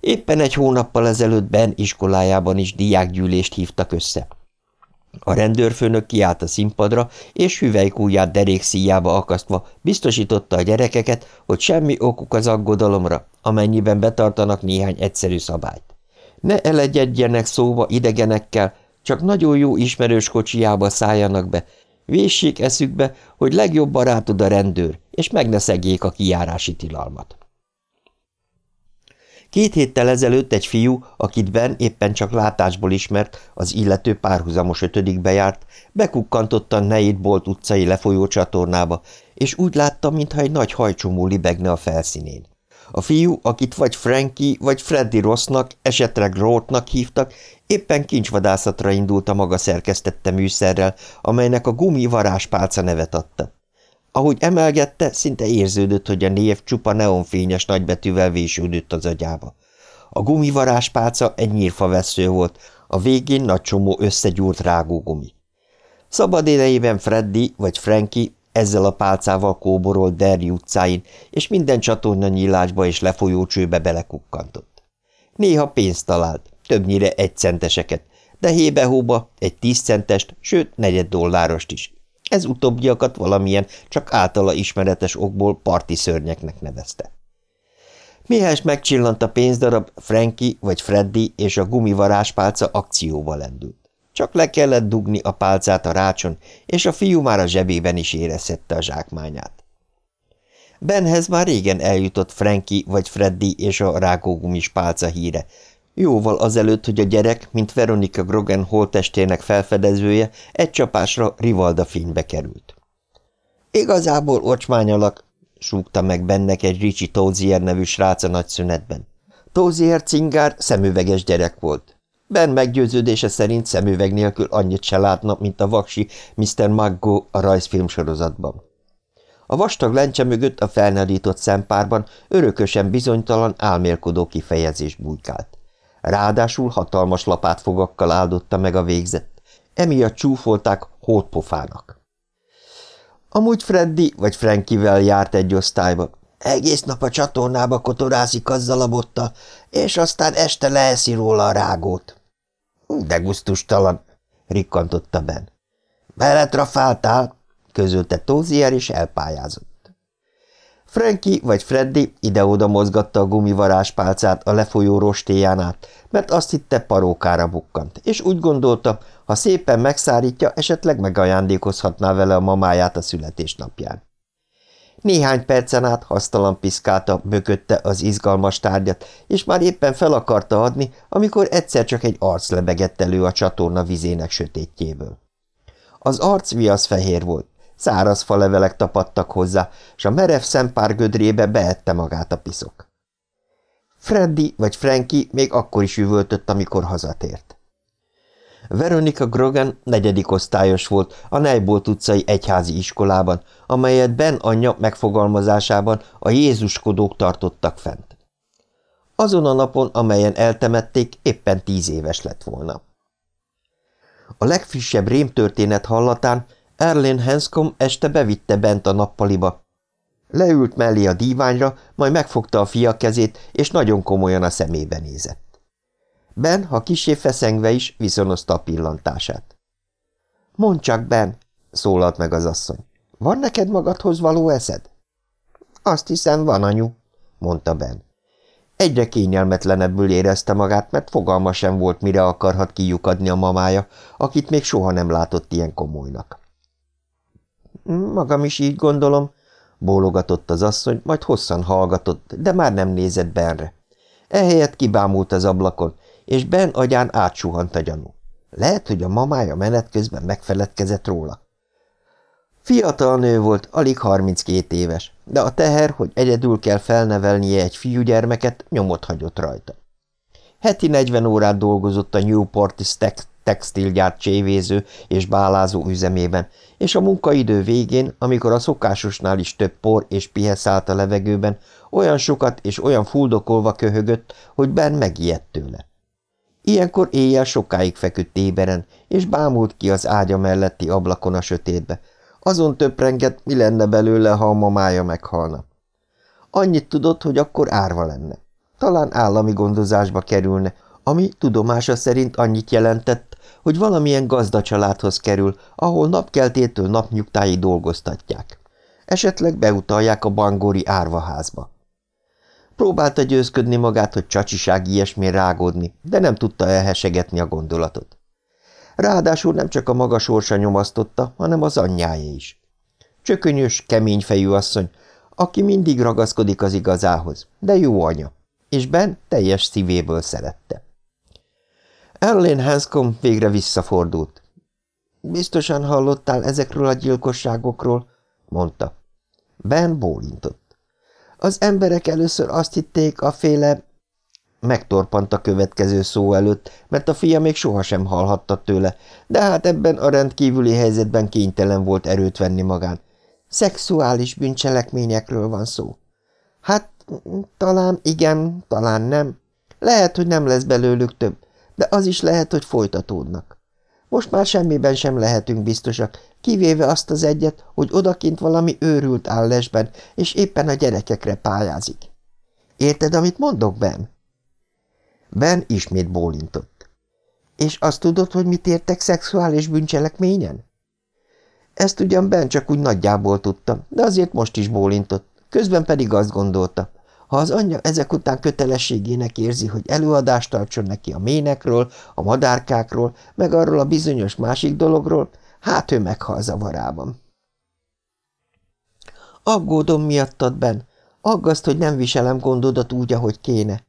Éppen egy hónappal ezelőtt Ben iskolájában is diákgyűlést hívtak össze. A rendőrfőnök kiállt a színpadra, és hüvelykújját derékszíjába akasztva biztosította a gyerekeket, hogy semmi okuk az aggodalomra, amennyiben betartanak néhány egyszerű szabályt. Ne elegyedjenek szóba idegenekkel, csak nagyon jó ismerős kocsijába szálljanak be, Véssék eszükbe, hogy legjobb barátod a rendőr, és meg ne szegjék a kijárási tilalmat. Két héttel ezelőtt egy fiú, akit Ben éppen csak látásból ismert, az illető párhuzamos ötödikbe járt, bekukkantottan Neid Bolt utcai lefolyó csatornába, és úgy látta, mintha egy nagy hajcsomó libegne a felszínén. A fiú, akit vagy Frankie, vagy Freddy Rossnak, esetleg Rothnak hívtak, éppen kincsvadászatra indult a maga szerkesztette műszerrel, amelynek a gumi varázspálca nevet adta. Ahogy emelgette, szinte érződött, hogy a név csupa neonfényes nagybetűvel vésődött az agyába. A gumivarázspálca egy nyírfavesző volt, a végén nagy csomó összegyúrt rágógumi. Szabad idejében Freddy vagy Frankie ezzel a pálcával kóborolt Derry utcáin, és minden csatorna nyílásba és lefolyócsőbe belekukkantott. Néha pénzt talált, többnyire egy centeseket, de hébe-hóba egy tíz centest, sőt negyed dollárost is. Ez utóbbiakat valamilyen, csak általa ismeretes okból parti szörnyeknek nevezte. Mihez megcsillant a pénzdarab, Frankie vagy Freddy és a gumivaráspálca akcióba lendült. Csak le kellett dugni a pálcát a rácson, és a fiú már a zsebében is érezhette a zsákmányát. Benhez már régen eljutott Frankie vagy Freddy és a rákógumis pálca híre, Jóval azelőtt, hogy a gyerek, mint Veronika Grogan holtestének felfedezője, egy csapásra Rivalda fénybe került. Igazából ocsmányalak, súgta meg bennek egy Ricsi Tózier nevű srác a nagy szünetben. Tózier cingár szemüveges gyerek volt. Ben meggyőződése szerint szemüveg nélkül annyit se látna, mint a vaksi Mr. Maggo a rajzfilm sorozatban. A vastag lencse mögött a felnadított szempárban örökösen bizonytalan, álmélkodó kifejezés bújkált. Ráadásul hatalmas lapátfogakkal áldotta meg a végzett. Emiatt csúfolták hótpofának. Amúgy Freddy vagy Frankivel járt egy osztályba. Egész nap a csatornába kotorászik azzal a bottal, és aztán este leeszi róla a rágót. De guztustalan, rikkantotta Ben. Beletrafáltál, közölte Tózier, és elpályázott. Frankie vagy Freddy ide-oda mozgatta a gumivaráspálcát a lefolyó rostéján át, mert azt hitte parókára bukkant, és úgy gondolta, ha szépen megszárítja, esetleg megajándékozhatná vele a mamáját a születésnapján. Néhány percen át hasztalan piszkálta, bökötte az izgalmas tárgyat, és már éppen fel akarta adni, amikor egyszer csak egy arc lebegett elő a csatorna vizének sötétjéből. Az arc viasz fehér volt, száraz falevelek tapadtak hozzá, és a merev szempár gödrébe beette magát a piszok. Freddy vagy Frankie még akkor is üvöltött, amikor hazatért. Veronika Grogan negyedik osztályos volt a Neibolt utcai egyházi iskolában, amelyet Ben anyja megfogalmazásában a Jézuskodók tartottak fent. Azon a napon, amelyen eltemették, éppen tíz éves lett volna. A legfrissebb rémtörténet hallatán Erlén Hanscom este bevitte bent a nappaliba. Leült mellé a díványra, majd megfogta a fia kezét, és nagyon komolyan a szemébe nézett. Ben, ha kisé feszengve is, viszonozta a pillantását. – Mondd csak, Ben! – szólalt meg az asszony. – Van neked magadhoz való eszed? – Azt hiszem, van, anyu – mondta Ben. Egyre kényelmetlenebbül érezte magát, mert fogalma sem volt, mire akarhat kiukadni a mamája, akit még soha nem látott ilyen komolynak. Magam is így gondolom, bólogatott az asszony, majd hosszan hallgatott, de már nem nézett Benre. Ehelyett kibámult az ablakon, és Ben agyán átsuhant a gyanú. Lehet, hogy a mamája menet közben megfeledkezett róla. Fiatal nő volt, alig 32 éves, de a teher, hogy egyedül kell felnevelnie egy fiúgyermeket, nyomot hagyott rajta. Heti 40 órát dolgozott a Newporti Stack textilgyárt csévéző és bálázó üzemében, és a munkaidő végén, amikor a szokásosnál is több por és pihe szállt a levegőben, olyan sokat és olyan fuldokolva köhögött, hogy Ben megijedt tőle. Ilyenkor éjjel sokáig feküdt éberen, és bámult ki az ágya melletti ablakon a sötétbe. Azon töprengett, mi lenne belőle, ha a mamája meghalna. Annyit tudott, hogy akkor árva lenne. Talán állami gondozásba kerülne, ami tudomása szerint annyit jelentett, hogy valamilyen gazdacsaládhoz kerül, ahol napkeltétől napnyugtáig dolgoztatják. Esetleg beutalják a bangori árvaházba. Próbálta győzködni magát, hogy csacsiság ilyesmi rágódni, de nem tudta elhesegetni a gondolatot. Ráadásul nem csak a maga sorsa nyomasztotta, hanem az anyjája is. Csökönyös, keményfejű asszony, aki mindig ragaszkodik az igazához, de jó anya, és Ben teljes szívéből szerette. Erlén Hanscom végre visszafordult. Biztosan hallottál ezekről a gyilkosságokról, mondta. Ben bólintott. Az emberek először azt hitték a féle... Megtorpant a következő szó előtt, mert a fia még sohasem hallhatta tőle, de hát ebben a rendkívüli helyzetben kénytelen volt erőt venni magán. Szexuális bűncselekményekről van szó. Hát, talán igen, talán nem. Lehet, hogy nem lesz belőlük több, de az is lehet, hogy folytatódnak. Most már semmiben sem lehetünk biztosak, kivéve azt az egyet, hogy odakint valami őrült áll lesben, és éppen a gyerekekre pályázik. Érted, amit mondok, Ben? Ben ismét bólintott. És azt tudod, hogy mit értek szexuális bűncselekményen? Ezt ugyan Ben csak úgy nagyjából tudta, de azért most is bólintott, közben pedig azt gondolta, ha az anyja ezek után kötelességének érzi, hogy előadást tartson neki a ménekről, a madárkákról, meg arról a bizonyos másik dologról, hát ő meghal zavarában. Aggódom miattad, Ben. Aggaszt, hogy nem viselem gondodat úgy, ahogy kéne.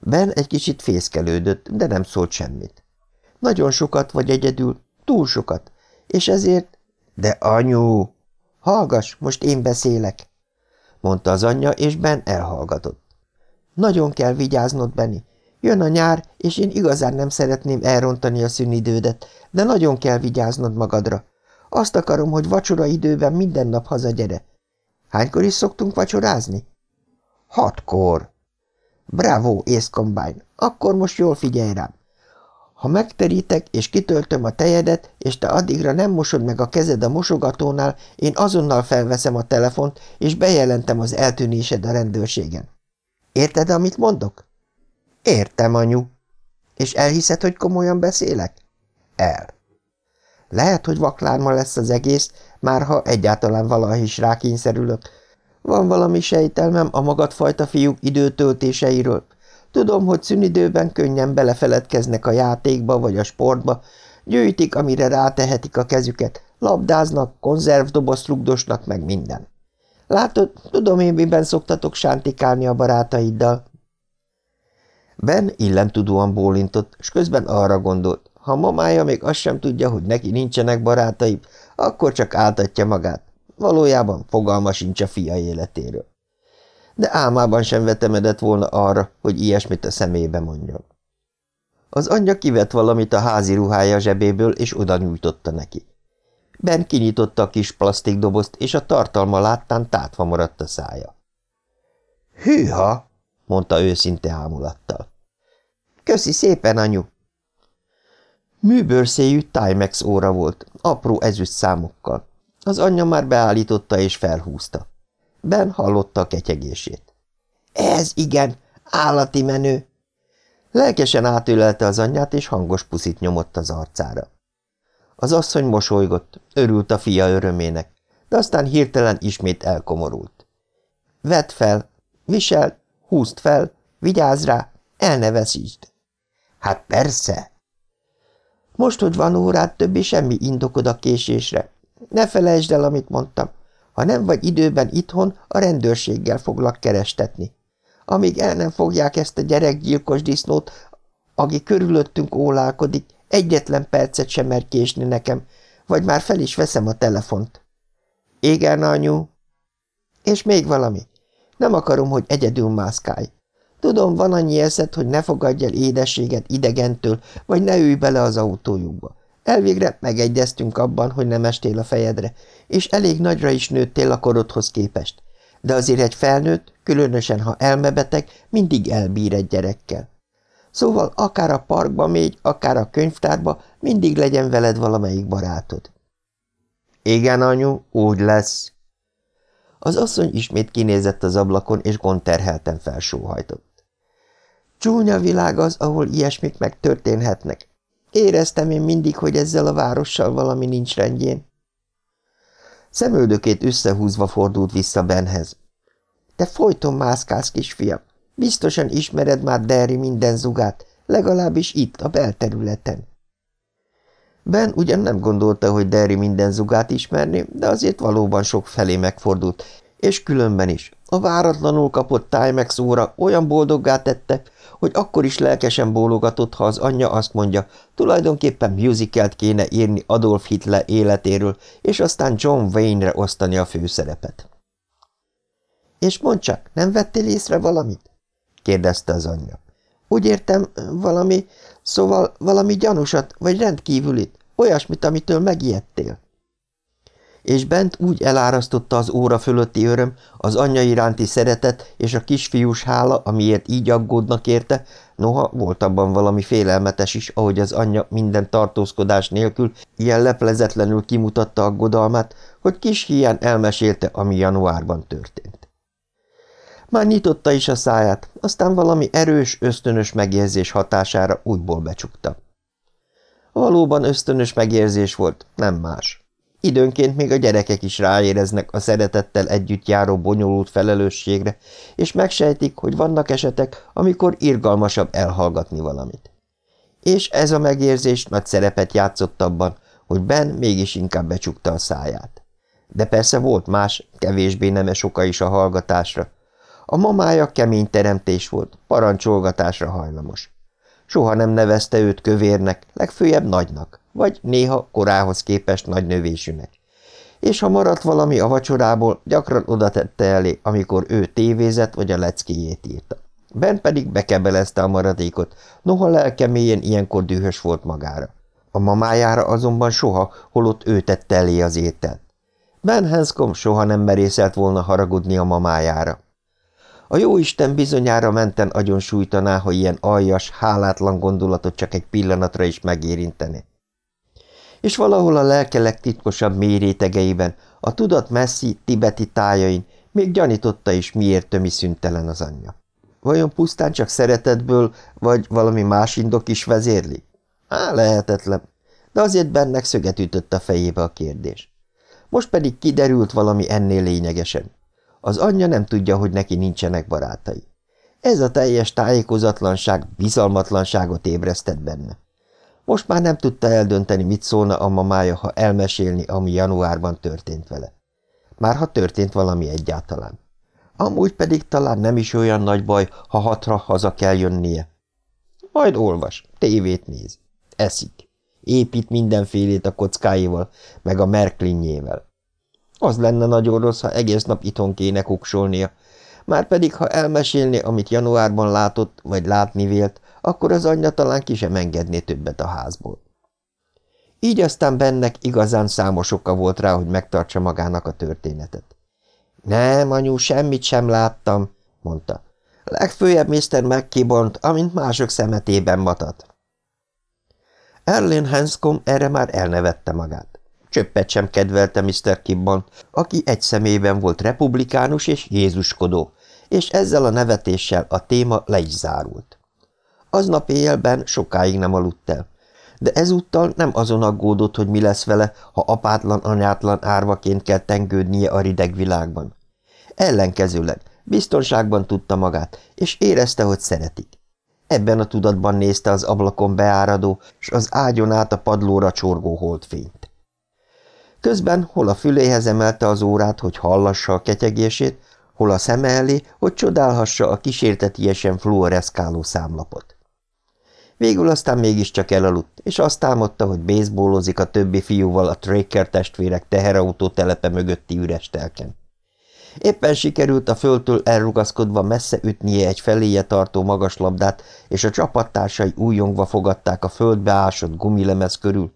Ben egy kicsit fészkelődött, de nem szólt semmit. Nagyon sokat vagy egyedül, túl sokat, és ezért... De anyu! Hallgass, most én beszélek, mondta az anyja, és Ben elhallgatott. Nagyon kell vigyáznod, Benny. Jön a nyár, és én igazán nem szeretném elrontani a szünidődet, de nagyon kell vigyáznod magadra. Azt akarom, hogy vacsora időben minden nap hazagyere. Hánykor is szoktunk vacsorázni? Hatkor. Bravo, Combine, akkor most jól figyelj rám. Ha megterítek, és kitöltöm a tejedet, és te addigra nem mosod meg a kezed a mosogatónál, én azonnal felveszem a telefont, és bejelentem az eltűnésed a rendőrségen. Érted, amit mondok? Értem, anyu. És elhiszed, hogy komolyan beszélek? El. Lehet, hogy vaklárma lesz az egész, már ha egyáltalán valaha is rákényszerülök. Van valami sejtelmem a magadfajta fiúk időtöltéseiről. Tudom, hogy szünidőben könnyen belefeledkeznek a játékba vagy a sportba, gyűjtik, amire rátehetik a kezüket, labdáznak, konzervdobozt rugdosnak, meg minden. Látod, tudom én, miben szoktatok sántikálni a barátaiddal. Ben illentudóan bólintott, és közben arra gondolt, ha mamája még azt sem tudja, hogy neki nincsenek barátai, akkor csak áltatja magát. Valójában fogalma sincs a fia életéről. De álmában sem vetemedett volna arra, hogy ilyesmit a szemébe mondjon. Az anyja kivett valamit a házi ruhája zsebéből, és oda nyújtotta neki. Ben kinyitotta a kis plastikdobozt, és a tartalma láttán tátva maradt a szája. – Hűha! – mondta őszinte ámulattal. – Köszi szépen, anyu! Műbőrszéjű Timex óra volt, apró ezüst számokkal. Az anyja már beállította és felhúzta. Ben hallotta a ketyegését. – Ez igen, állati menő! Lelkesen átülelte az anyját, és hangos puszit nyomott az arcára. Az asszony mosolygott, örült a fia örömének, de aztán hirtelen ismét elkomorult. Vedd fel, visel, húzd fel, vigyázz rá, el ne veszítsd. Hát persze. Most, hogy van órád, többi semmi indokod a késésre. Ne felejtsd el, amit mondtam. Ha nem vagy időben itthon, a rendőrséggel foglak kerestetni. Amíg el nem fogják ezt a gyerekgyilkos disznót, aki körülöttünk ólálkodik, Egyetlen percet sem mer késni nekem, vagy már fel is veszem a telefont. Igen, anyu. És még valami. Nem akarom, hogy egyedül mászkálj. Tudom, van annyi eszed, hogy ne fogadj el édességet idegentől, vagy ne ülj bele az autójukba. Elvégre megegyeztünk abban, hogy nem estél a fejedre, és elég nagyra is nőttél a korodhoz képest. De azért egy felnőtt, különösen ha elmebeteg, mindig elbír egy gyerekkel. Szóval akár a parkba mégy, akár a könyvtárba, mindig legyen veled valamelyik barátod. Igen, anyu, úgy lesz. Az asszony ismét kinézett az ablakon, és gondterhelten felsóhajtott. Csúnya világ az, ahol ilyesmik megtörténhetnek. Éreztem én mindig, hogy ezzel a várossal valami nincs rendjén. Szemöldökét összehúzva fordult vissza Benhez. Te folyton mászkálsz, kisfiam. Biztosan ismered már Derry minden zugát, legalábbis itt, a belterületen. Ben ugyan nem gondolta, hogy Derry minden zugát ismerni, de azért valóban sok felé megfordult, és különben is. A váratlanul kapott Timex óra olyan boldoggá tette, hogy akkor is lelkesen bólogatott, ha az anyja azt mondja, tulajdonképpen musicalt kéne írni Adolf Hitler életéről, és aztán John Wayne-re osztani a főszerepet. – És mondd csak, nem vettél észre valamit? kérdezte az anyja. Úgy értem, valami, szóval valami gyanúsat, vagy rendkívülit, olyasmit, amitől megijedtél. És bent úgy elárasztotta az óra fölötti öröm, az anyja iránti szeretet és a kisfiús hála, amiért így aggódnak érte, noha volt abban valami félelmetes is, ahogy az anyja minden tartózkodás nélkül ilyen leplezetlenül kimutatta aggodalmát, hogy kis hián elmesélte, ami januárban történt. Már nyitotta is a száját, aztán valami erős, ösztönös megérzés hatására újból becsukta. Valóban ösztönös megérzés volt, nem más. Időnként még a gyerekek is ráéreznek a szeretettel együtt járó bonyolult felelősségre, és megsejtik, hogy vannak esetek, amikor irgalmasabb elhallgatni valamit. És ez a megérzés nagy szerepet játszott abban, hogy Ben mégis inkább becsukta a száját. De persze volt más, kevésbé nemes oka is a hallgatásra, A mamája kemény teremtés volt, parancsolgatásra hajlamos. Soha nem nevezte őt kövérnek, legfőjebb nagynak, vagy néha korához képest nagy növésűnek. És ha maradt valami a vacsorából, gyakran oda tette elé, amikor ő tévézett vagy a leckéjét írta. Ben pedig bekebelezte a maradékot, noha lelke mélyen ilyenkor dühös volt magára. A mamájára azonban soha, holott ő tette elé az ételt. Ben Hanscom soha nem merészelt volna haragudni a mamájára. A jóisten bizonyára menten agyon sújtaná, ha ilyen aljas, hálátlan gondolatot csak egy pillanatra is megérinteni. És valahol a lelke legtitkosabb mérétegeiben, a tudat messzi, tibeti tájain még gyanította is, miért tömi szüntelen az anyja. Vajon pusztán csak szeretetből, vagy valami más indok is vezérli? Á, lehetetlen, de azért bennek szöget ütött a fejébe a kérdés. Most pedig kiderült valami ennél lényegesen. Az anyja nem tudja, hogy neki nincsenek barátai. Ez a teljes tájékozatlanság bizalmatlanságot ébresztett benne. Most már nem tudta eldönteni, mit szólna a mamája, ha elmesélni, ami januárban történt vele. Már ha történt valami egyáltalán. Amúgy pedig talán nem is olyan nagy baj, ha hatra haza kell jönnie. Majd olvas, tévét néz, eszik, épít mindenfélét a kockáival, meg a merklinjével. Az lenne nagyon rossz, ha egész nap itthon kéne kuksolnia. Márpedig, ha elmesélni, amit januárban látott, vagy látni vélt, akkor az anyja talán ki sem engedné többet a házból. Így aztán bennek igazán számos oka volt rá, hogy megtartsa magának a történetet. Nem, anyu, semmit sem láttam, mondta. Legfőjebb Mr. McKibont, amint mások szemetében matat. Erlén Hanscom erre már elnevette magát. Csöppet sem kedvelte Mr. Kibbon, aki egy szemében volt republikánus és jézuskodó, és ezzel a nevetéssel a téma le is zárult. Aznap éjjelben sokáig nem aludt el, de ezúttal nem azon aggódott, hogy mi lesz vele, ha apátlan, anyátlan árvaként kell tengődnie a rideg világban. Ellenkezőleg biztonságban tudta magát, és érezte, hogy szeretik. Ebben a tudatban nézte az ablakon beáradó, és az ágyon át a padlóra csorgó holdfényt. Közben hol a füléhez emelte az órát, hogy hallassa a ketyegését, hol a szeme elé, hogy csodálhassa a kísértetiesen fluoreszkáló számlapot. Végül aztán mégiscsak elaludt, és azt álmodta, hogy baseballozik a többi fiúval a Traker testvérek teherautó telepe mögötti üres telken. Éppen sikerült a földtől elrugaszkodva messze ütnie egy feléje tartó magas labdát, és a csapattársai újongva fogadták a földbe ásott gumilemez körül,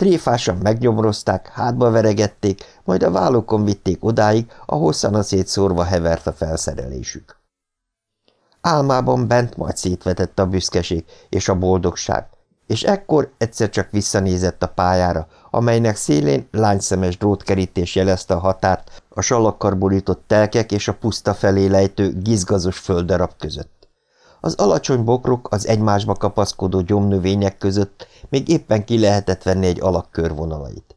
Tréfásan megnyomrozták, hátba veregették, majd a vállukon vitték odáig, ahol szanaszét szórva hevert a felszerelésük. Álmában bent majd szétvetett a büszkeség és a boldogság, és ekkor egyszer csak visszanézett a pályára, amelynek szélén lányszemes drótkerítés jelezte a határt a salakkar borított telkek és a puszta felé lejtő gizgazos földdarab között. Az alacsony bokrok az egymásba kapaszkodó gyomnövények között még éppen ki lehetett venni egy alak körvonalait.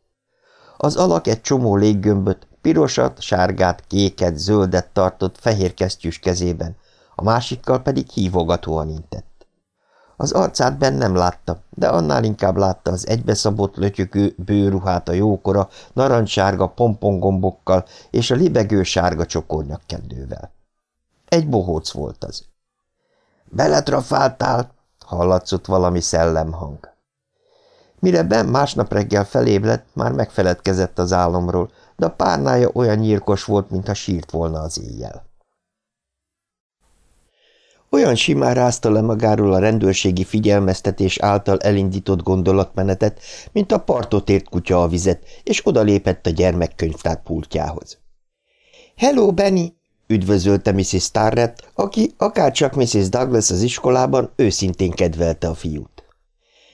Az alak egy csomó léggömböt, pirosat, sárgát, kéket, zöldet tartott fehér kesztyűs kezében, a másikkal pedig hívogatóan intett. Az arcát ben nem látta, de annál inkább látta az egybeszabott lötyökő bőruhát a jókora, narancssárga pompongombokkal és a libegő sárga csokornyakkendővel. Egy bohóc volt az. Beletrafáltál, hallatszott valami szellemhang. Mire Ben másnap reggel felébredt, már megfeledkezett az álomról, de a párnája olyan nyírkos volt, mintha sírt volna az éjjel. Olyan simán rázta le magáról a rendőrségi figyelmeztetés által elindított gondolatmenetet, mint a partot ért kutya a vizet, és odalépett a gyermekkönyvtár pultjához. – Hello, Benny! Üdvözölte Mrs. Starrett, aki akárcsak Mrs. Douglas az iskolában őszintén kedvelte a fiút.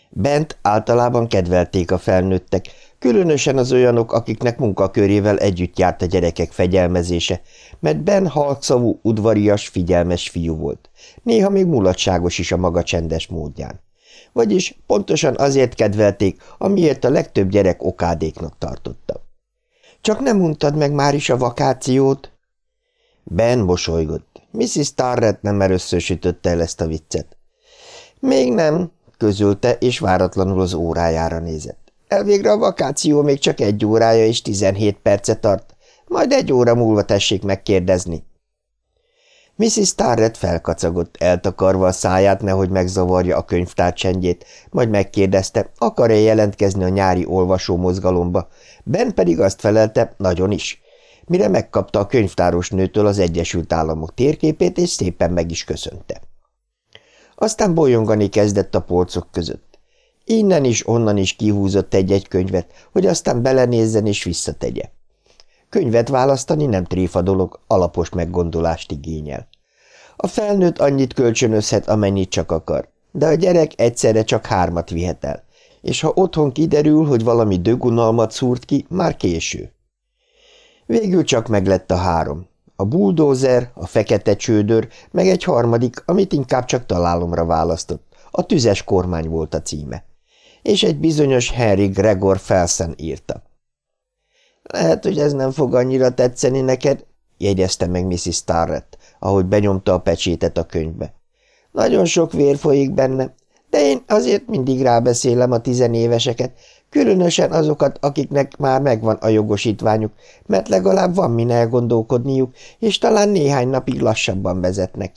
Bent általában kedvelték a felnőttek, különösen az olyanok, akiknek munkakörével együtt járt a gyerekek fegyelmezése, mert Ben halkszavú, udvarias, figyelmes fiú volt, néha még mulatságos is a maga csendes módján. Vagyis pontosan azért kedvelték, amiért a legtöbb gyerek okádéknak tartotta. – Csak nem untad meg már is a vakációt? Ben mosolygott. Mrs. Tarrett nem először sütötte el ezt a viccet. Még nem, közölte, és váratlanul az órájára nézett. Elvégre a vakáció még csak egy órája és tizenhét perce tart, majd egy óra múlva tessék megkérdezni. Mrs. Tarrett felkacagott, eltakarva a száját, nehogy megzavarja a könyvtár csendjét, majd megkérdezte, akar-e jelentkezni a nyári olvasó mozgalomba. Ben pedig azt felelte, nagyon is. Mire megkapta a könyvtáros nőtől az Egyesült Államok térképét, és szépen meg is köszönte. Aztán bolyongani kezdett a polcok között. Innen is, onnan is kihúzott egy-egy könyvet, hogy aztán belenézzen és visszategye. Könyvet választani nem tréfa dolog, alapos meggondolást igényel. A felnőtt annyit kölcsönözhet, amennyit csak akar, de a gyerek egyszerre csak hármat vihet el, és ha otthon kiderül, hogy valami dögunalmat szúrt ki, már késő. Végül csak meglett a három. A buldózer, a fekete csődör, meg egy harmadik, amit inkább csak találomra választott. A tüzes kormány volt a címe. És egy bizonyos Henry Gregor Felsen írta. Lehet, hogy ez nem fog annyira tetszeni neked, jegyezte meg Mrs. Starrett, ahogy benyomta a pecsétet a könyvbe. Nagyon sok vér folyik benne, de én azért mindig rábeszélem a tizenéveseket, különösen azokat, akiknek már megvan a jogosítványuk, mert legalább van min elgondolkodniuk, és talán néhány napig lassabban vezetnek.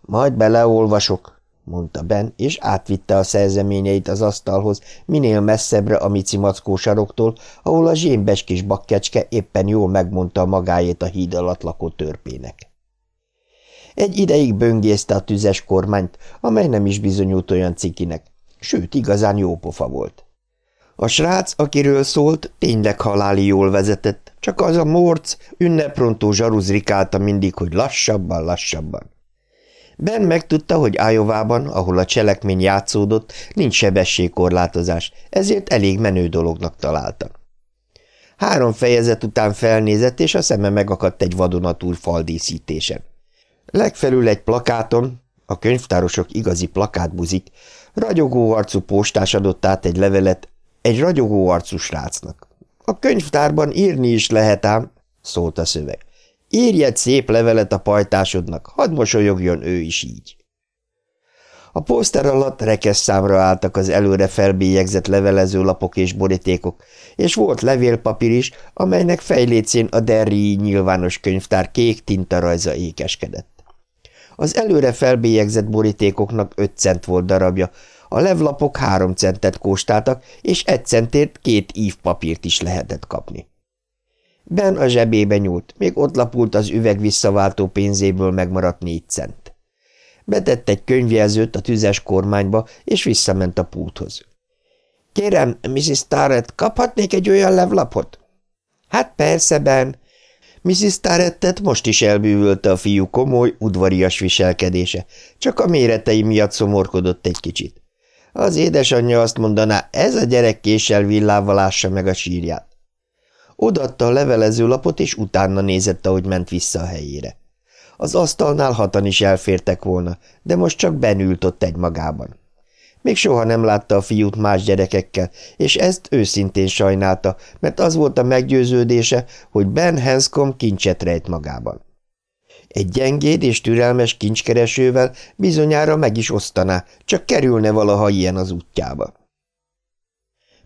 Majd beleolvasok, mondta Ben, és átvitte a szerzeményeit az asztalhoz, minél messzebbre a Mici mackó saroktól, ahol a zsémbes kis bakkecske éppen jól megmondta magáét a híd alatt lakó törpének. Egy ideig böngészte a tüzes kormányt, amely nem is bizonyult olyan cikinek, sőt, igazán jó pofa volt. A srác, akiről szólt, tényleg haláli jól vezetett, csak az a morc ünneprontó zsaruzrikálta mindig, hogy lassabban, lassabban. Ben megtudta, hogy Ájovában, ahol a cselekmény játszódott, nincs sebességkorlátozás, ezért elég menő dolognak találta. Három fejezet után felnézett, és a szeme megakadt egy vadonatúr faldíszítésen. Legfelül egy plakáton, a könyvtárosok igazi plakátbuzik, ragyogó arcú postás adott át egy levelet egy ragyogó arcú srácnak. A könyvtárban írni is lehet ám, szólt a szöveg. Írj egy szép levelet a pajtásodnak, hadd mosolyogjon ő is így. A poszter alatt rekesz számra álltak az előre felbélyegzett levelezőlapok és borítékok, és volt levélpapír is, amelynek fejlécén a Derrii nyilvános könyvtár kék tintarajza ékeskedett. Az előre felbélyegzett borítékoknak öt cent volt darabja, a levlapok három centet kóstáltak, és egy centért két ív papírt is lehetett kapni. Ben a zsebébe nyúlt, még ott lapult az üveg visszaváltó pénzéből megmaradt négy cent. Betett egy könyvjelzőt a tüzes kormányba, és visszament a pulthoz. – Kérem, Mrs. Starrett, kaphatnék egy olyan levlapot? – Hát persze, Ben. Mrs. Starrettet most is elbűvölte a fiú komoly, udvarias viselkedése, csak a méretei miatt szomorkodott egy kicsit. Az édesanyja azt mondaná, ez a gyerek késsel villával ássa meg a sírját. Odaadta a levelező lapot, és utána nézett, ahogy ment vissza a helyére. Az asztalnál hatan is elfértek volna, de most csak benült ott egy magában. Még soha nem látta a fiút más gyerekekkel, és ezt őszintén sajnálta, mert az volt a meggyőződése, hogy Ben Hanscom kincset rejt magában. Egy gyengéd és türelmes kincskeresővel bizonyára meg is osztaná, csak kerülne valaha ilyen az útjába.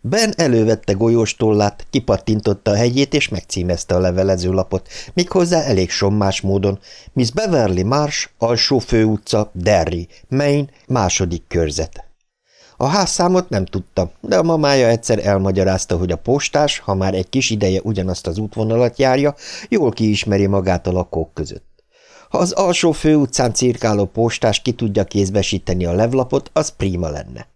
Ben elővette golyós tollát, kipattintotta a hegyét és megcímezte a levelezőlapot, méghozzá elég sommás módon, Miss Beverly Marsh, alsó főutca, Derry, Maine, második körzet. A házszámot nem tudta, de a mamája egyszer elmagyarázta, hogy a postás, ha már egy kis ideje ugyanazt az útvonalat járja, jól kiismeri magát a lakók között. Ha az alsó főutcán cirkáló postás ki tudja kézbesíteni a levlapot, az prima lenne.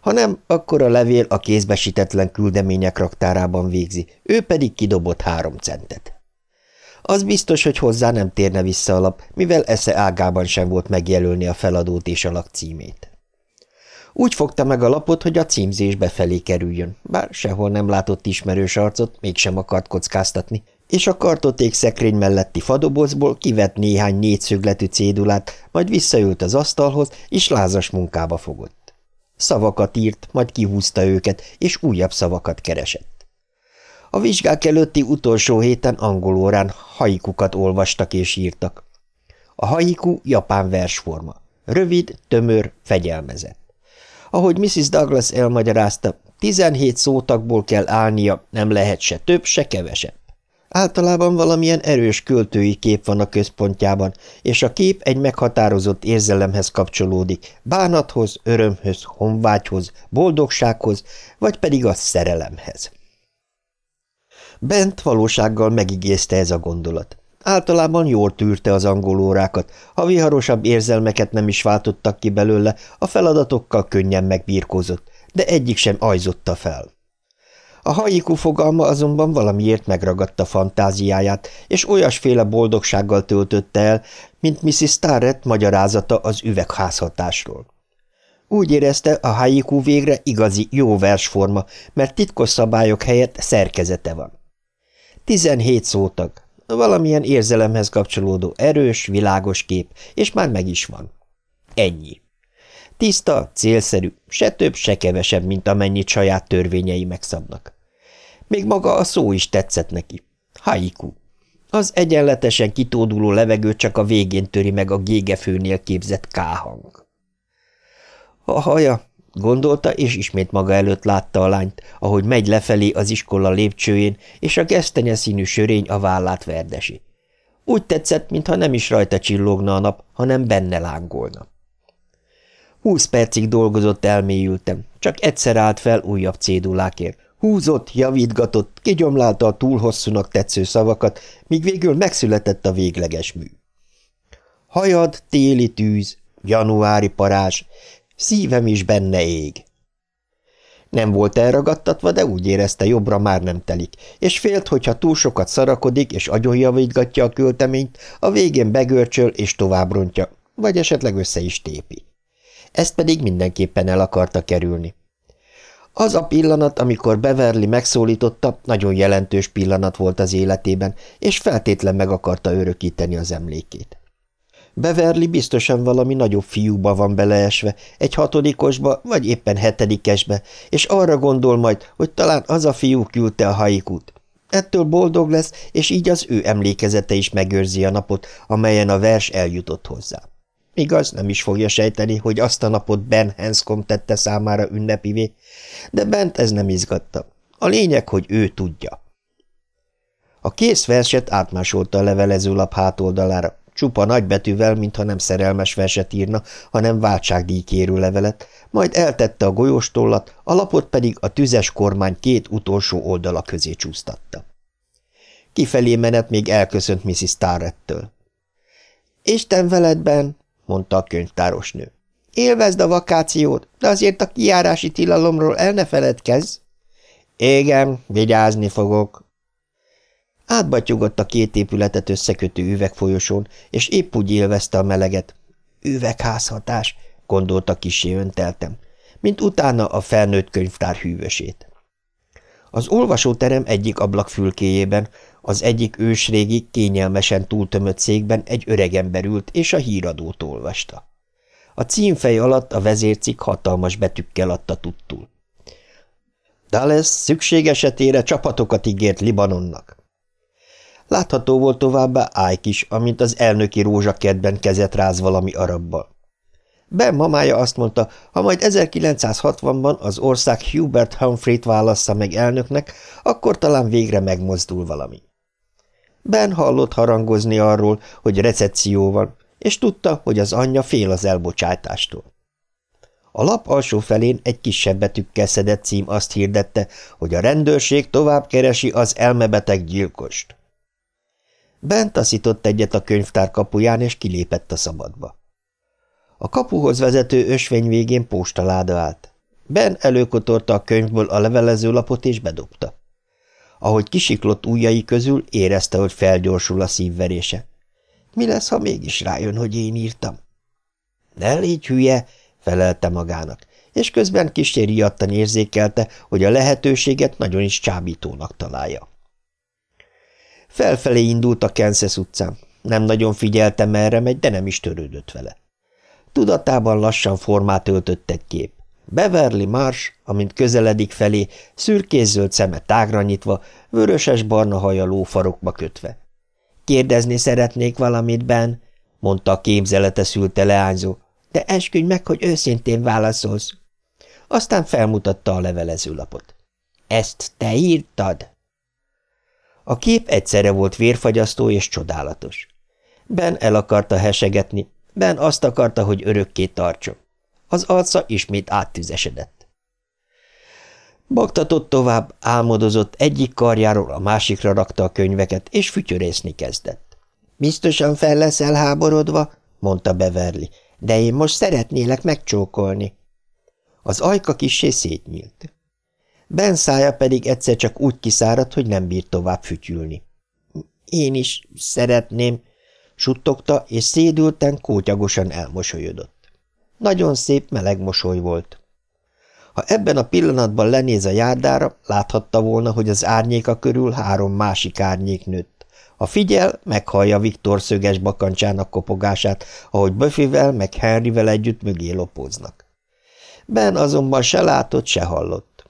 Ha nem, akkor a levél a kézbesítetlen küldemények raktárában végzi, ő pedig kidobott három centet. Az biztos, hogy hozzá nem térne vissza a lap, mivel esze ágában sem volt megjelölni a feladót és a lakcímét. Úgy fogta meg a lapot, hogy a címzés befelé kerüljön, bár sehol nem látott ismerős arcot, mégsem akart kockáztatni, és a kartoték szekrény melletti fadobozból kivett néhány négyszögletű cédulát, majd visszaült az asztalhoz, és lázas munkába fogott. Szavakat írt, majd kihúzta őket, és újabb szavakat keresett. A vizsgák előtti utolsó héten angol órán haikukat olvastak és írtak. A haiku japán versforma. Rövid, tömör, fegyelmezett. Ahogy Mrs. Douglas elmagyarázta, 17 szótakból kell állnia, nem lehet se több, se kevesebb. Általában valamilyen erős költői kép van a központjában, és a kép egy meghatározott érzelemhez kapcsolódik, bánathoz, örömhöz, honvágyhoz, boldogsághoz, vagy pedig a szerelemhez. Bent valósággal megigézte ez a gondolat. Általában jól tűrte az angolórákat, ha viharosabb érzelmeket nem is váltottak ki belőle, a feladatokkal könnyen megbírkozott, de egyik sem ajzotta fel. A haiku fogalma azonban valamiért megragadta fantáziáját, és olyasféle boldogsággal töltötte el, mint Mrs. Starrett magyarázata az üvegházhatásról. Úgy érezte, a haiku végre igazi, jó versforma, mert titkos szabályok helyett szerkezete van. Tizenhét szótag, valamilyen érzelemhez kapcsolódó erős, világos kép, és már meg is van. Ennyi. Tiszta, célszerű, se több, se kevesebb, mint amennyit saját törvényei megszabnak. Még maga a szó is tetszett neki. Haiku. Az egyenletesen kitóduló levegő csak a végén töri meg a gégefőnél képzett K-hang. A haja, gondolta, és ismét maga előtt látta a lányt, ahogy megy lefelé az iskola lépcsőjén, és a gesztenye színű sörény a vállát verdesi. Úgy tetszett, mintha nem is rajta csillogna a nap, hanem benne lángolna. Húsz percig dolgozott elmélyültem, csak egyszer állt fel újabb cédulákért, Húzott, javítgatott, kigyomlálta a túl hosszúnak tetsző szavakat, míg végül megszületett a végleges mű. Hajad, téli tűz, januári parázs, szívem is benne ég. Nem volt elragadtatva, de úgy érezte, jobbra már nem telik, és félt, hogyha túl sokat szarakodik és agyonjavítgatja a költeményt, a végén begörcsöl és tovább rontja, vagy esetleg össze is tépi. Ezt pedig mindenképpen el akarta kerülni. Az a pillanat, amikor Beverly megszólította, nagyon jelentős pillanat volt az életében, és feltétlen meg akarta örökíteni az emlékét. Beverly biztosan valami nagyobb fiúba van beleesve, egy hatodikosba, vagy éppen hetedikesbe, és arra gondol majd, hogy talán az a fiú küldte a haikút. Ettől boldog lesz, és így az ő emlékezete is megőrzi a napot, amelyen a vers eljutott hozzá. Igaz, nem is fogja sejteni, hogy azt a napot Ben Hanscom tette számára ünnepivé, de bent ez nem izgatta. A lényeg, hogy ő tudja. A kész verset átmásolta a levelezőlap hátoldalára, csupa nagybetűvel, mintha nem szerelmes verset írna, hanem váltságdíjkérő levelet, majd eltette a golyóstollat, a lapot pedig a tüzes kormány két utolsó oldala közé csúsztatta. Kifelé menet még elköszönt Mrs. Starrettől. – Isten veledben! Mondta a könyvtárosnő. Élvezd a vakációt, de azért a kijárási tilalomról el ne feledkezz. Igen, vigyázni fogok. Átbatyogott a két épületet összekötő üvegfolyosón, és épp úgy élvezte a meleget. Üvegházhatás, gondolta kisé önteltem, mint utána a felnőtt könyvtár hűvösét. Az olvasóterem egyik ablakfülkéjében, az egyik ősrégi, kényelmesen túltömött székben egy öregember ült, és a híradót olvasta. A címfej alatt a vezércik hatalmas betűkkel adta tudtul. Dales szükség esetére csapatokat ígért Libanonnak. Látható volt továbbá Ájk is, amint az elnöki rózsakertben kezet ráz valami arabbal. Ben mamája azt mondta, ha majd 1960-ban az ország Hubert Humphrey-t válassza meg elnöknek, akkor talán végre megmozdul valami. Ben hallott harangozni arról, hogy recepció van, és tudta, hogy az anyja fél az elbocsátástól. A lap alsó felén egy kisebb betűkkel szedett cím azt hirdette, hogy a rendőrség tovább keresi az elmebeteg gyilkost. Ben taszított egyet a könyvtár kapuján, és kilépett a szabadba. A kapuhoz vezető ösvény végén postaláda állt. Ben előkotorta a könyvből a levelezőlapot, és bedobta. Ahogy kisiklott ujjai közül, érezte, hogy felgyorsul a szívverése. Mi lesz, ha mégis rájön, hogy én írtam? Ne légy hülye, felelte magának, és közben kísérjattan érzékelte, hogy a lehetőséget nagyon is csábítónak találja. Felfelé indult a Kansas utcán. Nem nagyon figyeltem, merre megy, de nem is törődött vele. Tudatában lassan formát öltött egy kép. Beverly Marsh, amint közeledik felé, szürkészöld szeme tágra nyitva, vöröses-barna haja lófarokba kötve. Kérdezni szeretnék valamit, Ben, mondta a képzelete szülte leányzó, de esküdj meg, hogy őszintén válaszolsz. Aztán felmutatta a levelezőlapot. Ezt te írtad? A kép egyszerre volt vérfagyasztó és csodálatos. Ben el akarta hesegetni, Ben azt akarta, hogy örökké tartson. Az arca ismét áttüzesedett. Baktatott tovább, álmodozott, egyik karjáról a másikra rakta a könyveket, és fütyörészni kezdett. – Biztosan fel lesz elháborodva? – mondta Beverly. – De én most szeretnélek megcsókolni. Az ajka kissé szétnyílt. Ben szája pedig egyszer csak úgy kiszáradt, hogy nem bírt tovább fütyülni. Én is szeretném, suttogta, és szédülten, kótyagosan elmosolyodott. Nagyon szép, meleg mosoly volt. Ha ebben a pillanatban lenéz a járdára, láthatta volna, hogy az árnyéka körül három másik árnyék nőtt. Ha figyel, meghallja Viktor szöges bakancsának kopogását, ahogy Buffyvel meg Henryvel együtt mögé lopóznak. Ben azonban se látott, se hallott.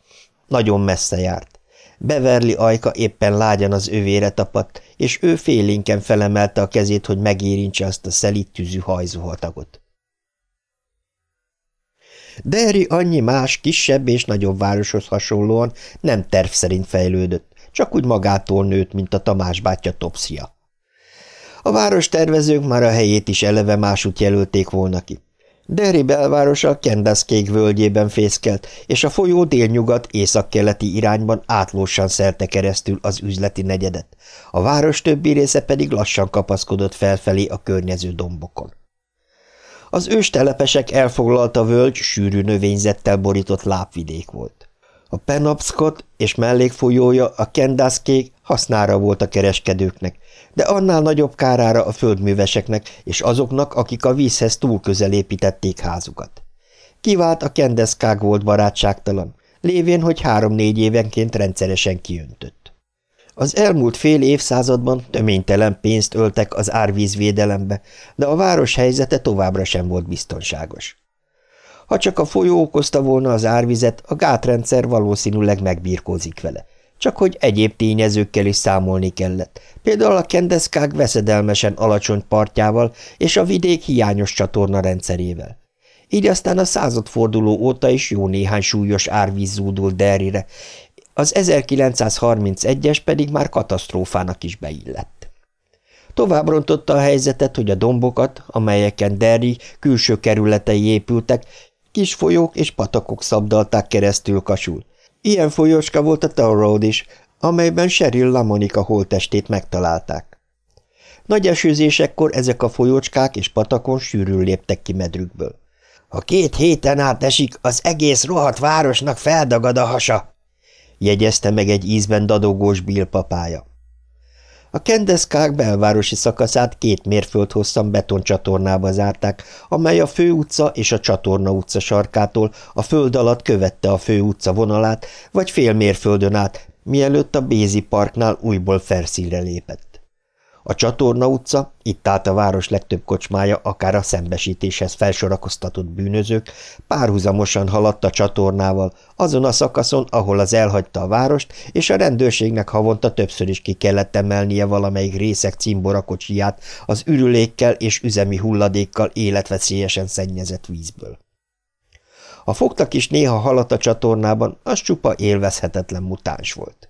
Nagyon messze járt. Beverli ajka éppen lágyan az övére tapadt, és ő félénken felemelte a kezét, hogy megérintse azt a szelít tűzű hajzuhatagot. Derry annyi más, kisebb és nagyobb városhoz hasonlóan nem terv szerint fejlődött, csak úgy magától nőtt, mint a Tamás bátyja Topszia. A város tervezők már a helyét is eleve másút jelölték volna ki. Derry belvárosa Kendaszkék völgyében fészkelt, és a folyó délnyugat északkeleti irányban átlósan szelte keresztül az üzleti negyedet, a város többi része pedig lassan kapaszkodott felfelé a környező dombokon. Az őstelepesek elfoglalta völgy sűrű növényzettel borított lápvidék volt. A Penobscot és mellékfolyója a Kendaszkék hasznára volt a kereskedőknek, de annál nagyobb kárára a földműveseknek és azoknak, akik a vízhez túl közel építették házukat. Kivált a kendeszkák volt barátságtalan, lévén, hogy három-négy évenként rendszeresen kiöntött. Az elmúlt fél évszázadban töménytelen pénzt öltek az árvízvédelembe, de a város helyzete továbbra sem volt biztonságos. Ha csak a folyó okozta volna az árvizet, a gátrendszer valószínűleg megbírkózik vele – csak hogy egyéb tényezőkkel is számolni kellett, például a kendeszkák veszedelmesen alacsony partjával és a vidék hiányos csatorna rendszerével. Így aztán a századforduló óta is jó néhány súlyos árvíz zúdult Derrire, az 1931-es pedig már katasztrófának is beillett. Tovább rontotta a helyzetet, hogy a dombokat, amelyeken Derry külső kerületei épültek, kis folyók és patakok szabdalták keresztül kasul, Ilyen folyóska volt a Tower Road is, amelyben Sheryl Lamonika holtestét megtalálták. Nagy esőzésekkor ezek a folyócskák és patakon sűrűn léptek ki medrükből. Ha két héten át esik, az egész rohadt városnak feldagad a hasa, jegyezte meg egy ízben dadogós Bill papája. A kendeszkák belvárosi szakaszát két mérföld hosszan betoncsatornába zárták, amely a főutca és a csatorna utca sarkától a föld alatt követte a főutca vonalát, vagy fél mérföldön át, mielőtt a Bézi parknál újból felszínre lépett. A Csatorna utca, itt állt a város legtöbb kocsmája, akár a szembesítéshez felsorakoztatott bűnözők, párhuzamosan haladt a csatornával, azon a szakaszon, ahol az elhagyta a várost, és a rendőrségnek havonta többször is ki kellett emelnie valamelyik részek cimborakocsiját az ürülékkel és üzemi hulladékkal életveszélyesen szennyezett vízből. A fogtak is néha haladt a csatornában, az csupa élvezhetetlen mutáns volt.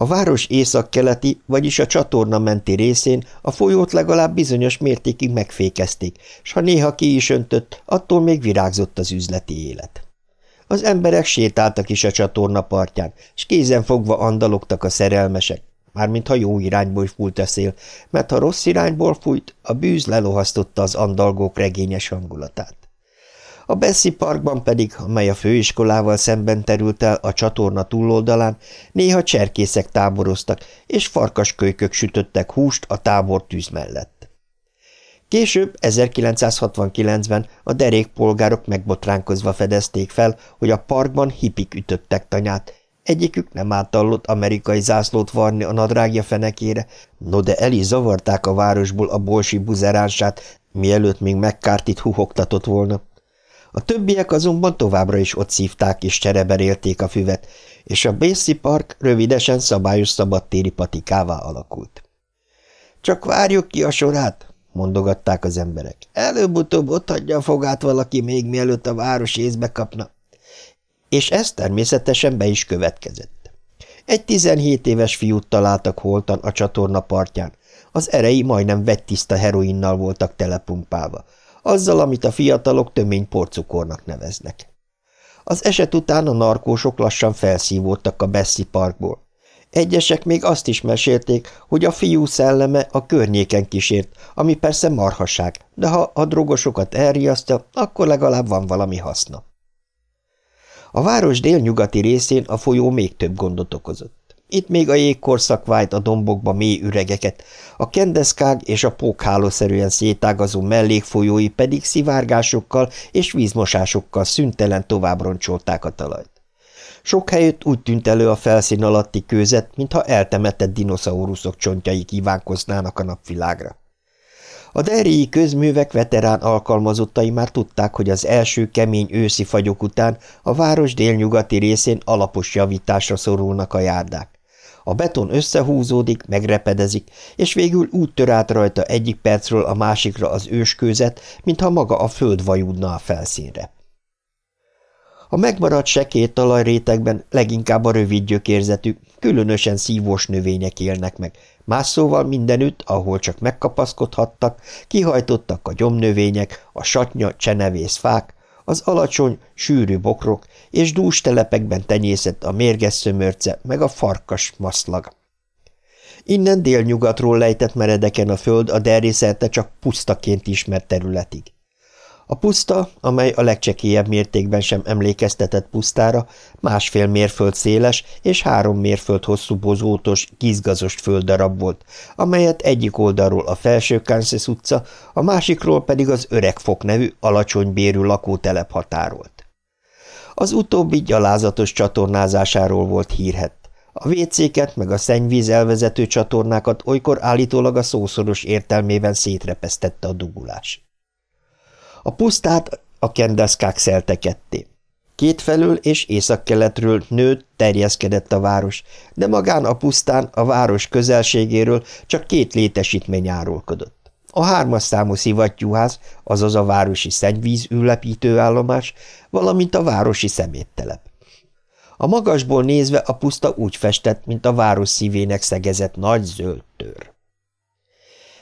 A város északkeleti, vagyis a csatorna menti részén a folyót legalább bizonyos mértékig megfékezték, s ha néha ki is öntött, attól még virágzott az üzleti élet. Az emberek sétáltak is a csatorna partján, s kézen fogva andalogtak a szerelmesek, mármint jó irányból fújt a szél, mert ha rossz irányból fújt, a bűz lelohasztotta az andalgók regényes hangulatát. A Bessie Parkban pedig, amely a főiskolával szemben terült el a csatorna túloldalán, néha cserkészek táboroztak, és farkaskölykök sütöttek húst a tábor tűz mellett. Később, 1969-ben a derékpolgárok megbotránkozva fedezték fel, hogy a parkban hipik ütöttek tanyát, egyikük nem átallott amerikai zászlót varni a nadrágja fenekére, no de el is zavarták a városból a bolsi buzeránsát, mielőtt még megkártit huhogtatott volna. A többiek azonban továbbra is ott szívták és csereberélték a füvet, és a Basie Park rövidesen szabályos szabadtéri patikává alakult. – Csak várjuk ki a sorát! – mondogatták az emberek. – Előbb-utóbb ott hagyja a fogát valaki még mielőtt a város észbe kapna. És ez természetesen be is következett. Egy 17 éves fiút találtak holtan a csatorna partján. Az erei majdnem vettiszta heroinnal voltak telepumpálva, azzal, amit a fiatalok tömény porcukornak neveznek. Az eset után a narkósok lassan felszívódtak a Bessi parkból. Egyesek még azt is mesélték, hogy a fiú szelleme a környéken kísért, ami persze marhaság, de ha a drogosokat elriasztja, akkor legalább van valami haszna. A város délnyugati részén a folyó még több gondot okozott. Itt még a jégkorszak vájt a dombokba mély üregeket, a kendeszkág és a pókhálószerűen szétágazó mellékfolyói pedig szivárgásokkal és vízmosásokkal szüntelen tovább roncsolták a talajt. Sok helyütt úgy tűnt elő a felszín alatti kőzet, mintha eltemetett dinoszauruszok csontjai kívánkoznának a napvilágra. A deréi közművek veterán alkalmazottai már tudták, hogy az első kemény őszi fagyok után a város délnyugati részén alapos javításra szorulnak a járdák. A beton összehúzódik, megrepedezik, és végül úgy tör át rajta egyik percről a másikra az őskőzet, mintha maga a föld vajúdna a felszínre. A megmaradt sekély talajrétegben leginkább a rövid gyökérzetű, különösen szívós növények élnek meg, más szóval mindenütt, ahol csak megkapaszkodhattak, kihajtottak a gyomnövények, a satnya, csenevész fák, az alacsony, sűrű bokrok és dús telepekben tenyészett a mérges szömörce meg a farkas maszlag. Innen délnyugatról lejtett meredeken a föld a derrészerte csak pusztaként ismert területig. A puszta, amely a legcsekélyebb mértékben sem emlékeztetett pusztára, másfél mérföld széles és három mérföld hosszú bozótos, gizgazos földdarab volt, amelyet egyik oldalról a felső Kansas utca, a másikról pedig az Öregfok nevű alacsony bérű lakótelep határolt. Az utóbbi gyalázatos csatornázásáról volt hírhet. A vécéket meg a szennyvíz elvezető csatornákat olykor állítólag a szószoros értelmében szétrepesztette a dugulás. A pusztát a kendeszkák szelte ketté. Kétfelől és északkeletről nőtt, terjeszkedett a város, de magán a pusztán a város közelségéről csak két létesítmény árulkodott. A hármas számú szivattyúház, azaz a városi szennyvíz üllepítőállomás, valamint a városi szeméttelep. A magasból nézve a puszta úgy festett, mint a város szívének szegezett nagy zöld tör.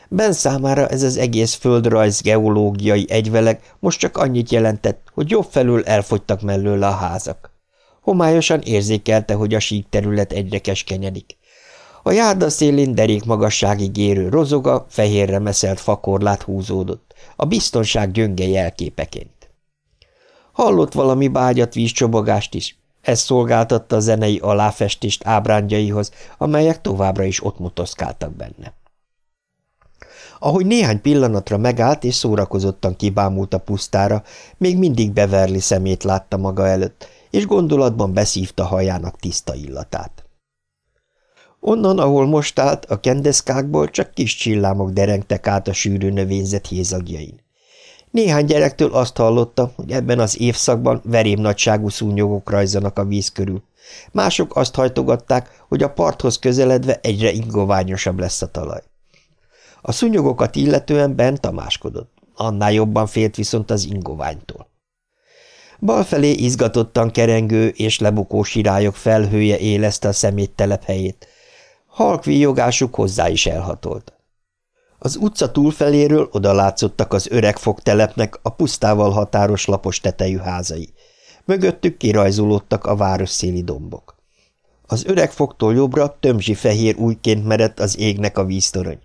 Ben számára ez az egész földrajz geológiai egyveleg most csak annyit jelentett, hogy jobb felül elfogytak mellőle a házak. Homályosan érzékelte, hogy a sík terület egyre keskenyedik. A járda szélén derék magasságig érő rozoga, fehérre meszelt fakorlát húzódott, a biztonság gyönge jelképeként. Hallott valami bágyat vízcsobogást is, ez szolgáltatta a zenei aláfestést ábrándjaihoz, amelyek továbbra is ott motoszkáltak benne. Ahogy néhány pillanatra megállt és szórakozottan kibámult a pusztára, még mindig beverli szemét látta maga előtt, és gondolatban beszívta hajának tiszta illatát. Onnan, ahol most állt, a kendeszkákból csak kis csillámok derengtek át a sűrű növényzet hézagjain. Néhány gyerektől azt hallotta, hogy ebben az évszakban nagyságú szúnyogok rajzanak a víz körül. Mások azt hajtogatták, hogy a parthoz közeledve egyre ingoványosabb lesz a talaj. A szunyogokat illetően bent tamáskodott, annál jobban félt viszont az ingoványtól. Balfelé izgatottan kerengő és lebukó sirályok felhője élezte a szemét telephelyét. Halk víjogásuk hozzá is elhatolt. Az utca túlfeléről odalátszottak az öreg fogtelepnek a pusztával határos lapos tetejű házai. Mögöttük kirajzolódtak a város széli dombok. Az öreg fogtól jobbra tömzsi fehér újként merett az égnek a víztorony.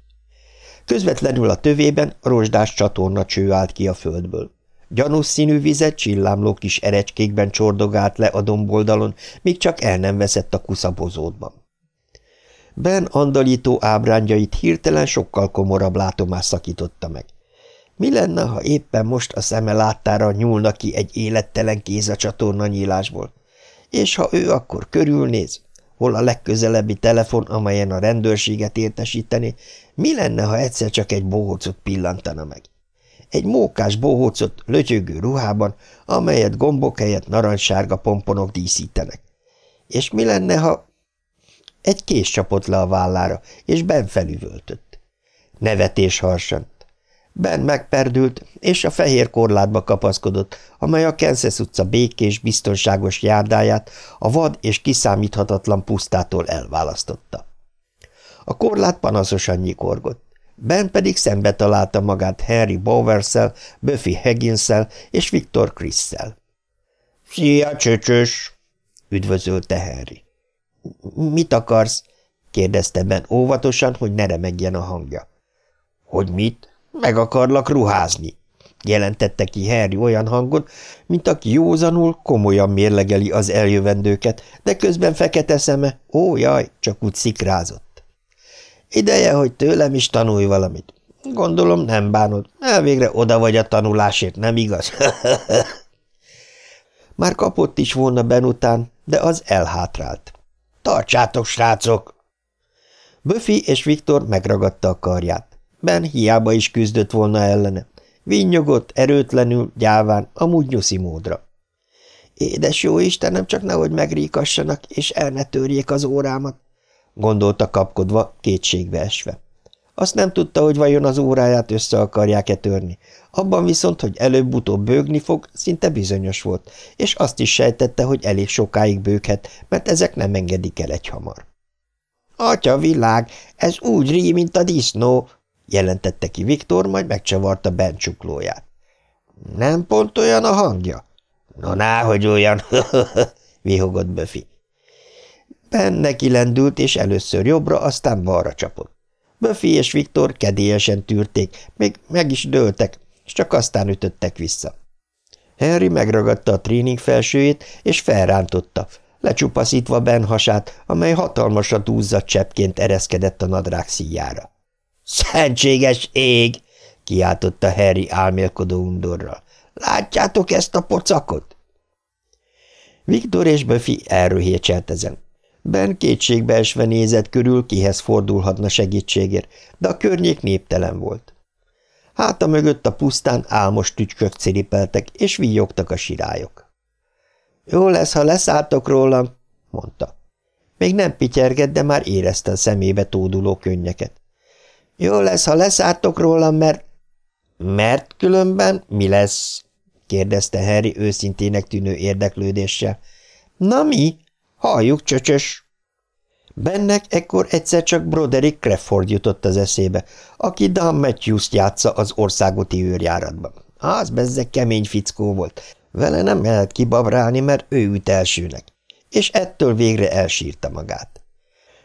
Közvetlenül a tövében rozsdás csatorna cső állt ki a földből. Gyanús színű vizet csillámló kis erecskékben csordogált le a domboldalon, míg csak el nem veszett a kuszabozódban. Ben andalító ábrányait hirtelen sokkal komorabb látomás szakította meg. Mi lenne, ha éppen most a szeme láttára nyúlna ki egy élettelen kéz a csatorna nyílásból? És ha ő akkor körülnéz, hol a legközelebbi telefon, amelyen a rendőrséget értesíteni, mi lenne, ha egyszer csak egy bohócot pillantana meg? Egy mókás bohócot lötyögő ruhában, amelyet gombok helyett narancssárga pomponok díszítenek. És mi lenne, ha... Egy kés csapott le a vállára, és ben felüvöltött. Nevetés harsant. Ben megperdült, és a fehér korlátba kapaszkodott, amely a Kansas utca békés, biztonságos járdáját a vad és kiszámíthatatlan pusztától elválasztotta. A korlát panaszosan nyikorgott. Ben pedig szembe találta magát Henry bowers Buffy higgins és Victor Chris-szel. – Szia, csöcsös! – üdvözölte Henry. – Mit akarsz? – kérdezte Ben óvatosan, hogy ne remegjen a hangja. – Hogy mit? Meg akarlak ruházni! – jelentette ki Harry olyan hangon, mint aki józanul, komolyan mérlegeli az eljövendőket, de közben fekete szeme, ó jaj, csak úgy szikrázott. Ideje, hogy tőlem is tanulj valamit. Gondolom nem bánod. Elvégre oda vagy a tanulásért, nem igaz? Már kapott is volna Ben után, de az elhátrált. Tartsátok, srácok! Buffy és Viktor megragadta a karját. Ben hiába is küzdött volna ellene. Vinnyogott, erőtlenül, gyáván, amúgy nyuszi módra. Édes jó Istenem, csak nehogy megríkassanak, és el ne törjék az órámat, gondolta kapkodva, kétségbe esve. Azt nem tudta, hogy vajon az óráját össze akarják-e törni. Abban viszont, hogy előbb-utóbb bőgni fog, szinte bizonyos volt, és azt is sejtette, hogy elég sokáig bőghet, mert ezek nem engedik el egy hamar. – Atya világ, ez úgy rí, mint a disznó! – jelentette ki Viktor, majd megcsavarta Ben csuklóját. – Nem pont olyan a hangja? – No, náhogy olyan! – vihogott Buffy. Ben neki lendült, és először jobbra, aztán balra csapott. Buffy és Viktor kedélyesen tűrték, még meg is dőltek, és csak aztán ütöttek vissza. Henry megragadta a tréning felsőjét, és felrántotta, lecsupaszítva Ben hasát, amely hatalmasra dúzzadt cseppként ereszkedett a nadrág szíjára. – Szentséges ég! – kiáltotta Harry álmélkodó undorral. – Látjátok ezt a pocakot? Viktor és Buffy elröhécselt ezen. Ben kétségbeesve nézett körül, kihez fordulhatna segítségért, de a környék néptelen volt. Háta mögött a pusztán álmos tücskök ciripeltek, és víjogtak a sirályok. – Jó lesz, ha leszálltok rólam, mondta. Még nem pityergett, de már érezte a szemébe tóduló könnyeket. – Jó lesz, ha leszálltok rólam, mert… – Mert különben mi lesz? – kérdezte Harry őszintének tűnő érdeklődéssel. – Na mi? Halljuk, csöcsös! Bennek ekkor egyszer csak Broderick Crawford jutott az eszébe, aki Dan matthews játsza az országoti őrjáratban. Az bezzeg kemény fickó volt. Vele nem lehet kibabrálni, mert ő üt elsőnek. És ettől végre elsírta magát.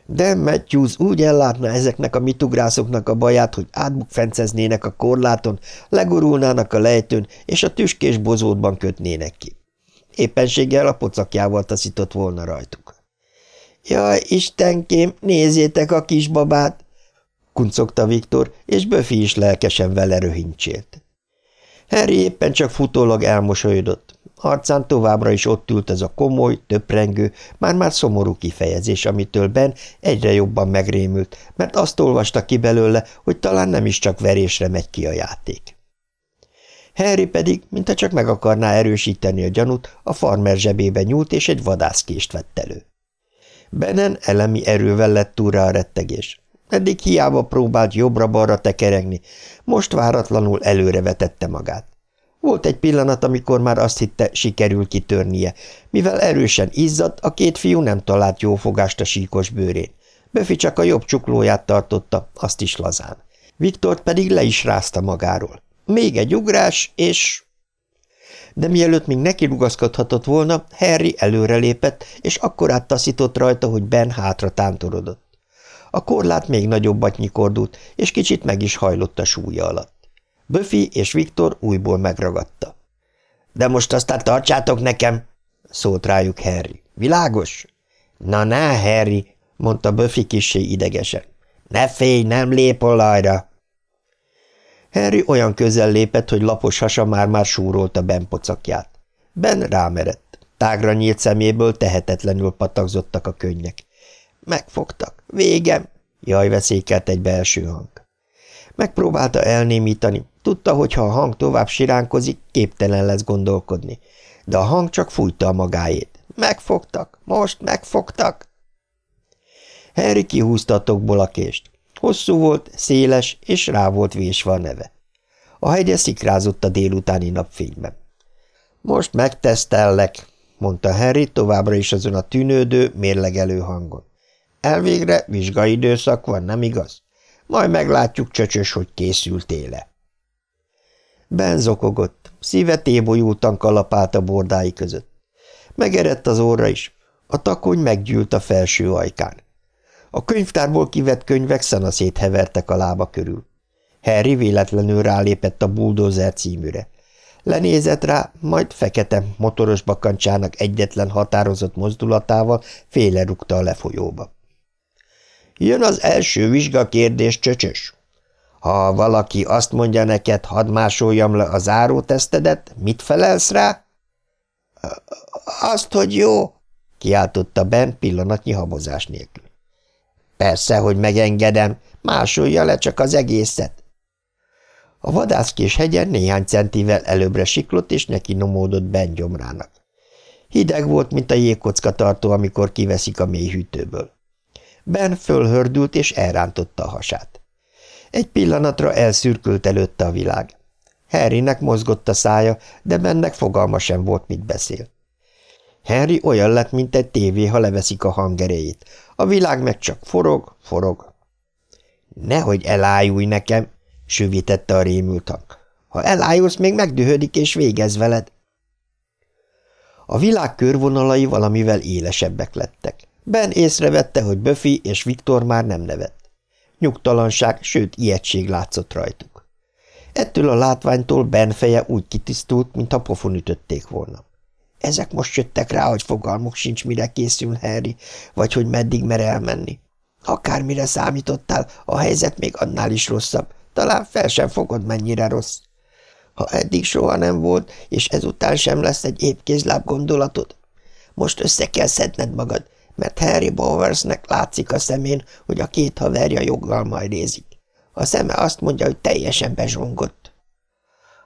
De Matthews úgy ellátna ezeknek a mitugrászoknak a baját, hogy átbukfenceznének a korláton, legurulnának a lejtőn, és a tüskés bozótban kötnének ki. Éppenséggel a pocakjával taszított volna rajtuk. – Jaj, istenkém, nézzétek a kisbabát! – kuncogta Viktor, és Böfi is lelkesen vele röhincsélt. Harry éppen csak futólag elmosolyodott. Arcán továbbra is ott ült ez a komoly, töprengő, már-már szomorú kifejezés, amitől Ben egyre jobban megrémült, mert azt olvasta ki belőle, hogy talán nem is csak verésre megy ki a játék. Harry pedig, mintha csak meg akarná erősíteni a gyanút, a farmer zsebébe nyúlt, és egy vadászkést vett elő. Benen elemi erővel lett túra a rettegés. Eddig hiába próbált jobbra-balra tekeregni, most váratlanul előre vetette magát. Volt egy pillanat, amikor már azt hitte, sikerül kitörnie, mivel erősen izzadt, a két fiú nem talált jó fogást a síkos bőrén. Böfi csak a jobb csuklóját tartotta, azt is lazán. Viktort pedig le is rázta magáról. Még egy ugrás, és... De mielőtt még neki rugaszkodhatott volna, Harry előrelépett, és akkor áttaszított rajta, hogy Ben hátra tántorodott. A korlát még nagyobbat nyikordult, és kicsit meg is hajlott a súlya alatt. Buffy és Viktor újból megragadta. – De most aztán tartsátok nekem! – szólt rájuk Harry. – Világos? – Na, ne, Harry! – mondta Buffy kissé idegesen. – Ne félj, nem lép olajra! Harry olyan közel lépett, hogy lapos hasa már-már súrolta Ben pocakját. Ben rámerett. Tágra nyílt szeméből tehetetlenül patakzottak a könnyek. Megfogtak. Végem! Jaj, veszékelt egy belső hang. Megpróbálta elnémítani. Tudta, hogy ha a hang tovább siránkozik, képtelen lesz gondolkodni. De a hang csak fújta a magáét. Megfogtak! Most megfogtak! Harry kihúzta a tokból a kést. Hosszú volt, széles, és rá volt vésve a neve. A hegye szikrázott a délutáni napfényben. Most megtesztellek, mondta Harry továbbra is azon a tűnődő, mérlegelő hangon. Elvégre vizsgaidőszak van, nem igaz? Majd meglátjuk, csöcsös, hogy készültél-e. Ben zokogott, szíve tébolyultan kalapált a bordái között. Megerett az óra is, a takony meggyűlt a felső ajkán. A könyvtárból kivett könyvek szanaszét hevertek a lába körül. Harry véletlenül rálépett a Bulldozer címűre. Lenézett rá, majd fekete motoros bakancsának egyetlen határozott mozdulatával féle rúgta a lefolyóba. Jön az első vizsgakérdés, csöcsös. Ha valaki azt mondja neked, hadd másoljam le a zárótesztedet, mit felelsz rá? Azt, hogy jó, kiáltotta Ben pillanatnyi habozás nélkül. Persze, hogy megengedem, másolja le csak az egészet. A vadászkés hegyen néhány centivel előbbre siklott, és neki nomódott Ben gyomrának. Hideg volt, mint a jégkocka tartó, amikor kiveszik a mély hűtőből. Ben fölhördült, és elrántotta a hasát. Egy pillanatra elszürkült előtte a világ. Harrynek mozgott a szája, de bennek fogalma sem volt, mit beszél. Harry olyan lett, mint egy tévé, ha leveszik a hangerejét. A világ meg csak forog, forog. Nehogy elájulj nekem, süvítette a rémült. Ha elájulsz, még megdühödik és végez veled. A világ körvonalai valamivel élesebbek lettek. Ben észrevette, hogy Buffy és Viktor már nem nevet. Nyugtalanság, sőt ijegység látszott rajtuk. Ettől a látványtól Ben feje úgy kitisztult, mintha pofon ütötték volna. Ezek most jöttek rá, hogy fogalmuk sincs, mire készül Harry, vagy hogy meddig mer elmenni. Akármire számítottál, a helyzet még annál is rosszabb. Talán fel sem fogod, mennyire rossz. Ha eddig soha nem volt, és ezután sem lesz egy épp kézláb gondolatod, most össze kell szedned magad, mert Harry Bowersnek látszik a szemén, hogy a két haverja joggal majd nézik. A szeme azt mondja, hogy teljesen bezsongott.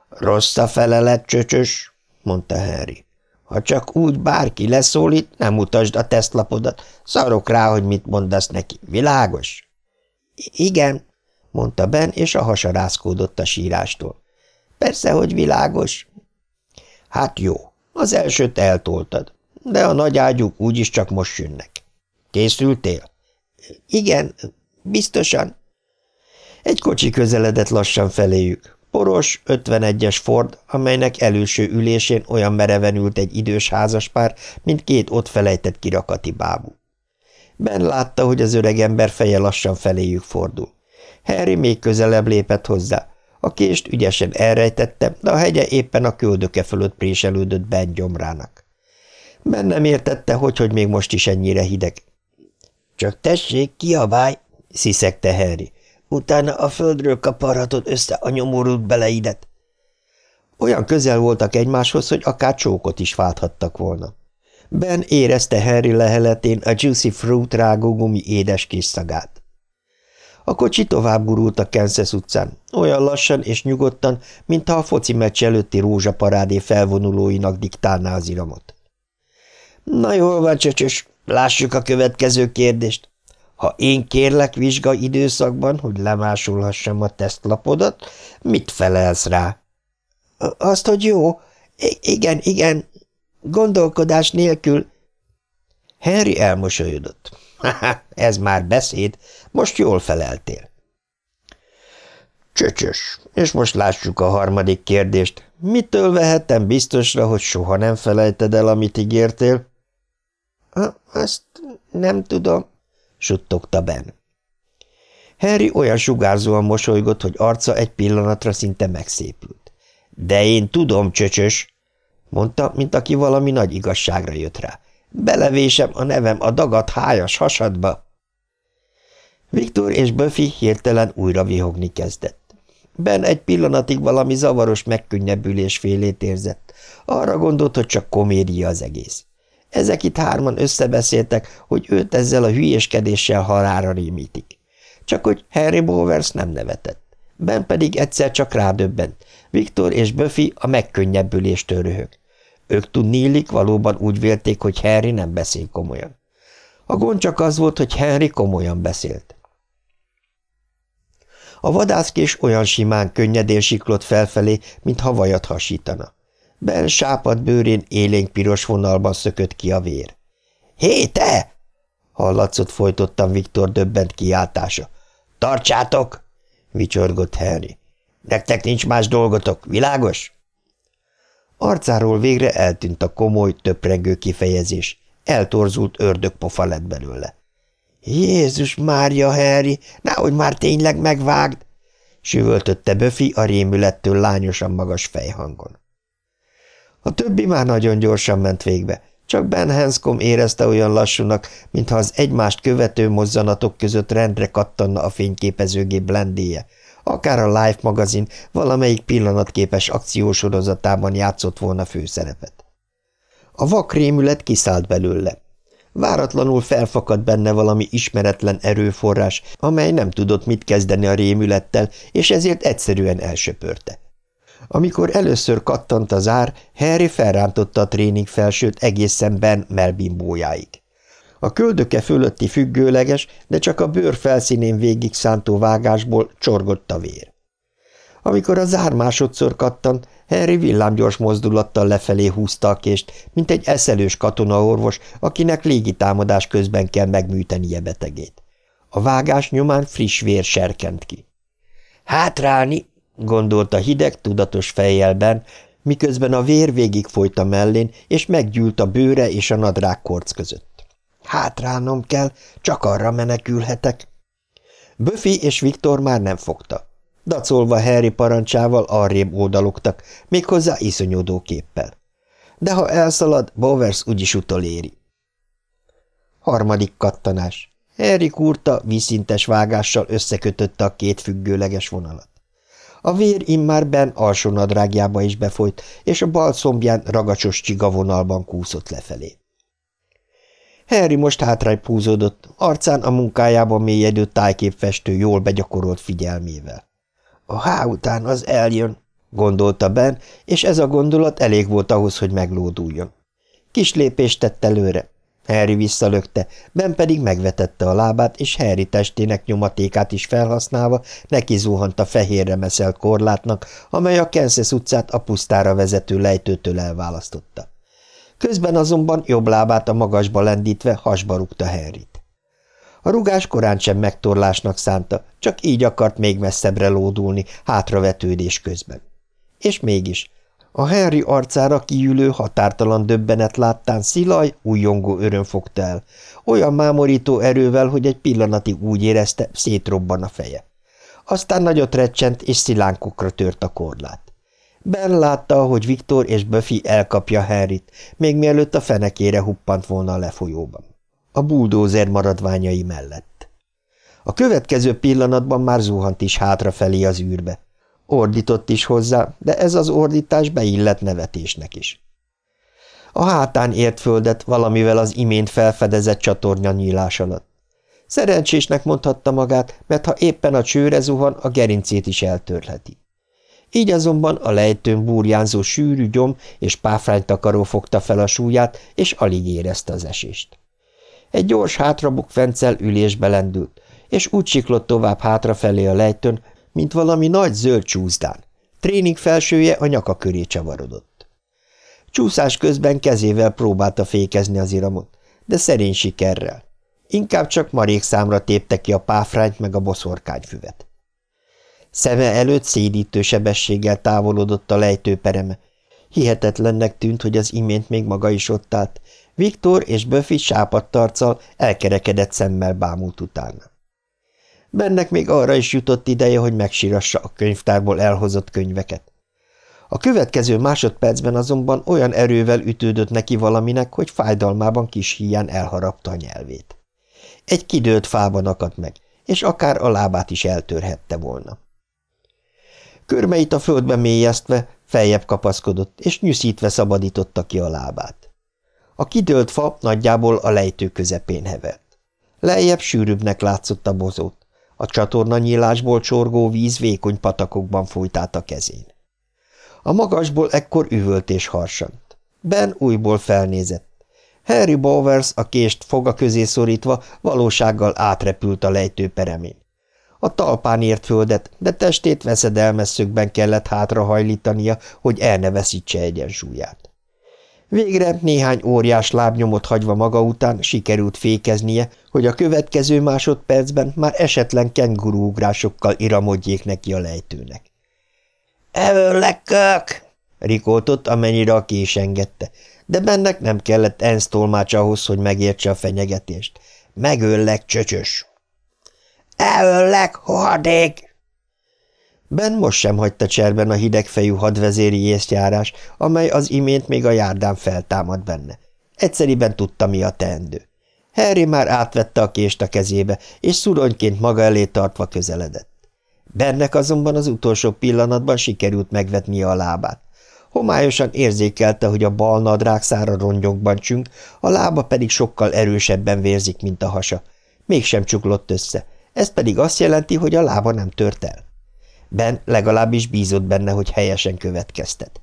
Rossz a felelet, csöcsös, mondta Harry. Ha csak úgy bárki leszólít, nem utasd a tesztlapodat. Szarok rá, hogy mit mondasz neki. Világos? Igen, mondta Ben, és a hasa rászkódott a sírástól. Persze, hogy világos. Hát jó, az elsőt eltoltad, de a nagy ágyúk úgyis csak most jönnek. Készültél? Igen, biztosan. Egy kocsi közeledett lassan feléjük. Poros, 51-es Ford, amelynek előső ülésén olyan mereven ült egy idős házaspár, mint két ott felejtett kirakati bábú. Ben látta, hogy az öreg ember feje lassan feléjük fordul. Harry még közelebb lépett hozzá. A kést ügyesen elrejtette, de a hegye éppen a köldöke fölött préselődött Ben gyomrának. Ben nem értette, hogy, hogy még most is ennyire hideg. – Csak tessék, kiabálj! – sziszegte Harry. Utána a földről kaparhatod össze a nyomorult beleidet. Olyan közel voltak egymáshoz, hogy akár csókot is válthattak volna. Ben érezte Harry leheletén a Juicy Fruit rágógumi édes kis szagát. A kocsi tovább gurult a Kansas utcán, olyan lassan és nyugodtan, mintha a foci meccs előtti rózsaparádé felvonulóinak diktálná az iramot. – Na jól van, csöcsös, lássuk a következő kérdést. Ha én kérlek vizsga időszakban, hogy lemásolhassam a tesztlapodat, mit felelsz rá? Azt, hogy jó. I igen, igen. Gondolkodás nélkül. Henry elmosolyodott. Ez már beszéd. Most jól feleltél. Csöcsös, és most lássuk a harmadik kérdést. Mitől vehettem biztosra, hogy soha nem felejted el, amit ígértél? Azt nem tudom, suttogta Ben. Harry olyan sugárzóan mosolygott, hogy arca egy pillanatra szinte megszépült. De én tudom, csöcsös, mondta, mint aki valami nagy igazságra jött rá. Belevésem a nevem a dagat hájas hasadba. Viktor és Buffy hirtelen újra vihogni kezdett. Ben egy pillanatig valami zavaros megkönnyebbülés félét érzett. Arra gondolt, hogy csak komédia az egész. Ezek itt hárman összebeszéltek, hogy őt ezzel a hülyéskedéssel halára rémítik. Csak hogy Harry Bowers nem nevetett. Ben pedig egyszer csak rádöbbent. Viktor és Buffy a megkönnyebbüléstől röhög. Ők tudnélik, valóban úgy vélték, hogy Harry nem beszél komolyan. A gond csak az volt, hogy Henry komolyan beszélt. A vadászkés olyan simán, könnyedén siklott felfelé, mintha vajat hasítana. Ben sápad bőrén élénk piros vonalban szökött ki a vér. – Hé, te! – hallatszott folytottan Viktor döbbent kiáltása. – Tartsátok! – vicsorgott Henry. – Nektek nincs más dolgotok, világos? Arcáról végre eltűnt a komoly, töprengő kifejezés. Eltorzult ördögpofa lett belőle. – Jézus Mária, Harry, nehogy már tényleg megvágd! – süvöltötte Böfi a rémülettől lányosan magas fejhangon. A többi már nagyon gyorsan ment végbe, csak Ben Hanscom érezte olyan lassúnak, mintha az egymást követő mozzanatok között rendre kattanna a fényképezőgép blendéje, akár a Life magazin valamelyik pillanatképes akciósorozatában játszott volna főszerepet. A vakrémület kiszállt belőle. Váratlanul felfakadt benne valami ismeretlen erőforrás, amely nem tudott mit kezdeni a rémülettel, és ezért egyszerűen elsöpörte. Amikor először kattant az ár, Harry felrántotta a tréning felsőt egészen Ben melbimbójáig. A köldöke fölötti függőleges, de csak a bőr felszínén végig szántó vágásból csorgott a vér. Amikor a zár másodszor kattant, Harry villámgyors mozdulattal lefelé húzta a kést, mint egy eszelős katonaorvos, akinek légitámadás közben kell megműtenie betegét. A vágás nyomán friss vér serkent ki. – Hátrálni! – gondolta hideg, tudatos fejjelben, miközben a vér végig folyt a mellén, és meggyűlt a bőre és a nadrág korc között. Hátrálnom kell, csak arra menekülhetek. Buffy és Viktor már nem fogta. Dacolva Harry parancsával arrébb oldalogtak, méghozzá iszonyodó képpel. De ha elszalad, Bowers úgyis utoléri. Harmadik kattanás. Harry kurta vízszintes vágással összekötötte a két függőleges vonalat. A vér immár Ben alsó nadrágjába is befolyt, és a bal szombján ragacsos csiga vonalban kúszott lefelé. Harry most hátrány húzódott, arcán a munkájában mélyedő tájképfestő jól begyakorolt figyelmével. A há után az eljön, gondolta Ben, és ez a gondolat elég volt ahhoz, hogy meglóduljon. Kis lépést tett előre. Harry visszalökte, Ben pedig megvetette a lábát, és Harry testének nyomatékát is felhasználva neki zuhant a fehérre meszelt korlátnak, amely a Kansas utcát a pusztára vezető lejtőtől elválasztotta. Közben azonban jobb lábát a magasba lendítve hasba rúgta Henryt. A rugás korán sem megtorlásnak szánta, csak így akart még messzebbre lódulni, hátravetődés közben. És mégis, a Henry arcára kiülő határtalan döbbenet láttán szilaj, újjongó öröm fogta el, olyan mámorító erővel, hogy egy pillanatig úgy érezte, szétrobban a feje. Aztán nagyot recsent, és szilánkokra tört a korlát. Ben látta, hogy Viktor és Buffy elkapja Harryt, még mielőtt a fenekére huppant volna a lefolyóban. A buldózer maradványai mellett. A következő pillanatban már zuhant is hátrafelé az űrbe. Ordított is hozzá, de ez az ordítás beillett nevetésnek is. A hátán ért földet valamivel az imént felfedezett csatornya nyílás alatt. Szerencsésnek mondhatta magát, mert ha éppen a csőre zuhan, a gerincét is eltörheti. Így azonban a lejtőn burjánzó sűrű gyom és páfránytakaró fogta fel a súlyát, és alig érezte az esést. Egy gyors hátrabukfencel ülésbe lendült, és úgy siklott tovább hátrafelé a lejtőn, mint valami nagy zöld csúszdán. Tréning felsője a nyaka köré csavarodott. Csúszás közben kezével próbálta fékezni az iramot, de szerény sikerrel. Inkább csak marék számra tépte ki a páfrányt meg a boszorkányfüvet. Szeme előtt szédítő sebességgel távolodott a lejtőpereme. Hihetetlennek tűnt, hogy az imént még maga is ott állt. Viktor és Buffy sápadt arccal, elkerekedett szemmel bámult utána. Bennek még arra is jutott ideje, hogy megsírassa a könyvtárból elhozott könyveket. A következő másodpercben azonban olyan erővel ütődött neki valaminek, hogy fájdalmában kis híján elharapta a nyelvét. Egy kidőlt fában akadt meg, és akár a lábát is eltörhette volna. Körmeit a földbe mélyeztve feljebb kapaszkodott, és nyűszítve szabadította ki a lábát. A kidőlt fa nagyjából a lejtő közepén hevert. Lejjebb sűrűbbnek látszott a bozót. A csatorna nyílásból csorgó víz vékony patakokban fújt át a kezén. A magasból ekkor üvölt és harsant. Ben újból felnézett. Harry Bowers a kést foga közé szorítva valósággal átrepült a lejtő peremén. A talpán ért földet, de testét veszedelmes szögben kellett hátrahajlítania, hogy el ne veszítse egyensúlyát. Végre néhány óriás lábnyomot hagyva maga után sikerült fékeznie, hogy a következő másodpercben már esetlen kengurúugrásokkal iramodjék neki a lejtőnek. – Evőlek, kök! – rikoltott, amennyire a kés engedte, de bennek nem kellett ENSZ tolmács ahhoz, hogy megértse a fenyegetést. – Megöllek, csöcsös! – Evőlek, hohadék! Ben most sem hagyta cserben a hidegfejű hadvezéri észjárás, amely az imént még a járdán feltámad benne. Egyszeriben tudta, mi a teendő. Harry már átvette a kést a kezébe, és szuronyként maga elé tartva közeledett. Bennek azonban az utolsó pillanatban sikerült megvetnie a lábát. Homályosan érzékelte, hogy a bal nadrág szára rongyokban csünk, a lába pedig sokkal erősebben vérzik, mint a hasa. Mégsem csuklott össze, ez pedig azt jelenti, hogy a lába nem tört el. Ben legalábbis bízott benne, hogy helyesen következtet.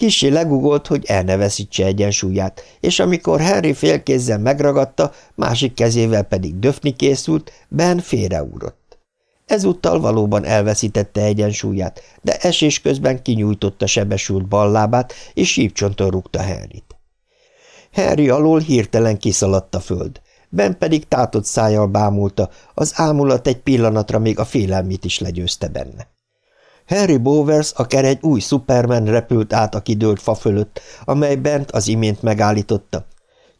Kissé legugolt, hogy el egyensúlyát, és amikor Henry félkézzel megragadta, másik kezével pedig döfni készült, Ben félreúrott. Ezúttal valóban elveszítette egyensúlyát, de esés közben kinyújtotta sebesült ballábát, és sípcsonton rúgta Henryt. Henry alól hirtelen kiszaladt a föld. Ben pedig tátott szájjal bámulta, az ámulat egy pillanatra még a félelmét is legyőzte benne. Harry Bowers akár egy új Superman repült át a kidőlt fa fölött, amely bent az imént megállította.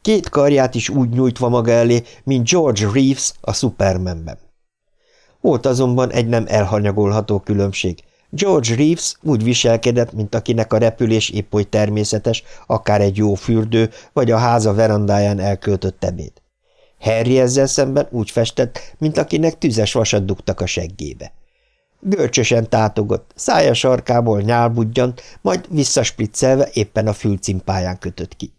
Két karját is úgy nyújtva maga elé, mint George Reeves a Supermanben. Volt azonban egy nem elhanyagolható különbség. George Reeves úgy viselkedett, mint akinek a repülés épp oly természetes, akár egy jó fürdő, vagy a háza verandáján elköltött ebéd. Harry ezzel szemben úgy festett, mint akinek tüzes vasat dugtak a seggébe. Görcsösen tátogott, szája sarkából nyálbudjant, majd visszaspriccelve éppen a fülcimpáján kötött ki.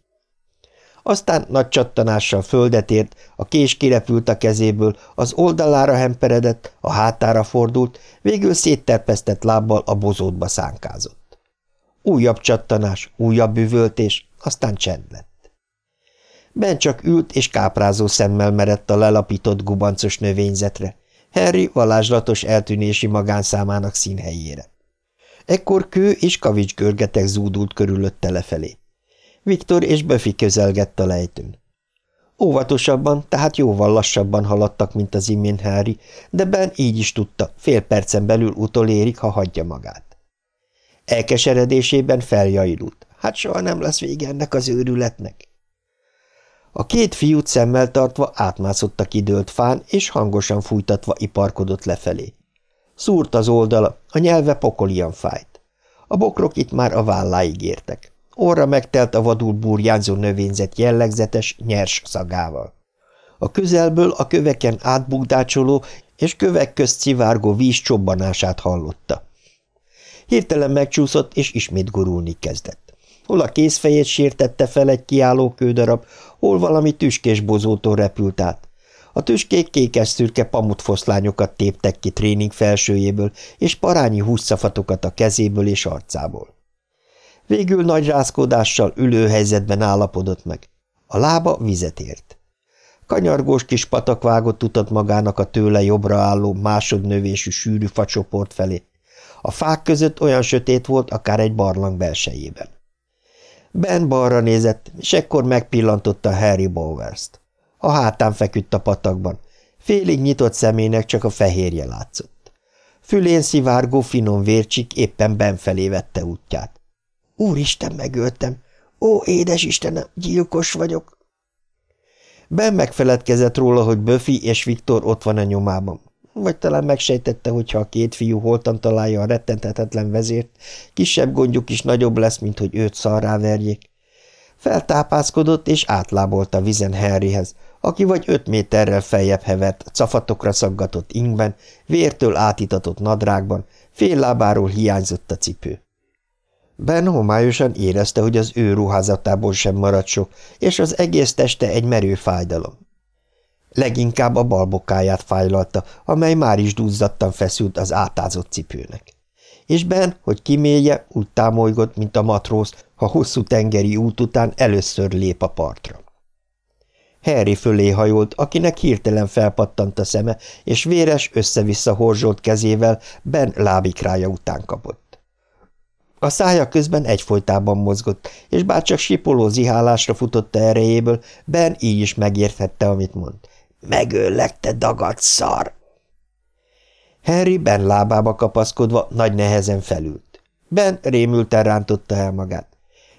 Aztán nagy csattanással földet ért, a kés kirepült a kezéből, az oldalára hemperedett, a hátára fordult, végül szétterpesztett lábbal a bozótba szánkázott. Újabb csattanás, újabb üvöltés, aztán csend lett. Ben csak ült és káprázó szemmel merett a lelapított gubancos növényzetre, Harry valázslatos eltűnési magánszámának színhelyére. Ekkor kő és kavics görgetek zúdult körülötte lefelé. Viktor és Buffy közelgett a lejtőn. Óvatosabban, tehát jóval lassabban haladtak, mint az imént Harry, de Ben így is tudta, fél percen belül utolérik, ha hagyja magát. Elkeseredésében feljailult. Hát soha nem lesz vége ennek az őrületnek. A két fiút szemmel tartva átmászott a kidőlt fán, és hangosan fújtatva iparkodott lefelé. Szúrt az oldala, a nyelve pokolian fájt. A bokrok itt már a válláig értek. Orra megtelt a vadul burjánzó növényzet jellegzetes, nyers szagával. A közelből a köveken átbukdácsoló és kövek közt szivárgó víz csobbanását hallotta. Hirtelen megcsúszott, és ismét gurulni kezdett. Hol a kézfejét sértette fel egy kiálló kődarab, hol valami tüskés bozótól repült át. A tüskék kékes-szürke pamutfoszlányokat téptek ki tréning felsőjéből, és parányi húszszafatokat a kezéből és arcából. Végül nagy rázkódással ülőhelyzetben állapodott meg. A lába vizet ért. Kanyargós kis patak vágott utat magának a tőle jobbra álló másodnövésű sűrű facsoport felé. A fák között olyan sötét volt, akár egy barlang belsejében. Ben balra nézett, és ekkor megpillantotta Harry Bowers-t. A hátán feküdt a patakban. Félig nyitott szemének csak a fehérje látszott. Fülén szivárgó finom vércsik éppen Ben felé vette útját. Úristen, megöltem! Ó, édes Istenem, gyilkos vagyok! Ben megfeledkezett róla, hogy Buffy és Viktor ott van a nyomában vagy talán megsejtette, hogyha a két fiú holtan találja a rettenthetetlen vezért, kisebb gondjuk is nagyobb lesz, mint hogy őt szarrá verjék. Feltápászkodott és átlábolt a vizen Henryhez, aki vagy öt méterrel feljebb hevert, cafatokra szaggatott ingben, vértől átitatott nadrágban, fél lábáról hiányzott a cipő. Ben homályosan érezte, hogy az ő ruházatából sem maradt sok, és az egész teste egy merő fájdalom. Leginkább a balbokáját fájlalta, amely már is duzzadtan feszült az átázott cipőnek. És Ben, hogy kimélje, úgy támolygott, mint a matróz, ha hosszú tengeri út után először lép a partra. Harry fölé hajolt, akinek hirtelen felpattant a szeme, és véres, össze-vissza horzsolt kezével Ben lábikrája után kapott. A szája közben egyfolytában mozgott, és bár csak sipoló zihálásra futotta erejéből, Ben így is megérthette, amit mond. – Megöllek, te dagadt szar! Harry Ben lábába kapaszkodva nagy nehezen felült. Ben rémülten rántotta el magát.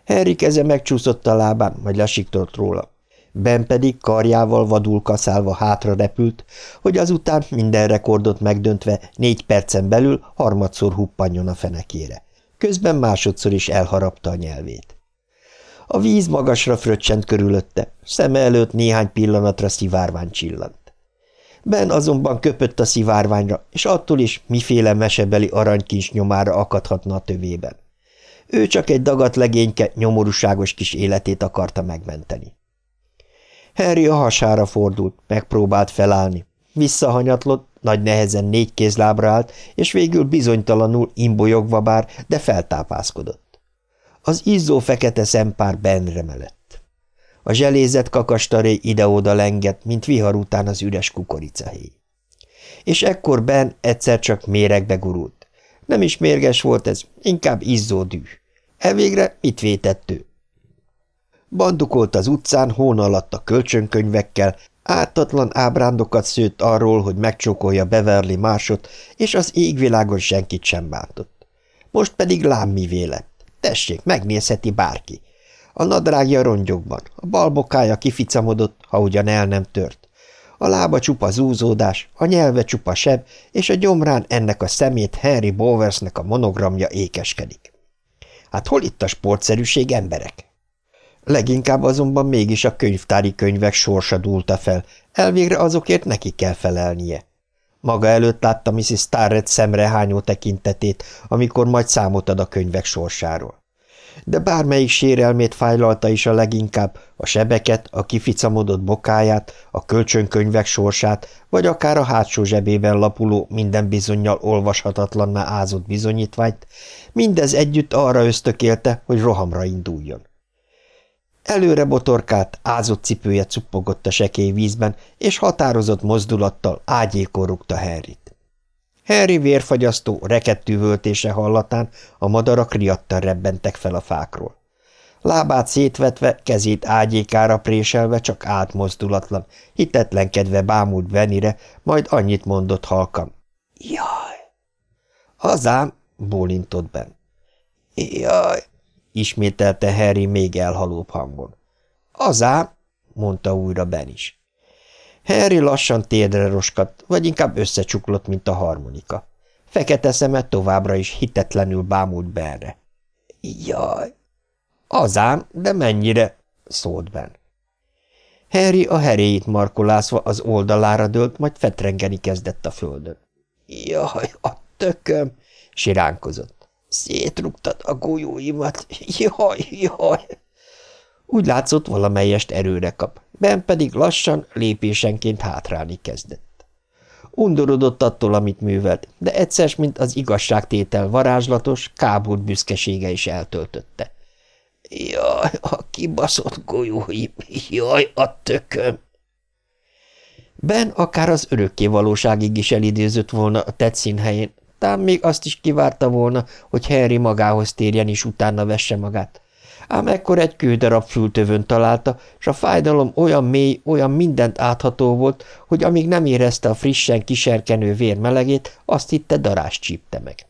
Harry keze megcsúszott a lábán, majd lesiktott róla. Ben pedig karjával vadul kaszálva hátra repült, hogy azután minden rekordot megdöntve négy percen belül harmadszor huppanjon a fenekére. Közben másodszor is elharapta a nyelvét. A víz magasra fröccsent körülötte, szeme előtt néhány pillanatra szivárvány csillant. Ben azonban köpött a szivárványra, és attól is miféle mesebeli aranykincs nyomára akadhatna a tövében. Ő csak egy dagat legényke nyomorúságos kis életét akarta megmenteni. Harry a hasára fordult, megpróbált felállni. Visszahanyatlott, nagy nehezen négy kézlábra állt, és végül bizonytalanul imbolyogva bár, de feltápászkodott. Az izzó fekete szempár benre melett. A zselézett kakastaré ide-oda lengett, mint vihar után az üres kukoricahéj. És ekkor Ben egyszer csak méregbe gurult. Nem is mérges volt ez, inkább izzó dű. Elvégre mit vétett ő? Bandukolt az utcán, hón alatt a kölcsönkönyvekkel, ártatlan ábrándokat szőtt arról, hogy megcsókolja Beverly másot, és az égvilágon senkit sem bántott. Most pedig lám mi lett. Tessék, megnézheti bárki. A nadrágja rongyokban, a balbokája kificamodott, ha ugyan el nem tört. A lába csupa zúzódás, a nyelve csupa seb, és a gyomrán ennek a szemét Henry Bowersnek a monogramja ékeskedik. Hát hol itt a sportszerűség, emberek? Leginkább azonban mégis a könyvtári könyvek sorsa dúlta fel, elvégre azokért neki kell felelnie. Maga előtt látta Mrs. Starrett szemrehányó tekintetét, amikor majd számot ad a könyvek sorsáról. De bármelyik sérelmét fájlalta is a leginkább, a sebeket, a kificamodott bokáját, a kölcsönkönyvek sorsát, vagy akár a hátsó zsebében lapuló, minden bizonyal olvashatatlanná ázott bizonyítványt, mindez együtt arra ösztökélte, hogy rohamra induljon. Előre botorkált, ázott cipője cuppogott a sekély vízben, és határozott mozdulattal ágyékor rúgta Harryt. Harry vérfagyasztó, rekettű hallatán a madarak riadtan rebbentek fel a fákról. Lábát szétvetve, kezét ágyékára préselve csak átmozdulatlan, hitetlenkedve bámult Benire, majd annyit mondott halkan. – Jaj! – Hazám! – bólintott Ben. – Jaj! Ismételte Harry még elhalóbb hangon. Azám, mondta újra Ben is. Harry lassan térdre roskadt, vagy inkább összecsuklott, mint a harmonika. Fekete szeme továbbra is hitetlenül bámult Benre. Jaj! Azám, de mennyire? szólt Ben. Harry a heréjét markolászva az oldalára dőlt, majd fetrengeni kezdett a földön. Jaj, a tököm! siránkozott. Szétrugtad a golyóimat. Jaj, jaj! Úgy látszott, valamelyest erőre kap, Ben pedig lassan, lépésenként hátrálni kezdett. Undorodott attól, amit művelt, de egyszer, mint az igazságtétel varázslatos, kábult büszkesége is eltöltötte. Jaj, a kibaszott golyóim, jaj, a tököm! Ben akár az örökké valóságig is elidőzött volna a tetszín helyén, talán még azt is kivárta volna, hogy Henry magához térjen és utána vesse magát. Ám ekkor egy kődarab fültövön találta, és a fájdalom olyan mély, olyan mindent átható volt, hogy amíg nem érezte a frissen kiserkenő vér melegét, azt hitte darás csípte meg.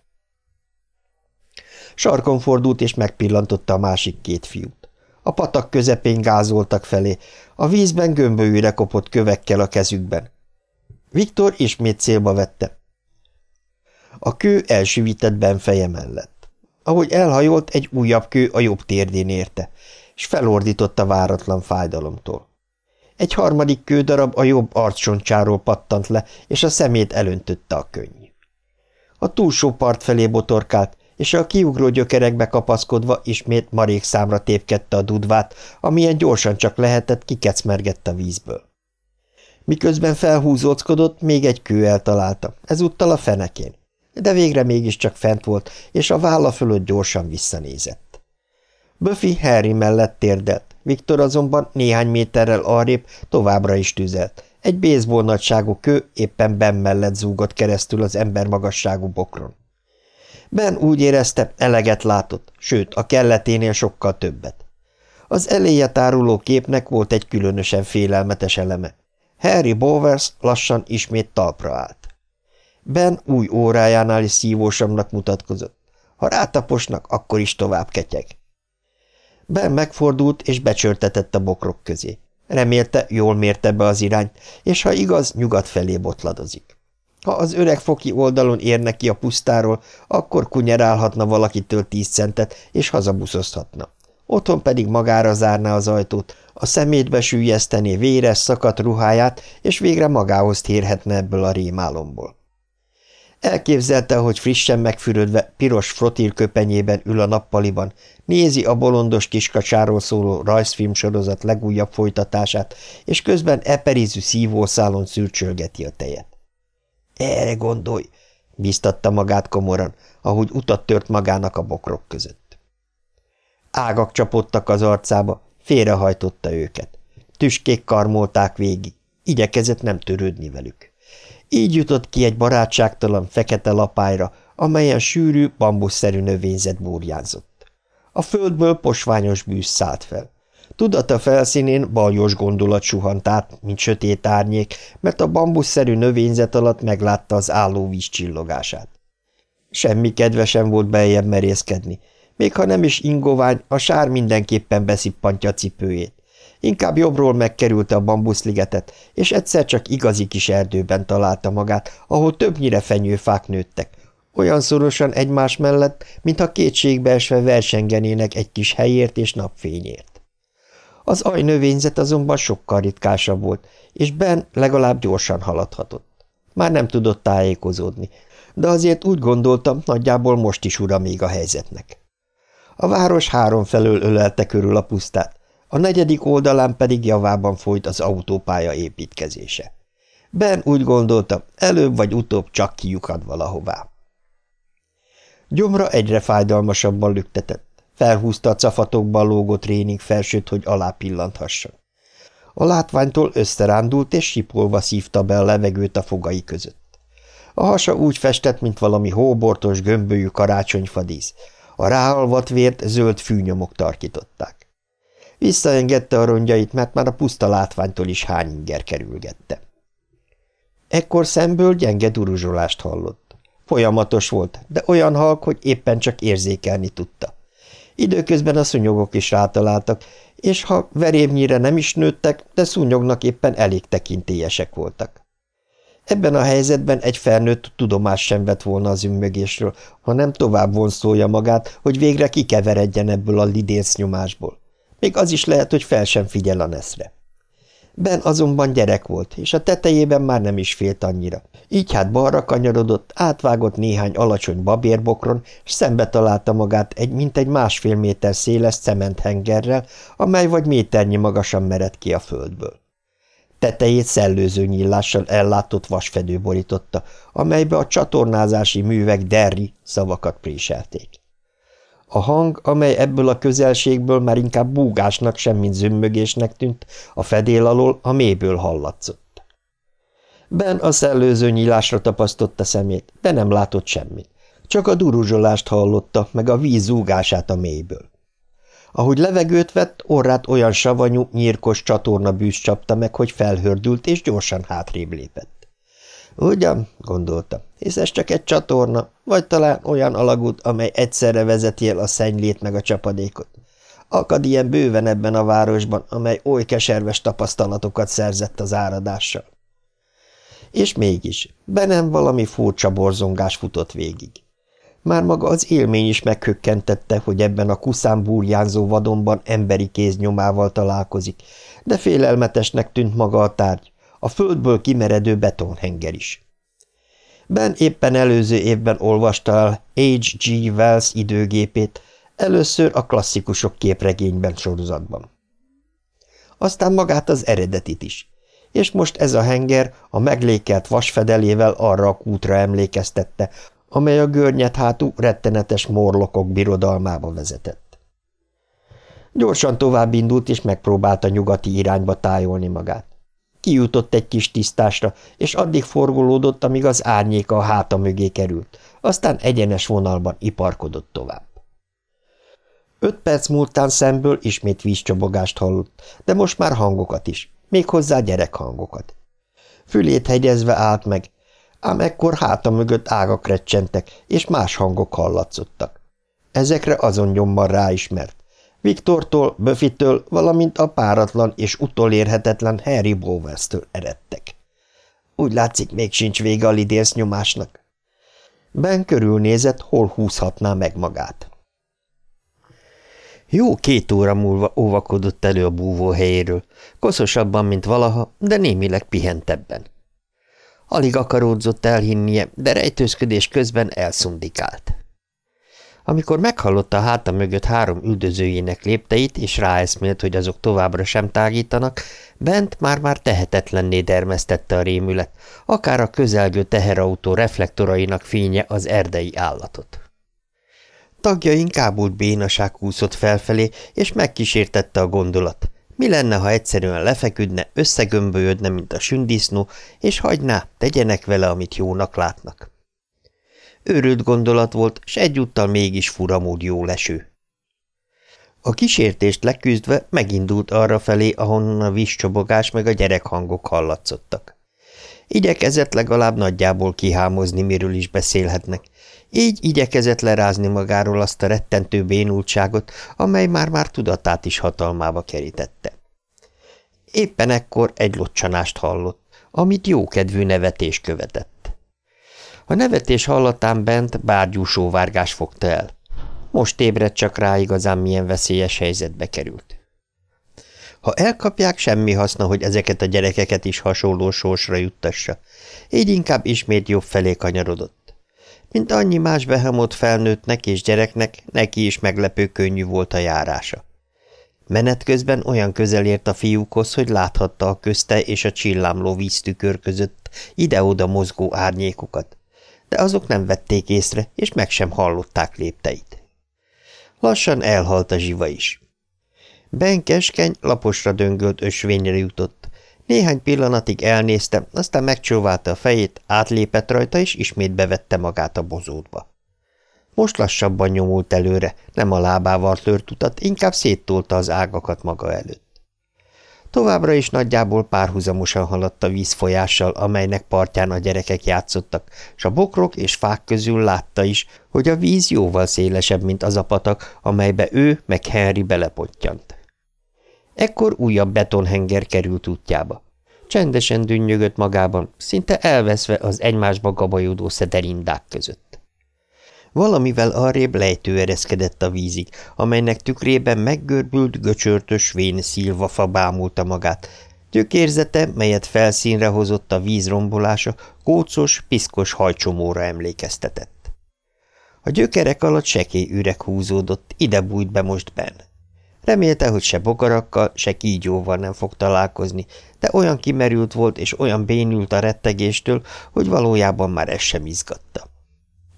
Sarkon fordult és megpillantotta a másik két fiút. A patak közepén gázoltak felé, a vízben gömbölyűre kopott kövekkel a kezükben. Viktor ismét célba vette. A kő elsüvített Ben feje mellett. Ahogy elhajolt, egy újabb kő a jobb térdén érte, és felordította váratlan fájdalomtól. Egy harmadik kődarab a jobb arcsoncsáról pattant le, és a szemét elöntötte a könnyű. A túlsó part felé botorkált, és a kiugró gyökerekbe kapaszkodva ismét marék számra tépkedte a dudvát, amilyen gyorsan csak lehetett, kikecmergett a vízből. Miközben felhúzóckodott, még egy kő eltalálta, ezúttal a fenekén de végre mégiscsak fent volt, és a válla fölött gyorsan visszanézett. Buffy Harry mellett térdelt, Viktor azonban néhány méterrel arrébb továbbra is tüzelt. Egy baseball nagyságú kő éppen Ben mellett zúgott keresztül az ember magasságú bokron. Ben úgy érezte, eleget látott, sőt, a kelleténél sokkal többet. Az eléje táruló képnek volt egy különösen félelmetes eleme. Harry Bowers lassan ismét talpra állt. Ben új órájánál is szívósabbnak mutatkozott. Ha rátaposnak, akkor is tovább ketyeg. Ben megfordult és becsörtetett a bokrok közé. Remélte, jól mérte be az irányt, és ha igaz, nyugat felé botladozik. Ha az öreg foki oldalon érne ki a pusztáról, akkor kunyerálhatna valakitől tíz centet, és hazabuszozhatna. Otthon pedig magára zárná az ajtót, a szemétbe sűjesztené véres, szakadt ruháját, és végre magához térhetne ebből a rémálomból. Elképzelte, hogy frissen megfürödve, piros frotírköpenyében ül a nappaliban, nézi a bolondos kiskacsáról szóló rajzfilm sorozat legújabb folytatását, és közben eperizű szívószálon szürcsölgeti a tejet. Erre gondolj, bíztatta magát komoran, ahogy utat tört magának a bokrok között. Ágak csapottak az arcába, félrehajtotta őket. Tüskék karmolták végig, igyekezett nem törődni velük. Így jutott ki egy barátságtalan fekete lapályra, amelyen sűrű, bambuszszerű növényzet burjánzott. A földből posványos bűz szállt fel. Tudata felszínén baljos gondolat suhant át, mint sötét árnyék, mert a bambuszszerű növényzet alatt meglátta az álló víz csillogását. Semmi kedvesen volt beljebb merészkedni, még ha nem is ingovány, a sár mindenképpen beszippantja a cipőjét. Inkább jobbról megkerülte a bambuszligetet, és egyszer csak igazi kis erdőben találta magát, ahol többnyire fenyőfák nőttek, olyan szorosan egymás mellett, mintha kétségbeesve versengenének egy kis helyért és napfényért. Az ajnövényzet azonban sokkal ritkásabb volt, és Ben legalább gyorsan haladhatott. Már nem tudott tájékozódni, de azért úgy gondoltam, nagyjából most is ura még a helyzetnek. A város három felől ölelte körül a pusztát, a negyedik oldalán pedig javában folyt az autópálya építkezése. Ben úgy gondolta, előbb vagy utóbb csak kiukad valahová. Gyomra egyre fájdalmasabban lüktetett. Felhúzta a cafatokban lógott tréning felsőt, hogy alá pillanthasson. A látványtól összerándult, és sipolva szívta be a levegőt a fogai között. A hasa úgy festett, mint valami hóbortos, gömbölyű karácsonyfadísz. A ráalvat vért zöld fűnyomok tarkították. Visszaengedte a rongyait, mert már a puszta látványtól is hány inger kerülgette. Ekkor szemből gyenge duruzsolást hallott. Folyamatos volt, de olyan halk, hogy éppen csak érzékelni tudta. Időközben a szúnyogok is rátaláltak, és ha verévnyire nem is nőttek, de szúnyognak éppen elég tekintélyesek voltak. Ebben a helyzetben egy felnőtt tudomás sem vett volna az ümmögésről, hanem tovább vonszolja magát, hogy végre kikeveredjen ebből a lidénsz nyomásból. Még az is lehet, hogy fel sem figyel a neszre. Ben azonban gyerek volt, és a tetejében már nem is félt annyira. Így hát balra kanyarodott, átvágott néhány alacsony babérbokron, és szembe találta magát egy mintegy másfél méter széles cementhengerrel, amely vagy méternyi magasan mered ki a földből. Tetejét szellőző nyílással ellátott vasfedő borította, amelybe a csatornázási művek derri szavakat préselték. A hang, amely ebből a közelségből már inkább búgásnak, semmint zümmögésnek tűnt, a fedél alól a mélyből hallatszott. Ben a szellőző nyílásra tapasztotta szemét, de nem látott semmit. Csak a duruzsolást hallotta, meg a víz zúgását a mélyből. Ahogy levegőt vett, orrát olyan savanyú, nyírkos csatorna bűz csapta meg, hogy felhördült és gyorsan hátrébb lépett. Ugyan, gondolta, hisz ez csak egy csatorna, vagy talán olyan alagút, amely egyszerre vezeti el a szennylét meg a csapadékot. Akad ilyen bőven ebben a városban, amely oly keserves tapasztalatokat szerzett az áradással. És mégis, benem valami furcsa borzongás futott végig. Már maga az élmény is meghökkentette, hogy ebben a kuszán búrjánzó vadonban emberi kéz nyomával találkozik, de félelmetesnek tűnt maga a tárgy, a földből kimeredő betonhenger is. Ben éppen előző évben olvasta el H.G. Wells időgépét, először a klasszikusok képregényben sorozatban. Aztán magát az eredetit is, és most ez a henger a meglékelt vasfedelével arra a kútra emlékeztette, amely a görnyet hátú rettenetes morlokok birodalmába vezetett. Gyorsan tovább indult, és megpróbálta nyugati irányba tájolni magát. Kijutott egy kis tisztásra, és addig forgolódott, amíg az árnyéka a háta mögé került, aztán egyenes vonalban iparkodott tovább. Öt perc múltán szemből ismét vízcsobogást hallott, de most már hangokat is, méghozzá gyerekhangokat. Fülét hegyezve állt meg, ám ekkor háta mögött ágak recsentek, és más hangok hallatszottak. Ezekre azon nyomban ráismert. Viktortól, Buffytől, valamint a páratlan és utolérhetetlen Harry Bowers-től eredtek. Úgy látszik, még sincs vége a lidérsz nyomásnak. Ben körülnézett, hol húzhatná meg magát. Jó két óra múlva óvakodott elő a búvó helyéről, koszosabban, mint valaha, de némileg pihentebben. Alig akaródzott elhinnie, de rejtőzködés közben elszundikált. Amikor meghallotta a háta mögött három üldözőjének lépteit, és ráeszmélt, hogy azok továbbra sem tágítanak, bent már-már tehetetlenné dermesztette a rémület, akár a közelgő teherautó reflektorainak fénye az erdei állatot. Tagjain kábult bénaság kúszott felfelé, és megkísértette a gondolat. Mi lenne, ha egyszerűen lefeküdne, összegömbölyödne, mint a sündisznó, és hagyná, tegyenek vele, amit jónak látnak. Őrült gondolat volt, s egyúttal mégis furamód jó leső. A kísértést leküzdve megindult arra felé, ahonnan a vízcsobogás meg a gyerekhangok hallatszottak. Igyekezett legalább nagyjából kihámozni, miről is beszélhetnek. Így igyekezett lerázni magáról azt a rettentő bénultságot, amely már-már tudatát is hatalmába kerítette. Éppen ekkor egy locsanást hallott, amit jókedvű nevetés követett. A nevetés hallatán bent bárgyú sóvárgás fogta el. Most ébredt csak rá igazán milyen veszélyes helyzetbe került. Ha elkapják, semmi haszna, hogy ezeket a gyerekeket is hasonló sorsra juttassa. Így inkább ismét jobb felé kanyarodott. Mint annyi más behemott felnőttnek és gyereknek, neki is meglepő könnyű volt a járása. Menet közben olyan közel ért a fiúkhoz, hogy láthatta a közte és a csillámló víztükör között ide-oda mozgó árnyékokat, de azok nem vették észre, és meg sem hallották lépteit. Lassan elhalt a zsiva is. Ben keskeny, laposra döngölt ösvényre jutott. Néhány pillanatig elnézte, aztán megcsóválta a fejét, átlépett rajta, és ismét bevette magát a bozótba. Most lassabban nyomult előre, nem a lábával tört utat, inkább széttolta az ágakat maga előtt. Továbbra is nagyjából párhuzamosan haladt a vízfolyással, amelynek partján a gyerekek játszottak, s a bokrok és fák közül látta is, hogy a víz jóval szélesebb, mint az a patak, amelybe ő meg Henry belepottyant. Ekkor újabb betonhenger került útjába. Csendesen dünnyögött magában, szinte elveszve az egymásba gabajodó szederindák között. Valamivel arrébb lejtő ereszkedett a vízig, amelynek tükrében meggörbült, göcsörtös vén szilvafa bámulta magát. Gyökérzete, melyet felszínre hozott a víz rombolása, kócos, piszkos hajcsomóra emlékeztetett. A gyökerek alatt sekély üreg húzódott, ide bújt be most benne. Remélte, hogy se bogarakkal, se kígyóval nem fog találkozni, de olyan kimerült volt és olyan bénült a rettegéstől, hogy valójában már ez sem izgatta.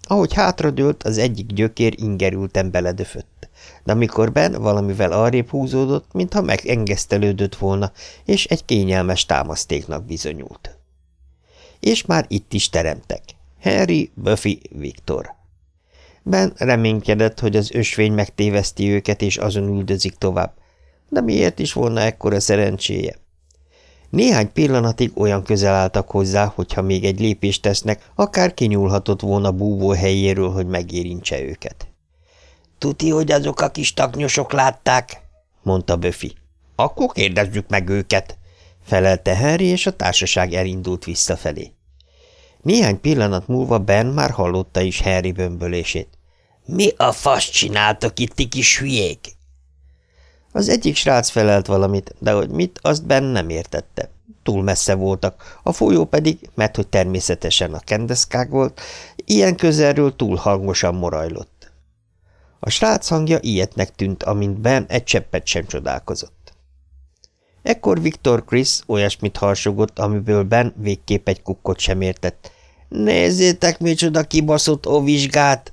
Ahogy hátradőlt, az egyik gyökér ingerülten beledöfött, de amikor Ben valamivel arrébb húzódott, mintha megengesztelődött volna, és egy kényelmes támasztéknak bizonyult. És már itt is teremtek. Harry, Buffy, Viktor. Ben reménykedett, hogy az ösvény megtéveszti őket, és azon üldözik tovább. De miért is volna ekkora szerencséje? Néhány pillanatig olyan közel álltak hozzá, hogyha még egy lépést tesznek, akár kinyúlhatott volna búvó helyéről, hogy megérintse őket. – Tuti, hogy azok a kis taknyosok látták? – mondta Böfi. – Akkor kérdezzük meg őket – felelte Henry, és a társaság elindult visszafelé. Néhány pillanat múlva Ben már hallotta is Harry bömbölését. – Mi a fasz csináltok itt, ti kis hülyék? Az egyik srác felelt valamit, de hogy mit, azt Ben nem értette. Túl messze voltak, a folyó pedig, mert hogy természetesen a kendeszkák volt, ilyen közelről túl hangosan morajlott. A srác hangja ilyetnek tűnt, amint Ben egy cseppet sem csodálkozott. Ekkor Viktor Chris olyasmit harsogott, amiből Ben végképp egy kukkot sem értett. Nézzétek, micsoda kibaszott ovizsgát!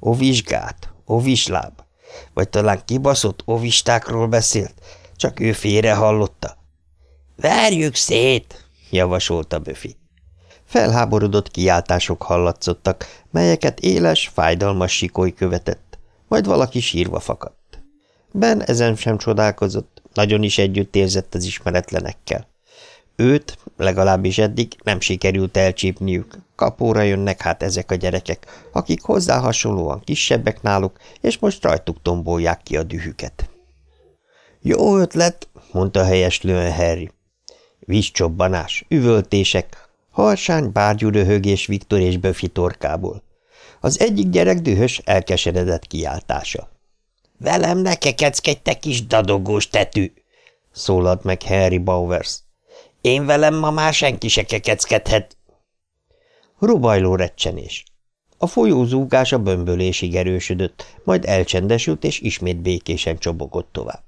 Ovizsgát, ovisláb. Vagy talán kibaszott ovistákról beszélt, csak ő félre hallotta. Verjük szét, javasolta Böfi. Felháborodott kiáltások hallatszottak, melyeket éles, fájdalmas sikoly követett, majd valaki sírva fakadt. Ben ezen sem csodálkozott, nagyon is együtt érzett az ismeretlenekkel. Őt, legalábbis eddig nem sikerült elcsípniük, kapóra jönnek hát ezek a gyerekek, akik hozzá hasonlóan kisebbek náluk, és most rajtuk tombolják ki a dühüket. Jó ötlet, mondta helyeslően Harry. Vízcsobbanás, üvöltések, harsány bárgyú röhögés Viktor és Böfi torkából. Az egyik gyerek dühös, elkeseredett kiáltása. – Velem ne kekeckedj, te kis dadogós tetű! – szólalt meg Harry Bowers. – Én velem ma már senki se kekeckedhet. Rubajló recsenés. A folyó zúgása bömbölésig erősödött, majd elcsendesült, és ismét békésen csobogott tovább.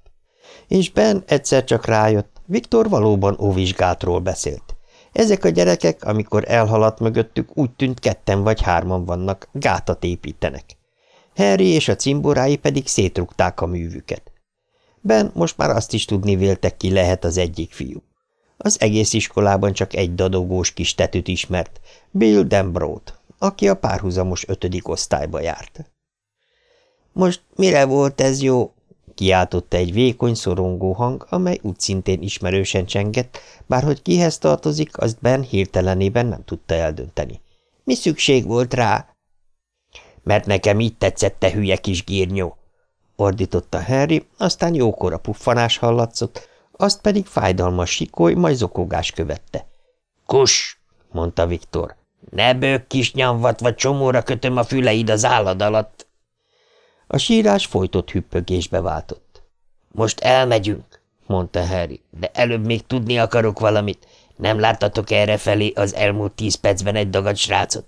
És Ben egyszer csak rájött, Viktor valóban óvizsgátról beszélt. Ezek a gyerekek, amikor elhaladt mögöttük, úgy tűnt ketten vagy hárman vannak, gátat építenek. Harry és a cimborái pedig szétrugták a művüket. Ben most már azt is tudni véltek ki lehet az egyik fiú. Az egész iskolában csak egy dadogós kis tetűt ismert, Bill Dembrot, aki a párhuzamos ötödik osztályba járt. – Most mire volt ez jó? kiáltotta egy vékony, szorongó hang, amely úgy szintén ismerősen csengett, bárhogy kihez tartozik, azt Ben hirtelenében nem tudta eldönteni. Mi szükség volt rá? Mert nekem így tetszett, te hülye kis gírnyó! ordította Harry, aztán jókora puffanás hallatszott, azt pedig fájdalmas sikoly, majd zokogás követte. Kus! mondta Viktor. Ne bők kis nyomvat, vagy csomóra kötöm a füleid az állad alatt. A sírás folytott hüppögésbe váltott. Most elmegyünk, mondta Harry, de előbb még tudni akarok valamit. Nem láttatok felé az elmúlt tíz percben egy dagad srácot?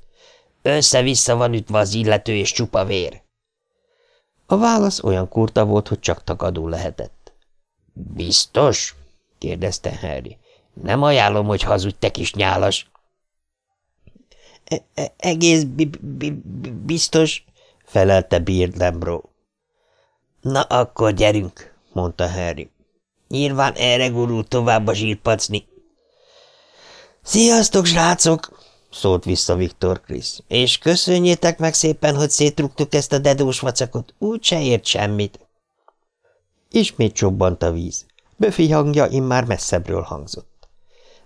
Össze-vissza van ütve az illető és csupa vér. A válasz olyan kurta volt, hogy csak tagadó lehetett. Biztos? kérdezte Harry. Nem ajánlom, hogy hazudj, te kis nyálas. E -e Egész bi bi biztos, felelte Beard Lembro. Na akkor gyerünk, mondta Harry. Nyilván erre gurul tovább a zsírpacni. Sziasztok, srácok! szólt vissza Viktor Krisz. És köszönjétek meg szépen, hogy szétrugtuk ezt a dedós vacakot, úgy se ért semmit. Ismét csobbant a víz. Böfi hangja immár messzebbről hangzott.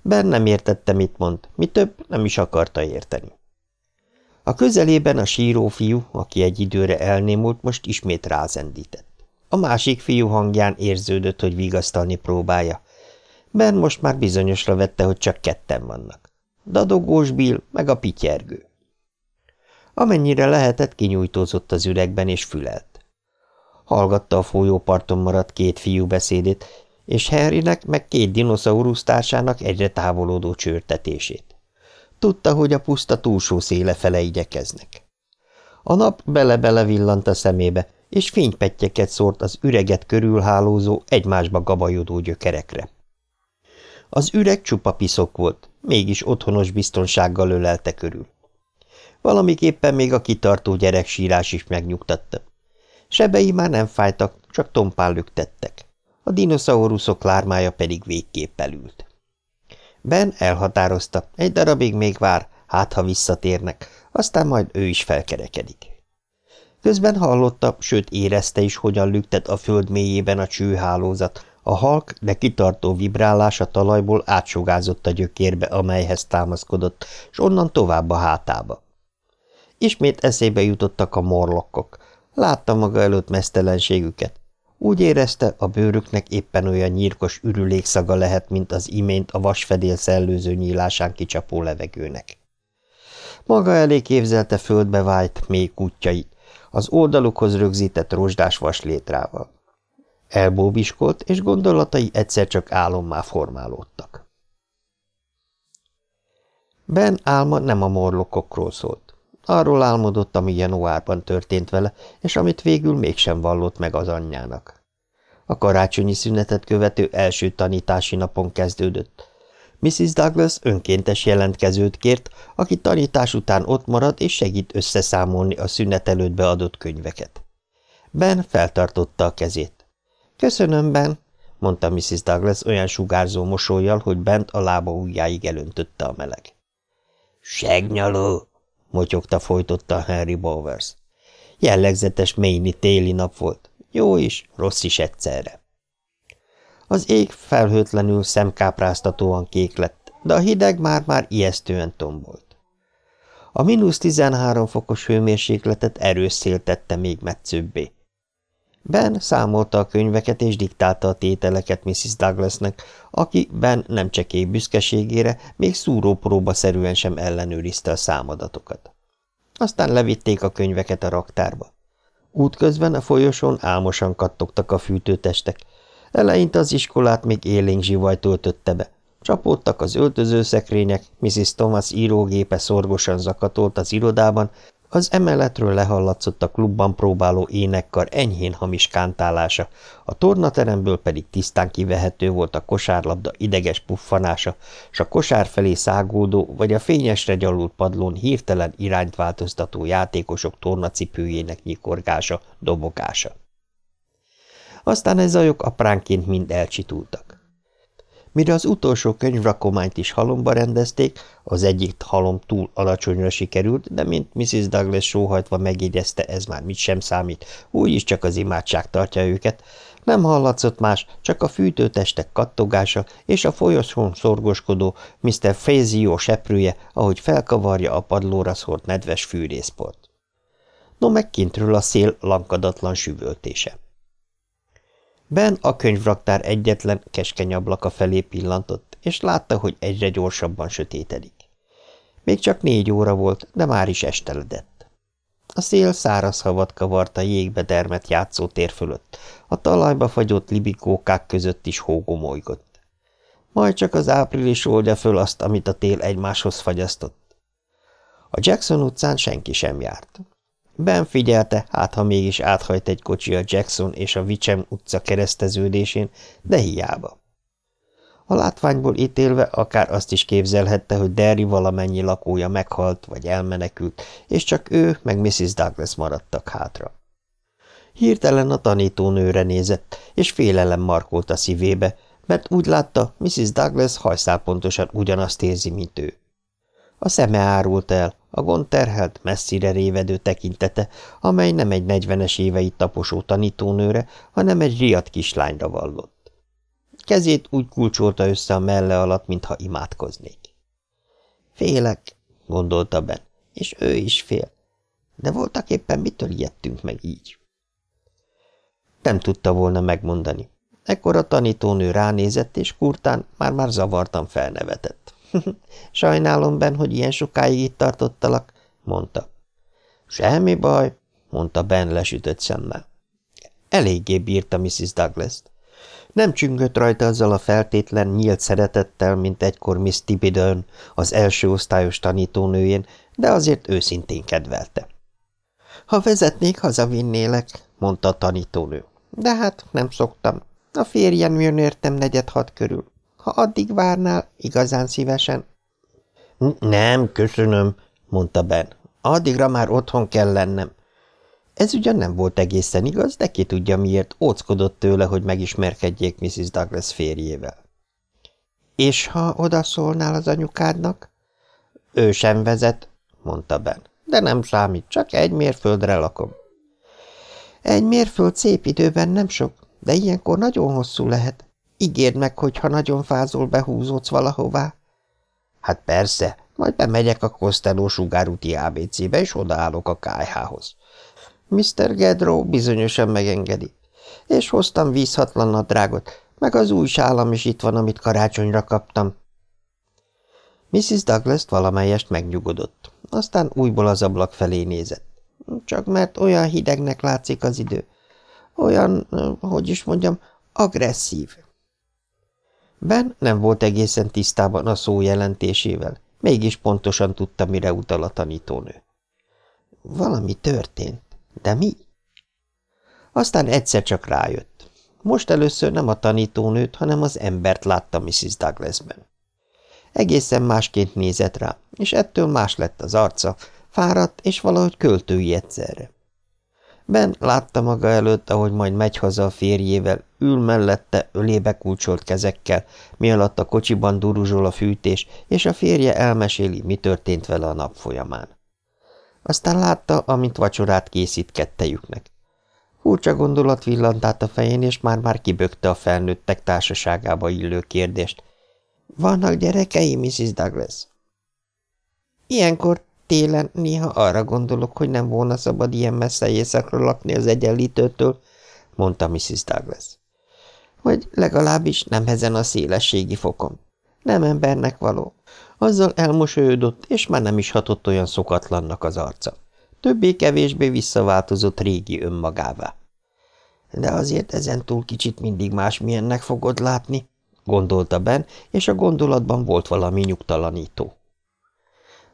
Ben nem értette, mit mond, mi több nem is akarta érteni. A közelében a síró fiú, aki egy időre elnémult, most ismét rázendített. A másik fiú hangján érződött, hogy vigasztalni próbálja. Ben most már bizonyosra vette, hogy csak ketten vannak. Dadogós Bill, meg a pityergő. Amennyire lehetett, kinyújtózott az üregben és fülelt. Hallgatta a folyóparton maradt két fiú beszédét, és Henrynek meg két dinoszaurusz társának egyre távolodó csörtetését. Tudta, hogy a puszta túlsó széle fele igyekeznek. A nap bele-bele villant a szemébe, és fénypettyeket szórt az üreget körülhálózó, egymásba gabajodó gyökerekre. Az üreg csupa piszok volt, mégis otthonos biztonsággal ölelte körül. Valamiképpen még a kitartó gyerek sírás is megnyugtatta. Sebei már nem fájtak, csak tompán lüktettek. A dinoszauruszok lármája pedig végképp elült. Ben elhatározta, egy darabig még vár, hát ha visszatérnek, aztán majd ő is felkerekedik. Közben hallotta, sőt érezte is, hogyan lüktet a föld mélyében a csőhálózat, a halk, de kitartó vibrálás a talajból átsugázott a gyökérbe, amelyhez támaszkodott, és onnan tovább a hátába. Ismét eszébe jutottak a morlokkok. Látta maga előtt mesztelenségüket. Úgy érezte, a bőrüknek éppen olyan nyírkos ürülékszaga lehet, mint az imént a vasfedél szellőző nyílásán kicsapó levegőnek. Maga elé képzelte földbe vájt mély kutyait, az oldalukhoz rögzített rozsdás vaslétrával. Elbóbiskolt, és gondolatai egyszer csak álommá formálódtak. Ben álma nem a morlokokról szólt. Arról álmodott, ami januárban történt vele, és amit végül mégsem vallott meg az anyjának. A karácsonyi szünetet követő első tanítási napon kezdődött. Mrs. Douglas önkéntes jelentkezőt kért, aki tanítás után ott marad és segít összeszámolni a szünet előtt beadott könyveket. Ben feltartotta a kezét. Köszönöm, Ben, mondta Mrs. Douglas olyan sugárzó mosolyjal, hogy bent a lába ujjáig elöntötte a meleg. Segnyaló, motyogta folytotta Henry Bowers. Jellegzetes mélyni téli nap volt. Jó is, rossz is egyszerre. Az ég felhőtlenül szemkápráztatóan kék lett, de a hideg már-már ijesztően tombolt. A mínusz 13 fokos hőmérsékletet erős szél tette még metszőbbé. Ben számolta a könyveket és diktálta a tételeket Mrs. Douglasnek, aki Ben nem csekély büszkeségére még szúrópróba szerűen sem ellenőrizte a számadatokat. Aztán levitték a könyveket a raktárba. Útközben a folyosón álmosan kattogtak a fűtőtestek. Eleinte az iskolát még élénk zsivaj töltötte be. Csapódtak az öltözőszekrények, Mrs. Thomas írógépe szorgosan zakatolt az irodában, az emeletről lehallatszott a klubban próbáló énekkar enyhén hamis kántálása, a tornateremből pedig tisztán kivehető volt a kosárlabda ideges puffanása, s a kosár felé szágódó vagy a fényesre gyalult padlón hirtelen irányt változtató játékosok tornacipőjének nyikorgása, dobogása. Aztán ez zajok apránként mind elcsitultak. Mire az utolsó könyvrakományt is halomba rendezték, az egyik halom túl alacsonyra sikerült, de mint Mrs. Douglas sóhajtva megjegyezte, ez már mit sem számít, úgyis csak az imádság tartja őket, nem hallatszott más, csak a fűtőtestek kattogása és a folyosón szorgoskodó Mr. Fazio seprője, ahogy felkavarja a padlóra szórt nedves fűrészport. No meg kintről a szél lankadatlan süvöltése. Ben a könyvraktár egyetlen keskeny ablaka felé pillantott, és látta, hogy egyre gyorsabban sötétedik. Még csak négy óra volt, de már is esteledett. A szél száraz havat kavart a jégbe dermet játszótér fölött, a talajba fagyott libikókák között is hógomolygott. Majd csak az április oldja föl azt, amit a tél egymáshoz fagyasztott. A Jackson utcán senki sem járt. Ben figyelte, hát ha mégis áthajt egy kocsi a Jackson és a Vichem utca kereszteződésén, de hiába. A látványból ítélve akár azt is képzelhette, hogy Derry valamennyi lakója meghalt vagy elmenekült, és csak ő meg Mrs. Douglas maradtak hátra. Hirtelen a tanítónőre nézett, és félelem markolt a szívébe, mert úgy látta, Mrs. Douglas hajszálpontosan ugyanazt érzi, mint ő. A szeme árult el, a gond terhelt, messzire révedő tekintete, amely nem egy negyvenes éveit taposó tanítónőre, hanem egy riadt kislányra vallott. Kezét úgy kulcsolta össze a melle alatt, mintha imádkoznék. Félek, gondolta Ben, és ő is fél. De voltak éppen mitől ijedtünk meg így? Nem tudta volna megmondani. Ekkor a tanítónő ránézett, és kurtán már-már zavartan felnevetett. Sajnálom, Ben, hogy ilyen sokáig itt tartottalak, mondta. Semmi baj, mondta Ben lesütött szemmel. Eléggé bírta Mrs. Douglas-t. Nem csüngött rajta azzal a feltétlen nyílt szeretettel, mint egykor Miss Tibidön, az első osztályos tanítónőjén, de azért őszintén kedvelte. Ha vezetnék, hazavinnélek, mondta a tanítónő. De hát nem szoktam. A férjem jön értem negyed hat körül. Ha addig várnál, igazán szívesen. Nem, köszönöm, mondta Ben. Addigra már otthon kell lennem. Ez ugyan nem volt egészen igaz, de ki tudja miért óckodott tőle, hogy megismerkedjék Mrs. Douglas férjével. És ha odaszólnál az anyukádnak? Ő sem vezet, mondta Ben. De nem számít, csak egy mérföldre lakom. Egy mérföld szép időben nem sok, de ilyenkor nagyon hosszú lehet. Ígérd meg, hogy ha nagyon fázol, behúzódsz valahová. Hát persze, majd bemegyek a Costello sugárúti ABC-be, és odaállok a kájhához. Mr. Gedro bizonyosan megengedi. És hoztam vízhatlan nadrágot, meg az új sálam is itt van, amit karácsonyra kaptam. Mrs. Douglas valamelyest megnyugodott, aztán újból az ablak felé nézett. Csak mert olyan hidegnek látszik az idő. Olyan, hogy is mondjam, agresszív. Ben nem volt egészen tisztában a szó jelentésével, mégis pontosan tudta, mire utal a tanítónő. Valami történt, de mi? Aztán egyszer csak rájött. Most először nem a tanítónőt, hanem az embert látta Mrs. Douglasben. Egészen másként nézett rá, és ettől más lett az arca, fáradt és valahogy költői egyszerre. Ben látta maga előtt, ahogy majd megy haza a férjével, ül mellette ölébe kulcsolt kezekkel, mi alatt a kocsiban duruzsol a fűtés, és a férje elmeséli, mi történt vele a nap folyamán. Aztán látta, amint vacsorát készít kettejüknek. Furcsa gondolat villant át a fején, és már-már kibökte a felnőttek társaságába illő kérdést. – Vannak gyerekei, Mrs. Douglas? Ilyenkor télen néha arra gondolok, hogy nem volna szabad ilyen messze éjszakra lakni az egyenlítőtől, mondta Mrs. Douglas. Vagy legalábbis nem ezen a szélességi fokon. Nem embernek való. Azzal elmosolyodott, és már nem is hatott olyan szokatlannak az arca. Többé-kevésbé visszaváltozott régi önmagává. De azért ezen túl kicsit mindig másmilyennek fogod látni, gondolta Ben, és a gondolatban volt valami nyugtalanító.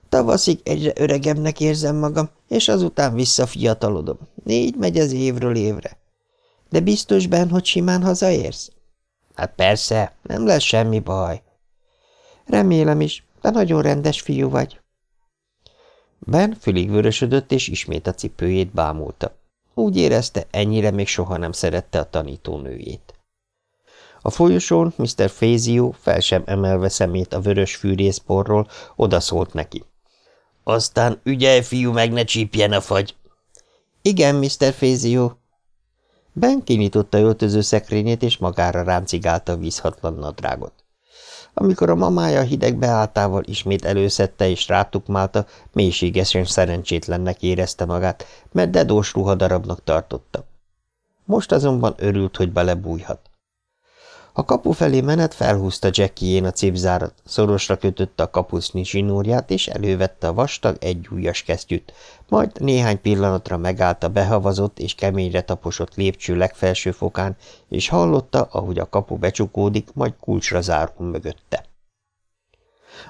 Tavaszig egyre öregebbnek érzem magam, és azután visszafiatalodom. Így megy ez évről évre. De biztos Ben, hogy simán hazaérsz? Hát persze, nem lesz semmi baj. Remélem is, de nagyon rendes fiú vagy. Ben fülig vörösödött, és ismét a cipőjét bámulta. Úgy érezte, ennyire még soha nem szerette a tanítónőjét. A folyosón Mr. Fazio fel sem emelve szemét a vörös fűrészporról odaszólt neki. Aztán ügyelj, fiú, meg ne csípjen a fagy. Igen, Mr. Fazio. Ben kinyitotta öltöző szekrényét, és magára ráncigálta a vízhatlan nadrágot. Amikor a mamája hideg beálltával ismét előszedte és rátukmálta, mélységesen szerencsétlennek érezte magát, mert dedós ruhadarabnak tartotta. Most azonban örült, hogy belebújhat. A kapu felé menet felhúzta Jackie-én a cipzárat, szorosra kötötte a kapuszni zsinórját, és elővette a vastag egyújas kesztyűt, majd néhány pillanatra megállt a behavazott és keményre taposott lépcső legfelső fokán, és hallotta, ahogy a kapu becsukódik, majd kulcsra zárul mögötte.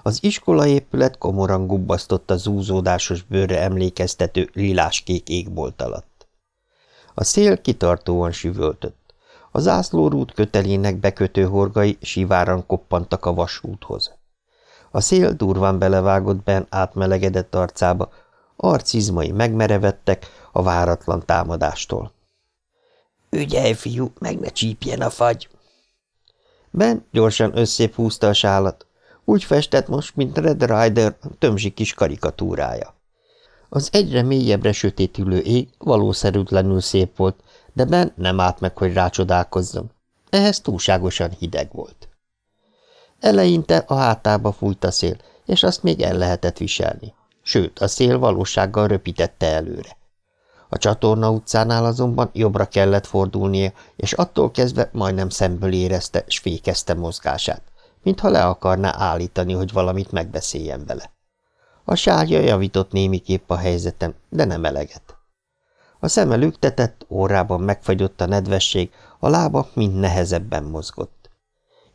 Az iskolaépület komoran gubbasztott a zúzódásos bőrre emlékeztető liláskék égbolt alatt. A szél kitartóan süvöltött. A zászlórút kötelének bekötő horgai siváran koppantak a vasúthoz. A szél durván belevágott Ben átmelegedett arcába, arcizmai megmerevettek a váratlan támadástól. – Ügyelj, fiú, meg ne csípjen a fagy! Ben gyorsan összép húzta a sálat. Úgy festett most, mint Red Rider tömzsi kis karikatúrája. Az egyre mélyebbre sötétülő ég valószerűtlenül szép volt, de Ben nem állt meg, hogy rácsodálkozzon. Ehhez túlságosan hideg volt. Eleinte a hátába fújt a szél, és azt még el lehetett viselni. Sőt, a szél valósággal röpítette előre. A csatorna utcánál azonban jobbra kellett fordulnia, és attól kezdve majdnem szemből érezte, s fékezte mozgását, mintha le akarná állítani, hogy valamit megbeszéljen vele. A sárja javított némiképp a helyzetem, de nem eleget. A szeme lüktetett, órában megfagyott a nedvesség, a lába mind nehezebben mozgott.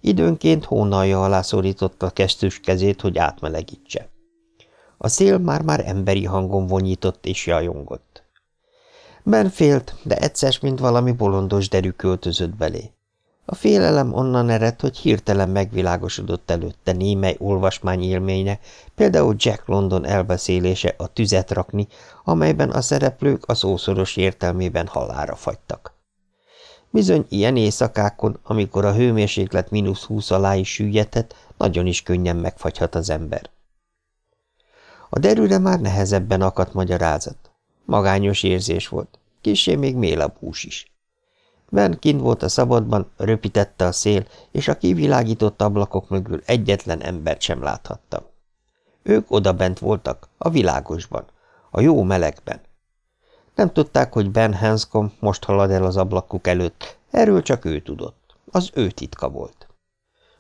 Időnként hónalja alá szorította a kesztyűs kezét, hogy átmelegítse. A szél már-már emberi hangon vonyított és jajongott. Ben félt, de egyszer, mint valami bolondos derű költözött belé. A félelem onnan eredt, hogy hirtelen megvilágosodott előtte némely olvasmány élménye, például Jack London elbeszélése a tüzet rakni, amelyben a szereplők a szószoros értelmében halára fagytak. Bizony ilyen éjszakákon, amikor a hőmérséklet mínusz húsz alá is süllyedhet, nagyon is könnyen megfagyhat az ember. A derűre már nehezebben akadt magyarázat. Magányos érzés volt, kissé még mélabús is. Ben kint volt a szabadban, röpítette a szél, és a kivilágított ablakok mögül egyetlen embert sem láthattam. Ők odabent voltak, a világosban, a jó melegben. Nem tudták, hogy Ben Hanscom most halad el az ablakuk előtt, erről csak ő tudott. Az ő titka volt.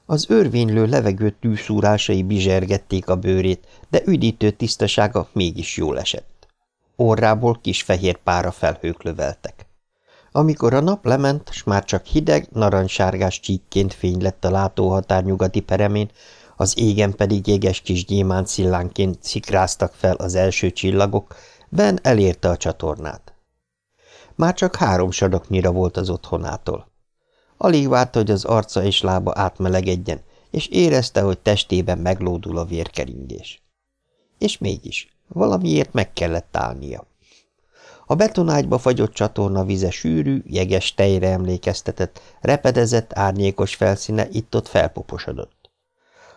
Az örvénylő levegő tűszúrásai bizsergették a bőrét, de üdítő tisztasága mégis jól esett. Orrából kis fehér pára felhők löveltek. Amikor a nap lement, s már csak hideg, narancssárgás csíkként fény lett a látóhatár nyugati peremén, az égen pedig jéges kis gyémánt szillánként szikráztak fel az első csillagok, Ben elérte a csatornát. Már csak három sadoknyira volt az otthonától. Alig várta, hogy az arca és lába átmelegedjen, és érezte, hogy testében meglódul a vérkeringés. És mégis, valamiért meg kellett állnia. A betonágyba fagyott csatorna vize sűrű, jeges tejre emlékeztetett, repedezett, árnyékos felszíne itt-ott felpoposodott.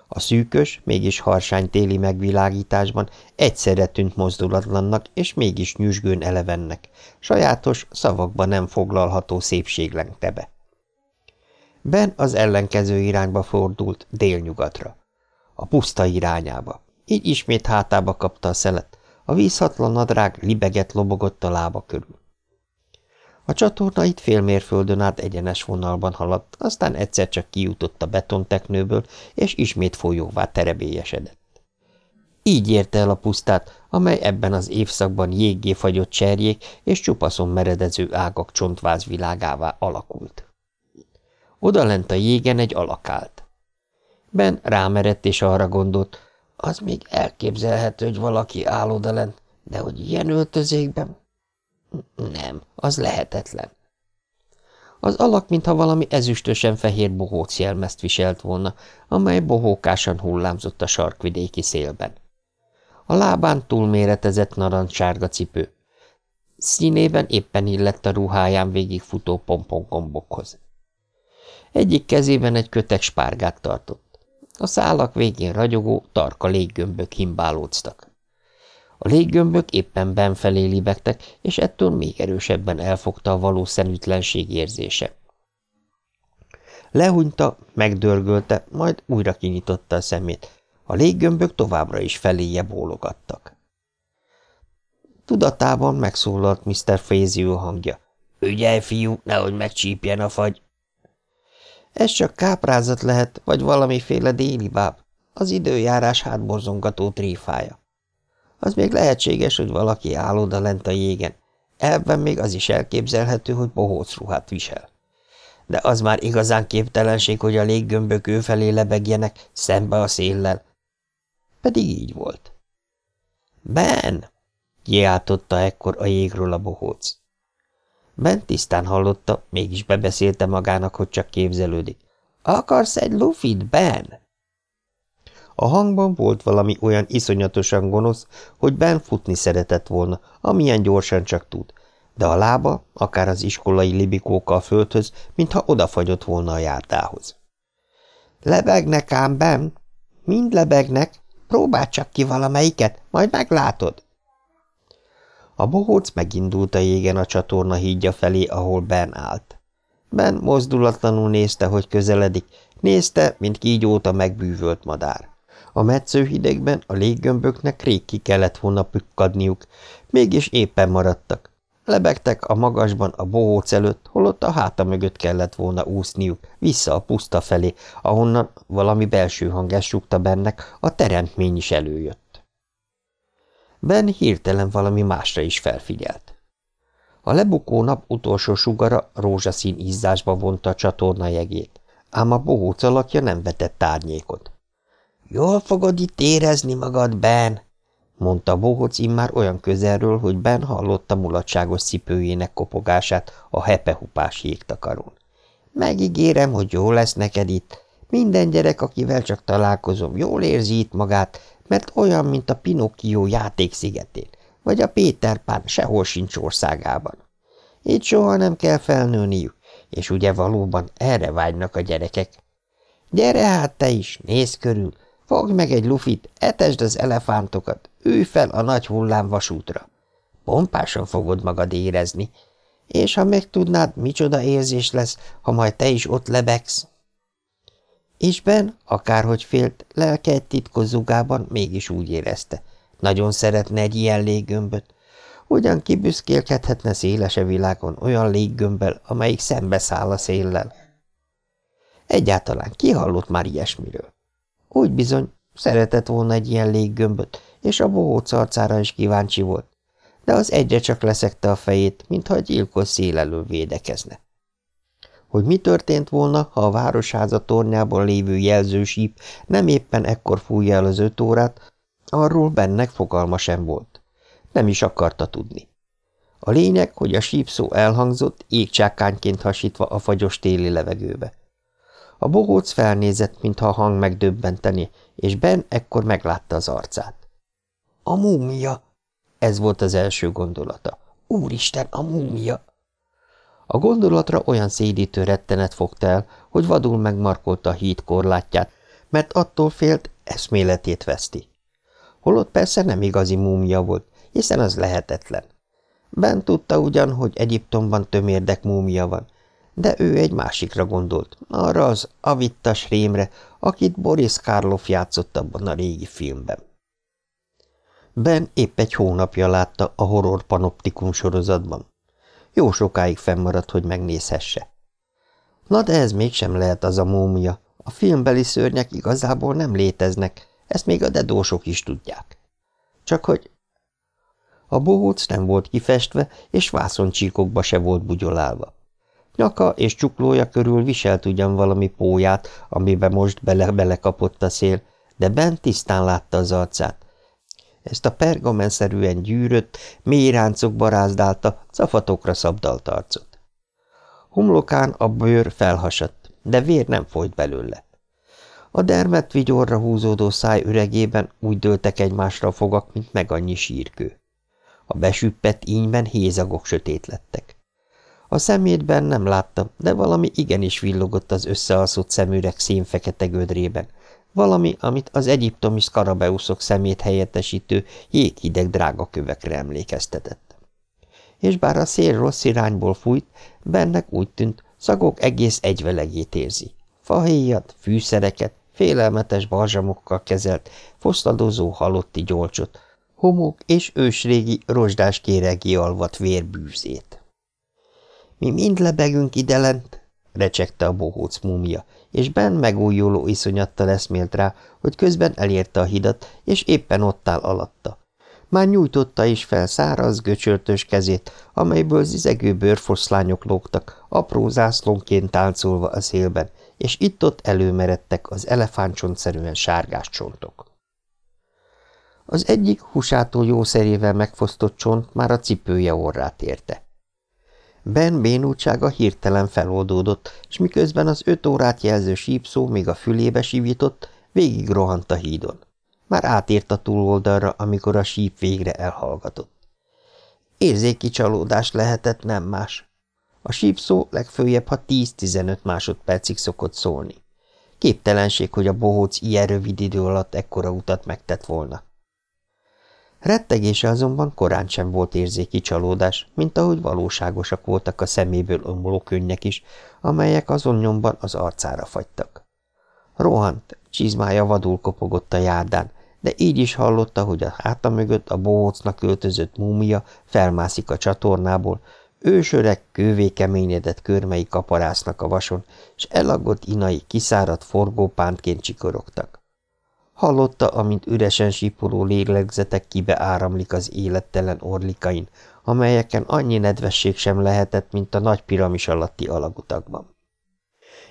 A szűkös, mégis harsány téli megvilágításban egyszerre tűnt mozdulatlannak, és mégis nyüzsgőn elevennek, sajátos, szavakba nem foglalható szépség lengte be. Ben az ellenkező irányba fordult, délnyugatra. A puszta irányába. Így ismét hátába kapta a szelet, a vízhatlan nadrág libeget lobogott a lába körül. A csatorna itt félmérföldön át egyenes vonalban haladt, aztán egyszer csak kijutott a betonteknőből, és ismét folyóvá terebélyesedett. Így érte el a pusztát, amely ebben az évszakban jéggé fagyott cserjék és csupaszon meredező ágak csontváz világává alakult. Odalent a jégen egy alak állt. Ben rámerett és arra gondolt, az még elképzelhető, hogy valaki áll odalent, de hogy ilyen öltözékben? Nem, az lehetetlen. Az alak, mintha valami ezüstösen fehér bohóc jelmezt viselt volna, amely bohókásan hullámzott a sarkvidéki szélben. A lábán túlméretezett narancssárga cipő. Színében éppen illett a ruháján végigfutó pompongombokhoz. Egyik kezében egy kötek spárgát tartott. A szálak végén ragyogó, tarka léggömbök himbálódtak. A léggömbök éppen benfelé libegtek, és ettől még erősebben elfogta a valószínűtlenség érzése. Lehúnyta, megdörgölte, majd újra kinyitotta a szemét. A léggömbök továbbra is feléje bólogattak. Tudatában megszólalt Mr. Fazio hangja. – Ügyelj, fiú, nehogy megcsípjen a fagy! Ez csak káprázat lehet, vagy valamiféle déli báb, az időjárás hátborzongató tréfája. Az még lehetséges, hogy valaki áll oda lent a jégen. Ebben még az is elképzelhető, hogy bohóc ruhát visel. De az már igazán képtelenség, hogy a léggömbök ő felé lebegjenek, szembe a széllel. Pedig így volt. Ben! kiáltotta ekkor a jégről a bohóc. Ben tisztán hallotta, mégis bebeszélte magának, hogy csak képzelődik. Akarsz egy lufit, Ben? A hangban volt valami olyan iszonyatosan gonosz, hogy Ben futni szeretett volna, amilyen gyorsan csak tud, de a lába, akár az iskolai libikókkal földhöz, mintha odafagyott volna a jártához. Lebegnek ám, Ben? Mind lebegnek. Próbáld csak ki valamelyiket, majd meglátod. A bohóc megindult a jégen a csatorna hídja felé, ahol Ben állt. Ben mozdulatlanul nézte, hogy közeledik, nézte, mint kígyóta megbűvölt madár. A metsző hidegben a léggömböknek rég ki kellett volna pükkadniuk, mégis éppen maradtak. Lebegtek a magasban a bohóc előtt, holott a háta mögött kellett volna úszniuk, vissza a puszta felé, ahonnan valami belső hang esúgta bennek, a teremtmény is előjött. Ben hirtelen valami másra is felfigyelt. A lebukó nap utolsó sugara rózsaszín izzásba vonta a csatorna jegét, ám a bohóc alakja nem vetett árnyékot. Jól fogod itt érezni magad, Ben, mondta Bohóc immár olyan közelről, hogy Ben hallotta mulatságos cipőjének kopogását a hepehupás jégtakarón. Megígérem, hogy jó lesz neked itt. Minden gyerek, akivel csak találkozom, jól érzi itt magát, mert olyan, mint a Pinocchio játékszigetén, vagy a Péter Pán sehol sincs országában. Itt soha nem kell felnőniük, és ugye valóban erre vágynak a gyerekek. Gyere hát te is, nézz körül, Fogd meg egy lufit, etesd az elefántokat, ülj fel a nagy hullám vasútra. Pompásan fogod magad érezni, és ha megtudnád, micsoda érzés lesz, ha majd te is ott lebegsz. És Ben, akárhogy félt, lelke egy titkos mégis úgy érezte. Nagyon szeretne egy ilyen léggömböt. Ugyan kibüszkélkedhetne szélese világon olyan léggömbbel, amelyik szembeszáll a széllel. Egyáltalán ki hallott már ilyesmiről? Úgy bizony, szeretett volna egy ilyen léggömböt, és a bohóc arcára is kíváncsi volt, de az egyre csak leszekte a fejét, mintha egy gyilkos szél elől védekezne. Hogy mi történt volna, ha a városháza tornyában lévő jelzősíp nem éppen ekkor fújja el az öt órát, arról bennek fogalma sem volt. Nem is akarta tudni. A lényeg, hogy a sípszó elhangzott, égcsákányként hasítva a fagyos téli levegőbe. A bohóc felnézett, mintha a hang megdöbbenteni, és Ben ekkor meglátta az arcát. – A múmia! Ez volt az első gondolata. Úristen, a múmia! A gondolatra olyan szédítő rettenet fogta el, hogy vadul megmarkolta a híd korlátját, mert attól félt, eszméletét veszti. Holott persze nem igazi múmia volt, hiszen az lehetetlen. Ben tudta ugyan, hogy Egyiptomban tömérdek múmia van, de ő egy másikra gondolt, arra az avittas rémre, akit Boris Karloff játszott abban a régi filmben. Ben épp egy hónapja látta a horror panoptikum sorozatban. Jó sokáig fennmaradt, hogy megnézhesse. Na de ez mégsem lehet az a múmia. A filmbeli szörnyek igazából nem léteznek, ezt még a dedósok is tudják. Csak hogy a bohóc nem volt kifestve, és vászoncsíkokba se volt bugyolálva. Nyaka és csuklója körül viselt ugyan valami póját, amibe most bele-belekapott a szél, de bent tisztán látta az arcát. Ezt a pergamenszerűen gyűrött, mély ráncok barázdálta, cafatokra szabdalt arcot. Humlokán a bőr felhasadt, de vér nem folyt belőle. A dermet vigyorra húzódó száj üregében úgy dőltek egymásra a fogak, mint meg annyi sírkő. A besüppett ínyben hézagok sötét lettek. A szemétben nem láttam, de valami igenis villogott az összealszott szemüreg szénfekete gödrében, valami, amit az egyiptomi szkarabeuszok szemét helyettesítő jéghideg drága kövekre emlékeztetett. És bár a szél rossz irányból fújt, bennek úgy tűnt, szagok egész egyvelegét érzi. Fahéjat, fűszereket, félelmetes barzsamokkal kezelt, foszladozó halotti gyolcsot, homok és ősrégi rozsdás kéregi alvat vérbűzét. Mi mind lebegünk lent, recsegte a bohóc múmia, és Ben megújuló iszonyattal eszmélt rá, hogy közben elérte a hidat, és éppen ott áll alatta. Már nyújtotta is fel száraz, göcsörtös kezét, amelyből zizegő bőrfoszlányok lógtak, apró zászlónként táncolva a szélben, és itt-ott előmeredtek az elefántcsontszerűen sárgás csontok. Az egyik húsától jószerével megfosztott csont már a cipője orrát érte. Ben bénultsága hirtelen feloldódott, és miközben az öt órát jelző sípszó még a fülébe sivított, végig rohant a hídon. Már átért a túloldalra, amikor a síp végre elhallgatott. Érzéki csalódás lehetett, nem más. A sípszó legfőjebb, ha 10-15 másodpercig szokott szólni. Képtelenség, hogy a bohóc ilyen rövid idő alatt ekkora utat megtett volna. Rettegése azonban korán sem volt érzéki csalódás, mint ahogy valóságosak voltak a szeméből ömló könnyek is, amelyek azon nyomban az arcára fagytak. Rohant, csizmája vadul kopogott a járdán, de így is hallotta, hogy a háta mögött a bohócnak öltözött múmia felmászik a csatornából, ősöreg, kővékeményedett körmei kaparásznak a vason, és elaggott inai kiszáradt forgópántként csikorogtak. Hallotta, amint üresen sipoló lélegzetek kibe áramlik az élettelen orlikain, amelyeken annyi nedvesség sem lehetett, mint a nagy piramis alatti alagutakban.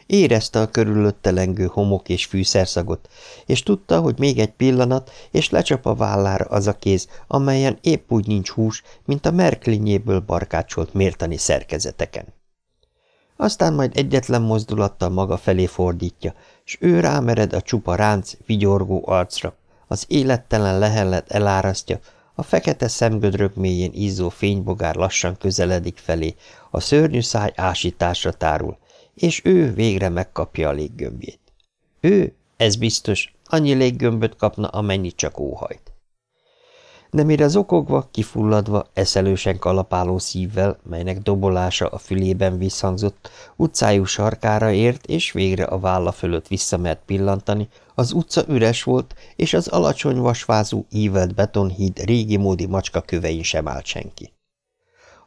Érezte a körülötte lengő homok és fűszerszagot, és tudta, hogy még egy pillanat, és lecsap a vállára az a kéz, amelyen épp úgy nincs hús, mint a merklinyéből barkácsolt mértani szerkezeteken. Aztán majd egyetlen mozdulattal maga felé fordítja, s ő rámered a csupa ránc, vigyorgó arcra, az élettelen lehellet elárasztja, a fekete szemgödrök mélyén izzó fénybogár lassan közeledik felé, a szörnyű száj ásításra tárul, és ő végre megkapja a léggömbjét. Ő, ez biztos, annyi léggömböt kapna, amennyit csak óhajt de mire zokogva, kifulladva, eszelősen kalapáló szívvel, melynek dobolása a fülében visszhangzott, utcájú sarkára ért, és végre a válla fölött visszamert pillantani, az utca üres volt, és az alacsony vasvázú, ívelt betonhíd régi módi macska kövein sem állt senki.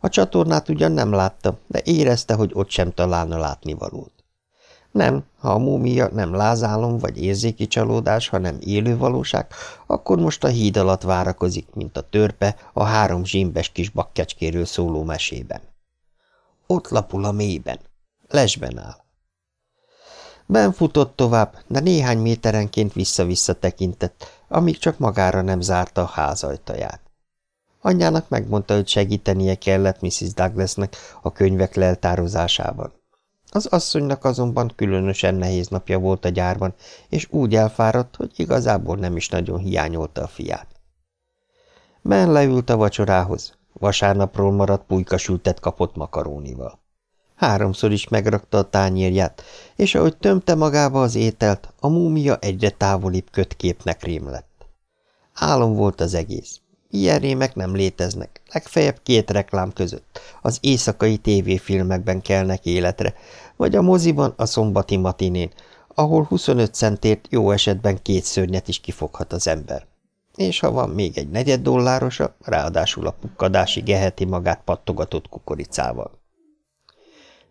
A csatornát ugyan nem látta, de érezte, hogy ott sem találna látnivalót. Nem, ha a múmia nem lázálom vagy érzéki csalódás, hanem élő valóság, akkor most a híd alatt várakozik, mint a törpe a három zsimbes kis bakkecskéről szóló mesében. Ott lapul a mélyben, lesben áll. Ben futott tovább, de néhány méterenként vissza-vissza tekintett, amíg csak magára nem zárta a ház ajtaját. Anyjának megmondta, hogy segítenie kellett Mrs. Douglasnek a könyvek leltározásában. Az asszonynak azonban különösen nehéz napja volt a gyárban, és úgy elfáradt, hogy igazából nem is nagyon hiányolta a fiát. Ben leült a vacsorához, vasárnapról maradt pulykasültet kapott makarónival. Háromszor is megrakta a tányérját, és ahogy tömte magába az ételt, a múmia egyre távolibb kötképnek rém lett. Álom volt az egész. Ilyen rémek nem léteznek, legfeljebb két reklám között. Az éjszakai tévéfilmekben kelnek életre, vagy a moziban a szombati matinén, ahol 25 centért jó esetben két szörnyet is kifoghat az ember. És ha van még egy negyed dollárosa, ráadásul a pukkadási geheti magát pattogatott kukoricával.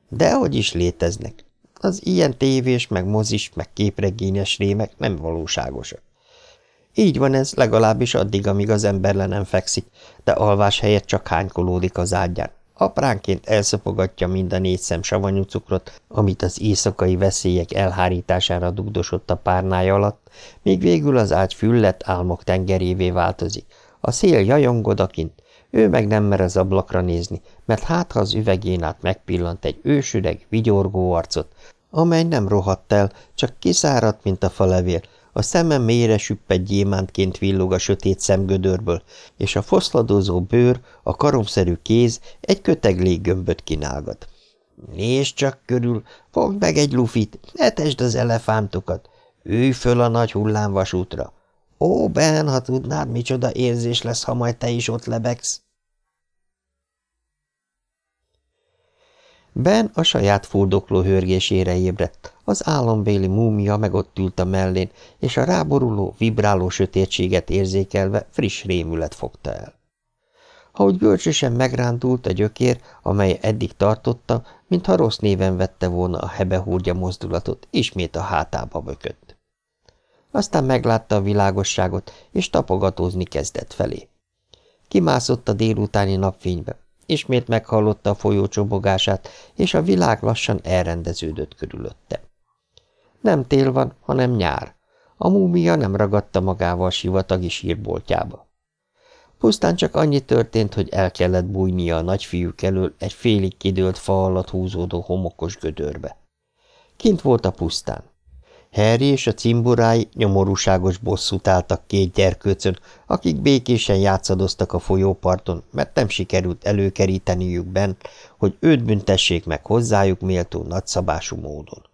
De hogy is léteznek. Az ilyen tévés, meg mozis, meg képregényes rémek nem valóságosak. Így van ez legalábbis addig, amíg az ember le nem fekszik, de alvás helyett csak hánykolódik az ágyán. Apránként elszopogatja mind a négy szem savanyú cukrot, amit az éjszakai veszélyek elhárítására dugdosott a párnája alatt, míg végül az ágy füllet álmok tengerévé változik. A szél jajongod akint, ő meg nem mer az ablakra nézni, mert hát ha az üvegén át megpillant egy ősüreg, vigyorgó arcot, amely nem rohadt el, csak kiszáradt, mint a falevél, a szeme mélyre süpped gyémántként villog a sötét szemgödörből, és a foszladozó bőr, a karomszerű kéz egy köteg léggömböt kínálgat. Nézd csak körül, fogd meg egy lufit, etesd az elefántokat, ülj föl a nagy hullámvasútra. Ó, Ben, ha tudnád, micsoda érzés lesz, ha majd te is ott lebegsz. Ben a saját fuldokló hörgésére ébredt, az álombéli múmia meg ült a mellén, és a ráboruló, vibráló sötétséget érzékelve friss rémület fogta el. Ahogy görcsösen megrándult a gyökér, amely eddig tartotta, mintha rossz néven vette volna a hebehúrgya mozdulatot, ismét a hátába bökött. Aztán meglátta a világosságot, és tapogatózni kezdett felé. Kimászott a délutáni napfénybe, Ismét meghallotta a folyó csobogását, és a világ lassan elrendeződött körülötte. Nem tél van, hanem nyár. A múmia nem ragadta magával sivatagi sírboltjába. Pusztán csak annyi történt, hogy el kellett bújnia a nagyfiúk elől egy félig kidőlt fa alatt húzódó homokos gödörbe. Kint volt a pusztán. Harry és a cimborái nyomorúságos bosszút álltak két gyerkőcön, akik békésen játszadoztak a folyóparton, mert nem sikerült előkeríteniük ben, hogy őt büntessék meg hozzájuk méltó nagyszabású módon. –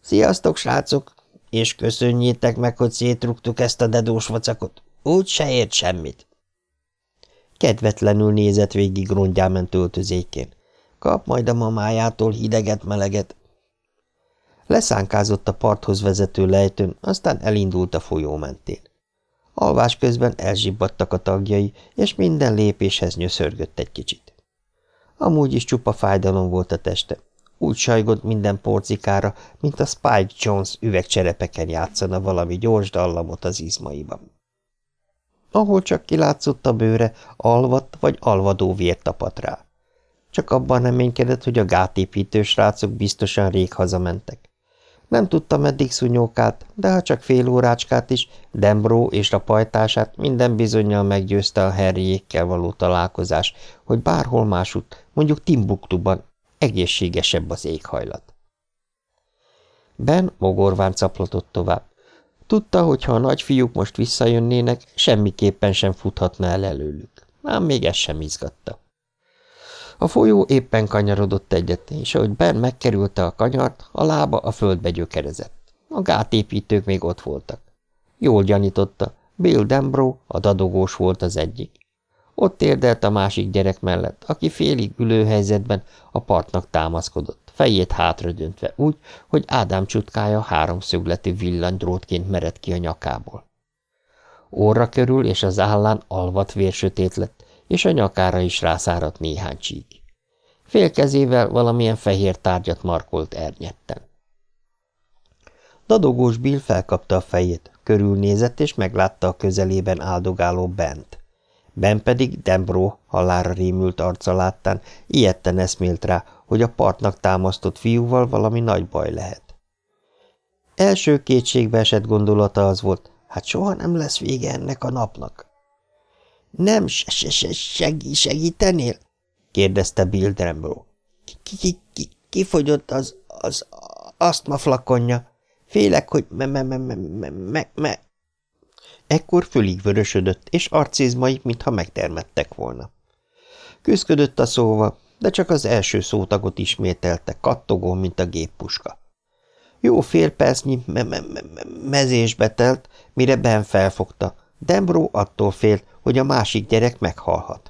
Sziasztok, srácok! És köszönjétek meg, hogy szétrugtuk ezt a dedós vacakot. Úgy se ért semmit. Kedvetlenül nézett végig rongyáment öltözékén. Kap majd a mamájától hideget-meleget, Leszánkázott a parthoz vezető lejtőn, aztán elindult a folyó mentén. Alvás közben elzsibbadtak a tagjai, és minden lépéshez nyöszörgött egy kicsit. Amúgy is csupa fájdalom volt a teste. Úgy sajgott minden porcikára, mint a Spike Jones üvegcserepeken játszana valami gyors dallamot az izmaiban. Ahol csak kilátszott a bőre, alvat vagy alvadó vér tapadt rá. Csak abban reménykedett, hogy a gátépítő srácok biztosan rég hazamentek. Nem tudta, meddig szunyókált, de ha csak fél órácskát is, Dembró és a pajtását minden bizonyal meggyőzte a herjékkel való találkozás, hogy bárhol másút, mondjuk Timbuktuban, egészségesebb az éghajlat. Ben mogorván caplatott tovább. Tudta, hogy ha a nagyfiúk most visszajönnének, semmiképpen sem futhatna el előlük. Ám még ez sem izgatta. A folyó éppen kanyarodott egyet, és ahogy Ben megkerülte a kanyart, a lába a földbe gyökerezett. A gátépítők még ott voltak. Jól gyanította, Bill Dembro, a dadogós volt az egyik. Ott érdelt a másik gyerek mellett, aki félig ülő helyzetben a partnak támaszkodott, fejét hátradöntve úgy, hogy Ádám csutkája háromszögletű villanydrótként mered ki a nyakából. Óra körül és az állán alvat vérsötét lett, és a nyakára is rászáradt néhány csík. Félkezével valamilyen fehér tárgyat markolt ernyetten. Dadogós Bill felkapta a fejét, körülnézett, és meglátta a közelében áldogáló Bent. Ben pedig Dembro halára rémült arca láttán ilyetten eszmélt rá, hogy a partnak támasztott fiúval valami nagy baj lehet. Első kétségbe esett gondolata az volt, hát soha nem lesz vége ennek a napnak. Nem se se segí segítenél? kérdezte Bill Drembro. Ki, ki, ki, kifogyott az, az asztma flakonja. Félek, hogy me, me, me, me, me, me. Ekkor fölig vörösödött, és arcizmai, mintha megtermettek volna. Küzdködött a szóval, de csak az első szótagot ismételte, kattogó, mint a géppuska. Jó fél percnyi me me me mezésbe telt, mire Ben felfogta. Dembro attól félt, hogy a másik gyerek meghalhat.